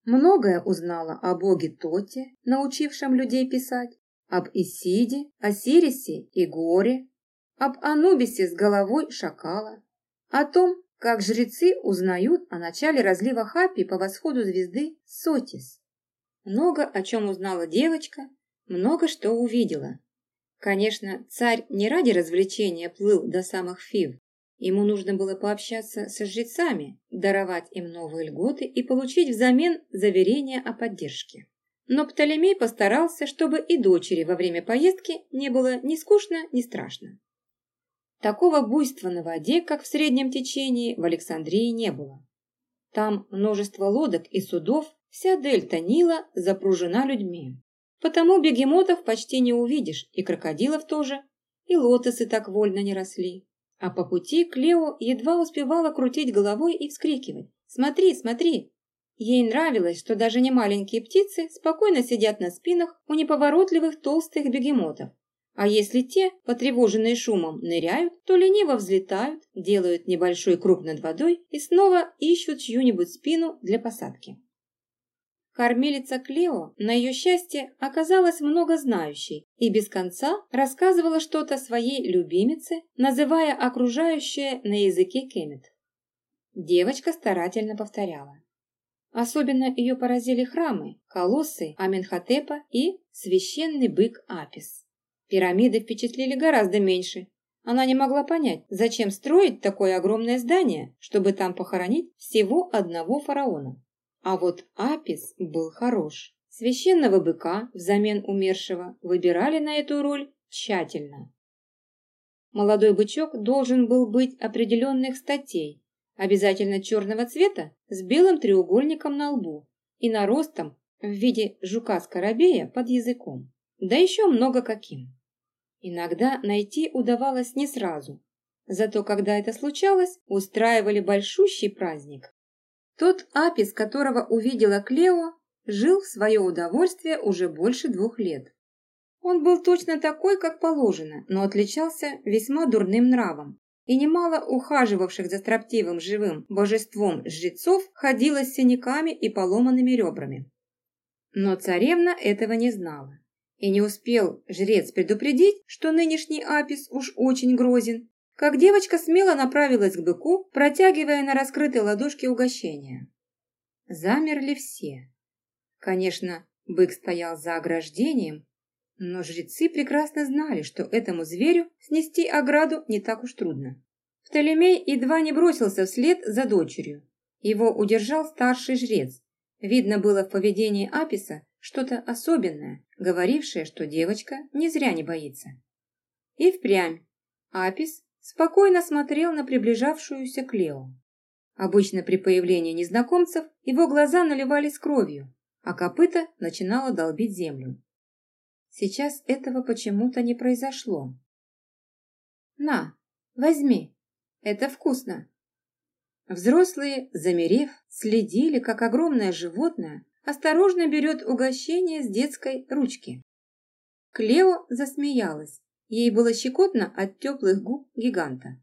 Многое узнала о боге Тоте, научившем людей писать, об Исиде, Осирисе и Горе, об Анубисе с головой шакала, о том, как жрецы узнают о начале разлива Хапи по восходу звезды Сотис. Много о чем узнала девочка, много что увидела. Конечно, царь не ради развлечения плыл до самых Фив. Ему нужно было пообщаться со жрецами, даровать им новые льготы и получить взамен заверение о поддержке. Но Птолемей постарался, чтобы и дочери во время поездки не было ни скучно, ни страшно. Такого буйства на воде, как в среднем течении, в Александрии не было. Там множество лодок и судов, вся дельта Нила запружена людьми. Потому бегемотов почти не увидишь, и крокодилов тоже, и лотосы так вольно не росли. А по пути Клео едва успевала крутить головой и вскрикивать. «Смотри, смотри!» Ей нравилось, что даже не маленькие птицы спокойно сидят на спинах у неповоротливых толстых бегемотов. А если те, потревоженные шумом, ныряют, то лениво взлетают, делают небольшой круг над водой и снова ищут чью-нибудь спину для посадки. Кормилица Клео, на ее счастье, оказалась многознающей и без конца рассказывала что-то своей любимице, называя окружающее на языке кемет. Девочка старательно повторяла. Особенно ее поразили храмы, колоссы Аменхотепа и священный бык Апис. Пирамиды впечатлили гораздо меньше. Она не могла понять, зачем строить такое огромное здание, чтобы там похоронить всего одного фараона. А вот Апис был хорош. Священного быка взамен умершего выбирали на эту роль тщательно. Молодой бычок должен был быть определенных статей, обязательно черного цвета с белым треугольником на лбу и наростом в виде жука-скоробея под языком. Да еще много каким. Иногда найти удавалось не сразу. Зато когда это случалось, устраивали большущий праздник. Тот апис, которого увидела Клео, жил в свое удовольствие уже больше двух лет. Он был точно такой, как положено, но отличался весьма дурным нравом и немало ухаживавших за строптивым живым божеством жрецов ходило с синяками и поломанными ребрами. Но царевна этого не знала. И не успел жрец предупредить, что нынешний Апис уж очень грозен, как девочка смело направилась к быку, протягивая на раскрытой ладошке угощение. Замерли все. Конечно, бык стоял за ограждением, но жрецы прекрасно знали, что этому зверю снести ограду не так уж трудно. Птолемей едва не бросился вслед за дочерью. Его удержал старший жрец. Видно было в поведении Аписа что-то особенное, говорившее, что девочка не зря не боится. И впрямь Апис спокойно смотрел на приближавшуюся Клео. Обычно при появлении незнакомцев его глаза наливались кровью, а копыта начинало долбить землю. Сейчас этого почему-то не произошло. «На, возьми, это вкусно!» Взрослые, замерев, следили, как огромное животное осторожно берет угощение с детской ручки. Клео засмеялась. Ей было щекотно от теплых губ гиганта.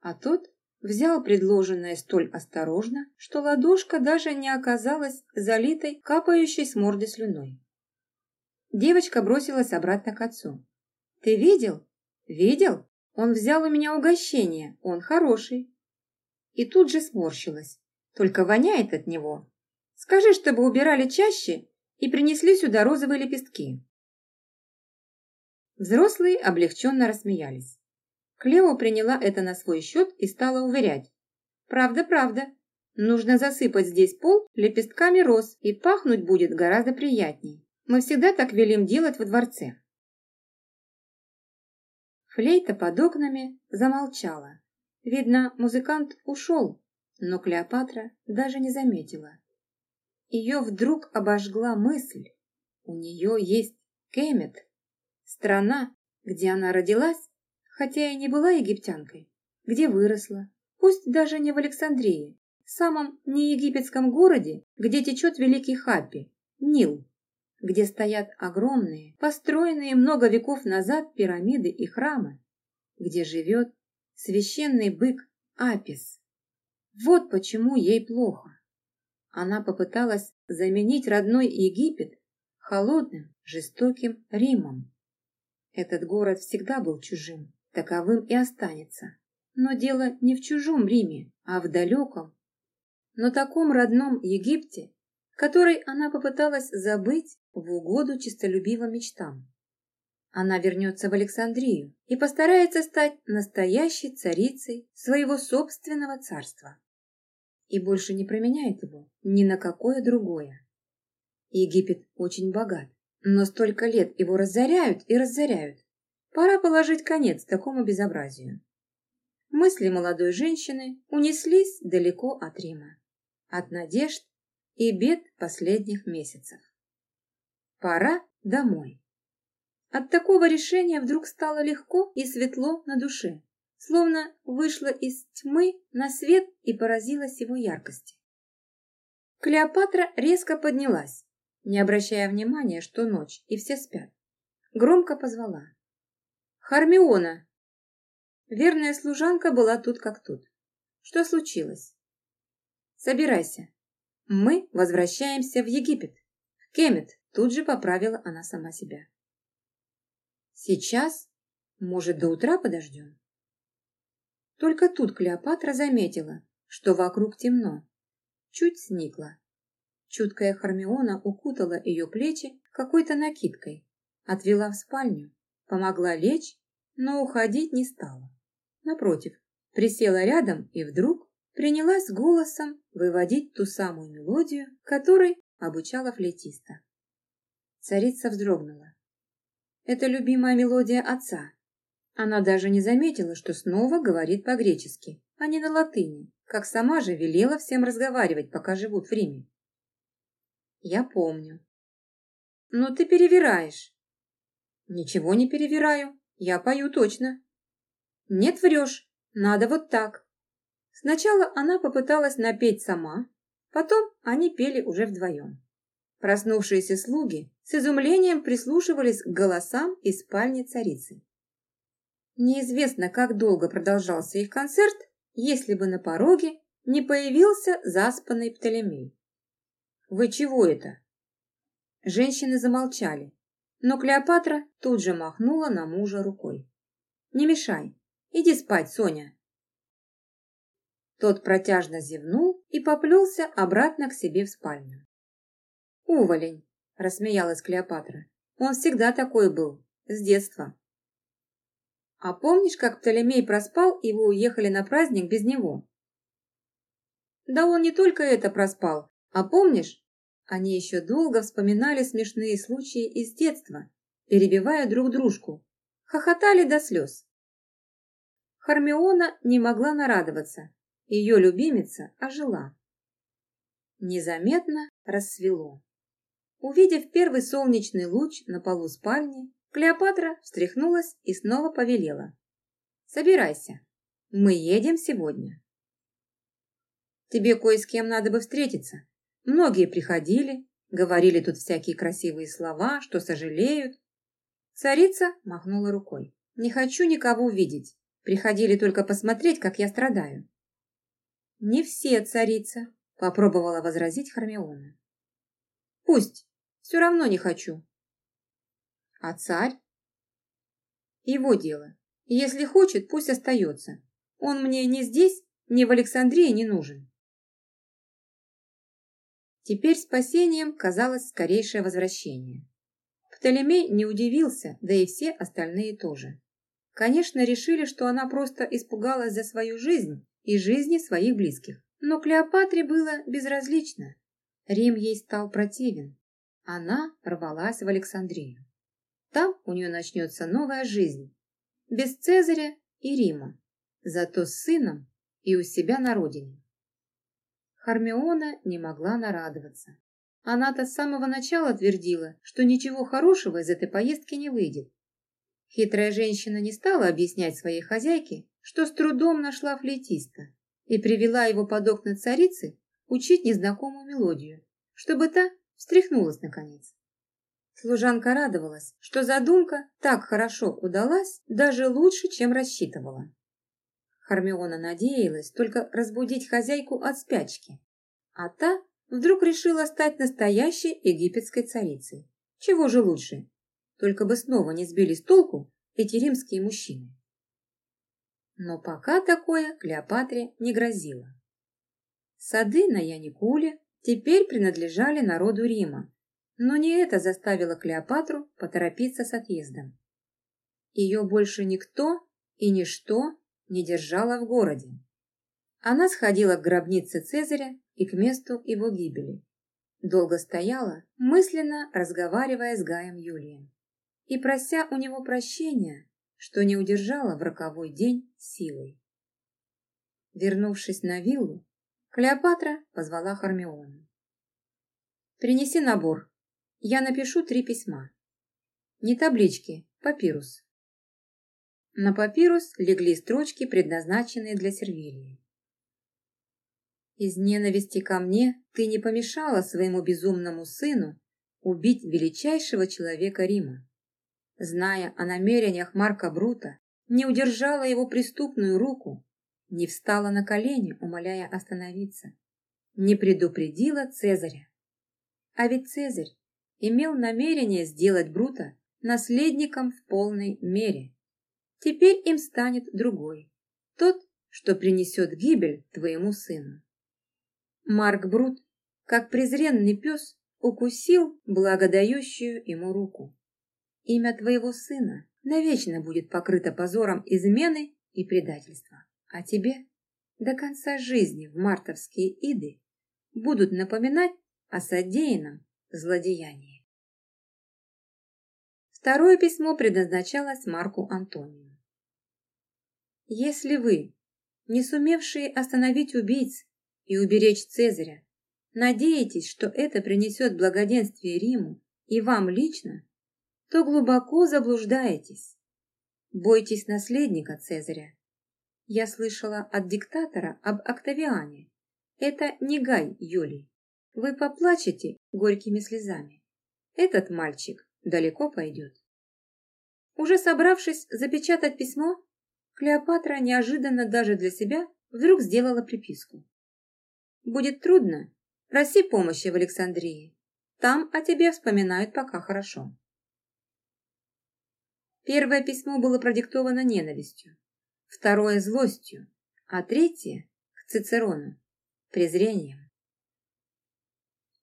А тот взял предложенное столь осторожно, что ладошка даже не оказалась залитой, капающей с морды слюной. Девочка бросилась обратно к отцу. «Ты видел? Видел? Он взял у меня угощение, он хороший». И тут же сморщилась. Только воняет от него. Скажи, чтобы убирали чаще и принесли сюда розовые лепестки. Взрослые облегченно рассмеялись. Клео приняла это на свой счет и стала уверять. «Правда, правда. Нужно засыпать здесь пол лепестками роз, и пахнуть будет гораздо приятней. Мы всегда так велим делать во дворце. Флейта под окнами замолчала. Видно, музыкант ушел, но Клеопатра даже не заметила. Ее вдруг обожгла мысль. У нее есть Кемет, страна, где она родилась, хотя и не была египтянкой, где выросла, пусть даже не в Александрии, самом неегипетском городе, где течет Великий Хаппи, Нил где стоят огромные, построенные много веков назад пирамиды и храмы, где живет священный бык Апис. Вот почему ей плохо. Она попыталась заменить родной Египет холодным, жестоким Римом. Этот город всегда был чужим, таковым и останется. Но дело не в чужом Риме, а в далеком, но таком родном Египте, который она попыталась забыть в угоду честолюбивым мечтам. Она вернется в Александрию и постарается стать настоящей царицей своего собственного царства. И больше не променяет его ни на какое другое. Египет очень богат, но столько лет его разоряют и разоряют. Пора положить конец такому безобразию. Мысли молодой женщины унеслись далеко от Рима, от надежд и бед последних месяцев. Пора домой. От такого решения вдруг стало легко и светло на душе, словно вышла из тьмы на свет и поразилась его яркости. Клеопатра резко поднялась, не обращая внимания, что ночь, и все спят. Громко позвала. «Хармиона!» Верная служанка была тут как тут. Что случилось? «Собирайся. Мы возвращаемся в Египет. Кемет!» Тут же поправила она сама себя. Сейчас? Может, до утра подождем? Только тут Клеопатра заметила, что вокруг темно. Чуть сникла. Чуткая Хармиона укутала ее плечи какой-то накидкой, отвела в спальню, помогла лечь, но уходить не стала. Напротив, присела рядом и вдруг принялась голосом выводить ту самую мелодию, которой обучала флейтиста. Царица вздрогнула. Это любимая мелодия отца. Она даже не заметила, что снова говорит по-гречески, а не на латыни, как сама же велела всем разговаривать, пока живут в Риме. Я помню. Но ты перевираешь. Ничего не перевираю, я пою точно. Нет, врешь, надо вот так. Сначала она попыталась напеть сама, потом они пели уже вдвоем. Проснувшиеся слуги с изумлением прислушивались к голосам из спальни царицы. Неизвестно, как долго продолжался их концерт, если бы на пороге не появился заспанный Птолемей. «Вы чего это?» Женщины замолчали, но Клеопатра тут же махнула на мужа рукой. «Не мешай, иди спать, Соня!» Тот протяжно зевнул и поплелся обратно к себе в спальню. «Уволень!» – рассмеялась Клеопатра. «Он всегда такой был, с детства». «А помнишь, как Птолемей проспал, и вы уехали на праздник без него?» «Да он не только это проспал, а помнишь?» Они еще долго вспоминали смешные случаи из детства, перебивая друг дружку, хохотали до слез. Хармиона не могла нарадоваться, ее любимица ожила. Незаметно рассвело. Увидев первый солнечный луч на полу спальни, Клеопатра встряхнулась и снова повелела. «Собирайся, мы едем сегодня». «Тебе кое с кем надо бы встретиться. Многие приходили, говорили тут всякие красивые слова, что сожалеют». Царица махнула рукой. «Не хочу никого видеть. Приходили только посмотреть, как я страдаю». «Не все, царица», — попробовала возразить Хармиона. Пусть. Все равно не хочу. А царь? Его дело. Если хочет, пусть остается. Он мне ни здесь, ни в Александрии не нужен. Теперь спасением казалось скорейшее возвращение. Птолемей не удивился, да и все остальные тоже. Конечно, решили, что она просто испугалась за свою жизнь и жизни своих близких. Но Клеопатре было безразлично. Рим ей стал противен. Она рвалась в Александрию. Там у нее начнется новая жизнь. Без Цезаря и Рима. Зато с сыном и у себя на родине. Хармиона не могла нарадоваться. Она-то с самого начала твердила, что ничего хорошего из этой поездки не выйдет. Хитрая женщина не стала объяснять своей хозяйке, что с трудом нашла флейтиста и привела его под окна царицы учить незнакомую мелодию, чтобы та встряхнулась наконец. Служанка радовалась, что задумка так хорошо удалась, даже лучше, чем рассчитывала. Хармиона надеялась только разбудить хозяйку от спячки, а та вдруг решила стать настоящей египетской царицей. Чего же лучше? Только бы снова не сбили с толку эти римские мужчины. Но пока такое Клеопатре не грозило. Сады на Яникуле теперь принадлежали народу Рима, но не это заставило Клеопатру поторопиться с отъездом. Ее больше никто и ничто не держало в городе. Она сходила к гробнице Цезаря и к месту его гибели. Долго стояла, мысленно разговаривая с Гаем Юлием и прося у него прощения, что не удержала в роковой день силой. Вернувшись на виллу, Клеопатра позвала Хармиону. «Принеси набор. Я напишу три письма. Не таблички, папирус». На папирус легли строчки, предназначенные для Сервилии. «Из ненависти ко мне ты не помешала своему безумному сыну убить величайшего человека Рима. Зная о намерениях Марка Брута, не удержала его преступную руку не встала на колени, умоляя остановиться, не предупредила Цезаря. А ведь Цезарь имел намерение сделать Брута наследником в полной мере. Теперь им станет другой, тот, что принесет гибель твоему сыну. Марк Брут, как презренный пес, укусил благодающую ему руку. Имя твоего сына навечно будет покрыто позором измены и предательства. А тебе до конца жизни в мартовские иды будут напоминать о содеянном злодеянии. Второе письмо предназначалось Марку Антонию. Если вы, не сумевшие остановить убийц и уберечь Цезаря, надеетесь, что это принесет благоденствие Риму и вам лично, то глубоко заблуждаетесь. Бойтесь наследника Цезаря я слышала от диктатора об Октавиане. Это не Гай Юлий. Вы поплачете горькими слезами. Этот мальчик далеко пойдет. Уже собравшись запечатать письмо, Клеопатра неожиданно даже для себя вдруг сделала приписку. «Будет трудно. Проси помощи в Александрии. Там о тебе вспоминают пока хорошо». Первое письмо было продиктовано ненавистью второе – злостью, а третье – к Цицерону – презрением.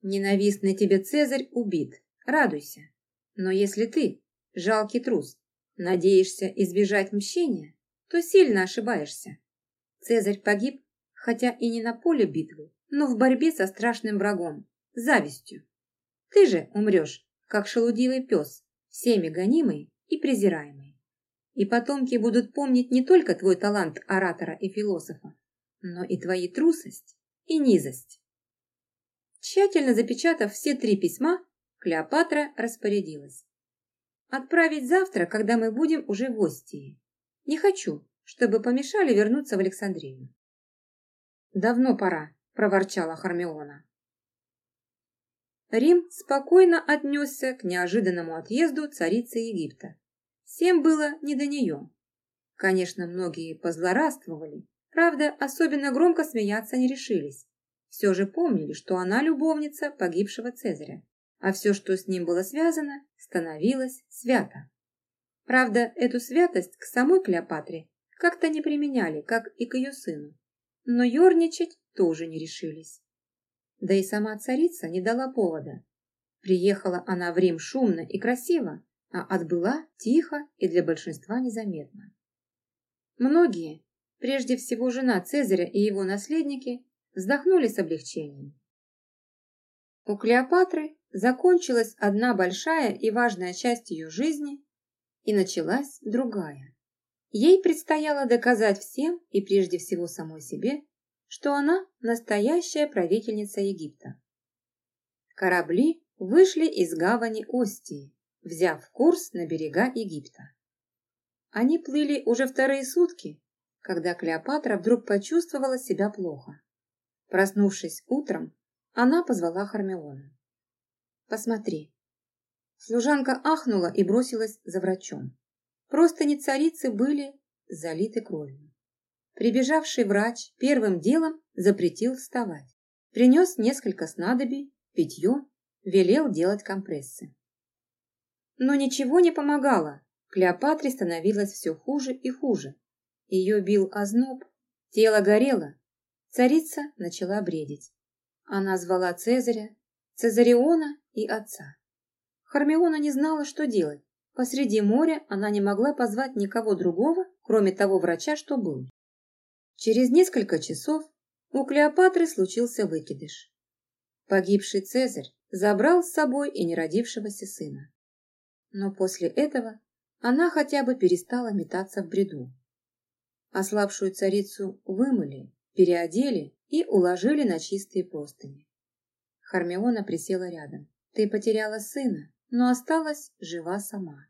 Ненавистный тебе Цезарь убит, радуйся. Но если ты, жалкий трус, надеешься избежать мщения, то сильно ошибаешься. Цезарь погиб, хотя и не на поле битвы, но в борьбе со страшным врагом – завистью. Ты же умрешь, как шелудивый пес, всеми гонимый и презираемый. И потомки будут помнить не только твой талант оратора и философа, но и твои трусость и низость. Тщательно запечатав все три письма, Клеопатра распорядилась. Отправить завтра, когда мы будем уже в Остии. Не хочу, чтобы помешали вернуться в Александрию. Давно пора, проворчала Хармиона. Рим спокойно отнесся к неожиданному отъезду царицы Египта. Всем было не до нее. Конечно, многие позлорадствовали, правда, особенно громко смеяться не решились. Все же помнили, что она любовница погибшего Цезаря, а все, что с ним было связано, становилось свято. Правда, эту святость к самой Клеопатре как-то не применяли, как и к ее сыну. Но ерничать тоже не решились. Да и сама царица не дала повода. Приехала она в Рим шумно и красиво, а отбыла тихо и для большинства незаметно. Многие, прежде всего жена Цезаря и его наследники, вздохнули с облегчением. У Клеопатры закончилась одна большая и важная часть ее жизни, и началась другая. Ей предстояло доказать всем и прежде всего самой себе, что она настоящая правительница Египта. Корабли вышли из гавани Остии, взяв курс на берега Египта. Они плыли уже вторые сутки, когда Клеопатра вдруг почувствовала себя плохо. Проснувшись утром, она позвала Хармиона. «Посмотри». Служанка ахнула и бросилась за врачом. Просто не царицы были залиты кровью. Прибежавший врач первым делом запретил вставать. Принес несколько снадобий, питье, велел делать компрессы. Но ничего не помогало. Клеопатре становилось все хуже и хуже. Ее бил озноб, тело горело. Царица начала бредить. Она звала Цезаря, Цезариона и отца. Хармиона не знала, что делать. Посреди моря она не могла позвать никого другого, кроме того врача, что был. Через несколько часов у Клеопатры случился выкидыш. Погибший Цезарь забрал с собой и неродившегося сына. Но после этого она хотя бы перестала метаться в бреду. Ослабшую царицу вымыли, переодели и уложили на чистые простыни. Хармиона присела рядом. «Ты потеряла сына, но осталась жива сама».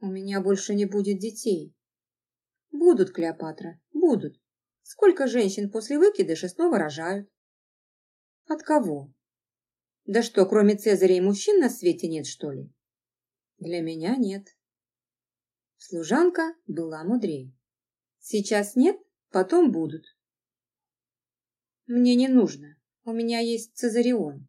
«У меня больше не будет детей». «Будут, Клеопатра, будут. Сколько женщин после выкидыша снова рожают?» «От кого?» «Да что, кроме Цезаря и мужчин на свете нет, что ли?» «Для меня нет». Служанка была мудрее. «Сейчас нет, потом будут». «Мне не нужно. У меня есть Цезарион.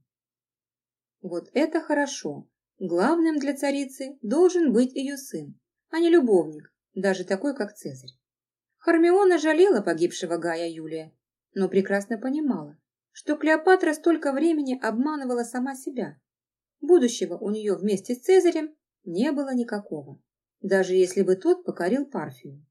Вот это хорошо. Главным для царицы должен быть ее сын, а не любовник, даже такой, как Цезарь. Хармиона жалела погибшего Гая Юлия, но прекрасно понимала, что Клеопатра столько времени обманывала сама себя. Будущего у нее вместе с Цезарем не было никакого, даже если бы тот покорил Парфию.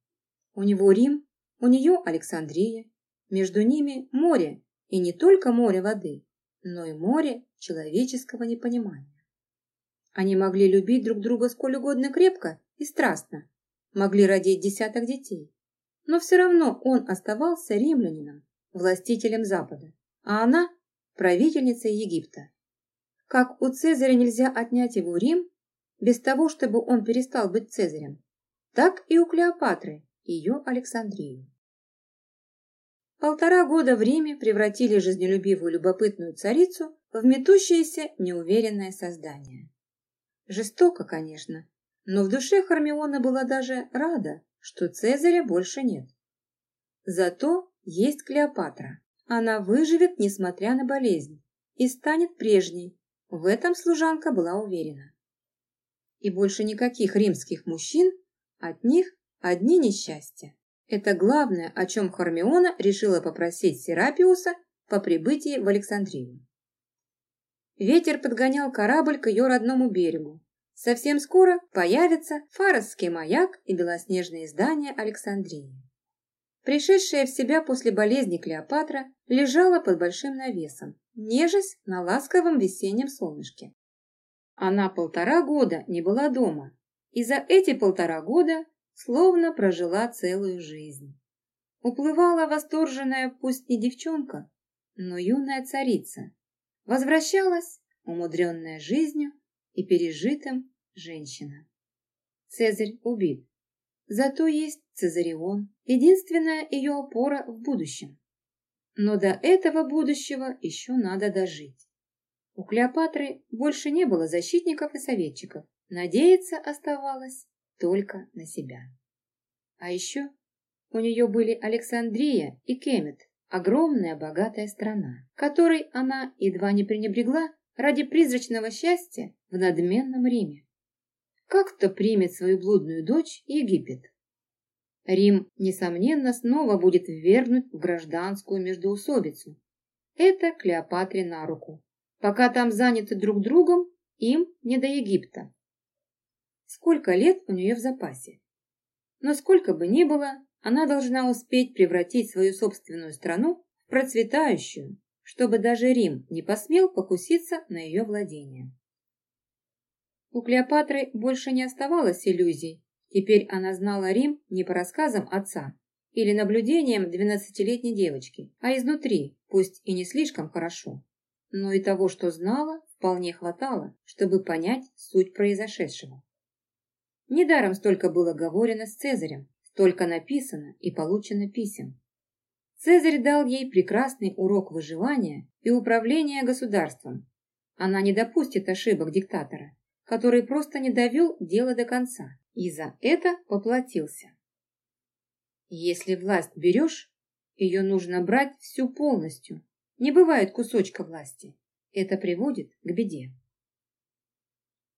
У него Рим, у нее Александрия, между ними море и не только море воды, но и море человеческого непонимания. Они могли любить друг друга сколь угодно крепко и страстно, могли родить десяток детей, но все равно он оставался римлянином, властителем Запада, а она – правительницей Египта. Как у Цезаря нельзя отнять его Рим, без того, чтобы он перестал быть Цезарем, так и у Клеопатры ее Александрию. Полтора года в Риме превратили жизнелюбивую любопытную царицу в метущееся неуверенное создание. Жестоко, конечно, но в душе Хармиона была даже рада, что Цезаря больше нет. Зато есть Клеопатра. Она выживет, несмотря на болезнь, и станет прежней. В этом служанка была уверена. И больше никаких римских мужчин, от них одни несчастья. Это главное, о чем Хармиона решила попросить Серапиуса по прибытии в Александрию. Ветер подгонял корабль к ее родному берегу. Совсем скоро появится Фаросский маяк и белоснежные здания Александрии. Пришедшая в себя после болезни Клеопатра лежала под большим навесом, нежесть на ласковом весеннем солнышке. Она полтора года не была дома, и за эти полтора года словно прожила целую жизнь. Уплывала восторженная, пусть не девчонка, но юная царица. Возвращалась, умудренная жизнью и пережитым, женщина. Цезарь убит. Зато есть Цезарион, единственная ее опора в будущем. Но до этого будущего еще надо дожить. У Клеопатры больше не было защитников и советчиков. Надеяться оставалось только на себя. А еще у нее были Александрия и Кемет, огромная богатая страна, которой она едва не пренебрегла ради призрачного счастья в надменном Риме. Как кто примет свою блудную дочь Египет? Рим, несомненно, снова будет ввергнут в гражданскую междоусобицу. Это Клеопатре на руку. Пока там заняты друг другом, им не до Египта сколько лет у нее в запасе. Но сколько бы ни было, она должна успеть превратить свою собственную страну в процветающую, чтобы даже Рим не посмел покуситься на ее владение. У Клеопатры больше не оставалось иллюзий. Теперь она знала Рим не по рассказам отца или наблюдениям двенадцатилетней девочки, а изнутри, пусть и не слишком хорошо. Но и того, что знала, вполне хватало, чтобы понять суть произошедшего. Недаром столько было говорено с Цезарем, столько написано и получено писем. Цезарь дал ей прекрасный урок выживания и управления государством. Она не допустит ошибок диктатора, который просто не довел дело до конца и за это поплатился. Если власть берешь, ее нужно брать всю полностью. Не бывает кусочка власти. Это приводит к беде.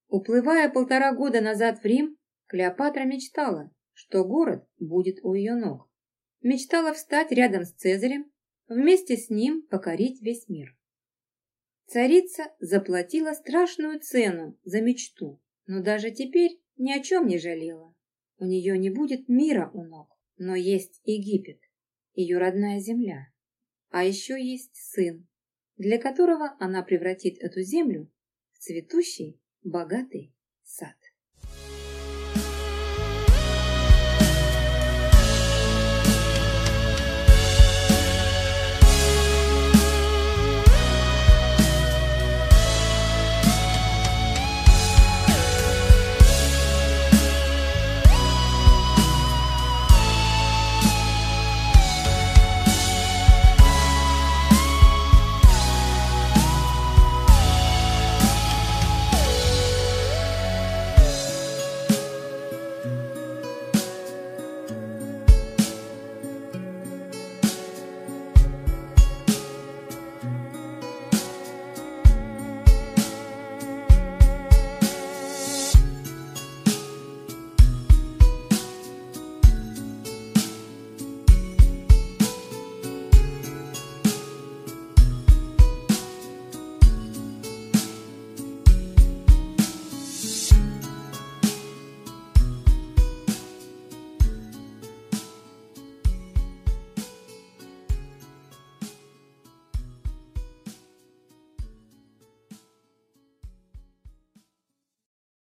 Уплывая полтора года назад в Рим, Клеопатра мечтала, что город будет у ее ног. Мечтала встать рядом с Цезарем, вместе с ним покорить весь мир. Царица заплатила страшную цену за мечту, но даже теперь ни о чем не жалела. У нее не будет мира у ног, но есть Египет, ее родная земля. А еще есть сын, для которого она превратит эту землю в цветущий, богатый сад.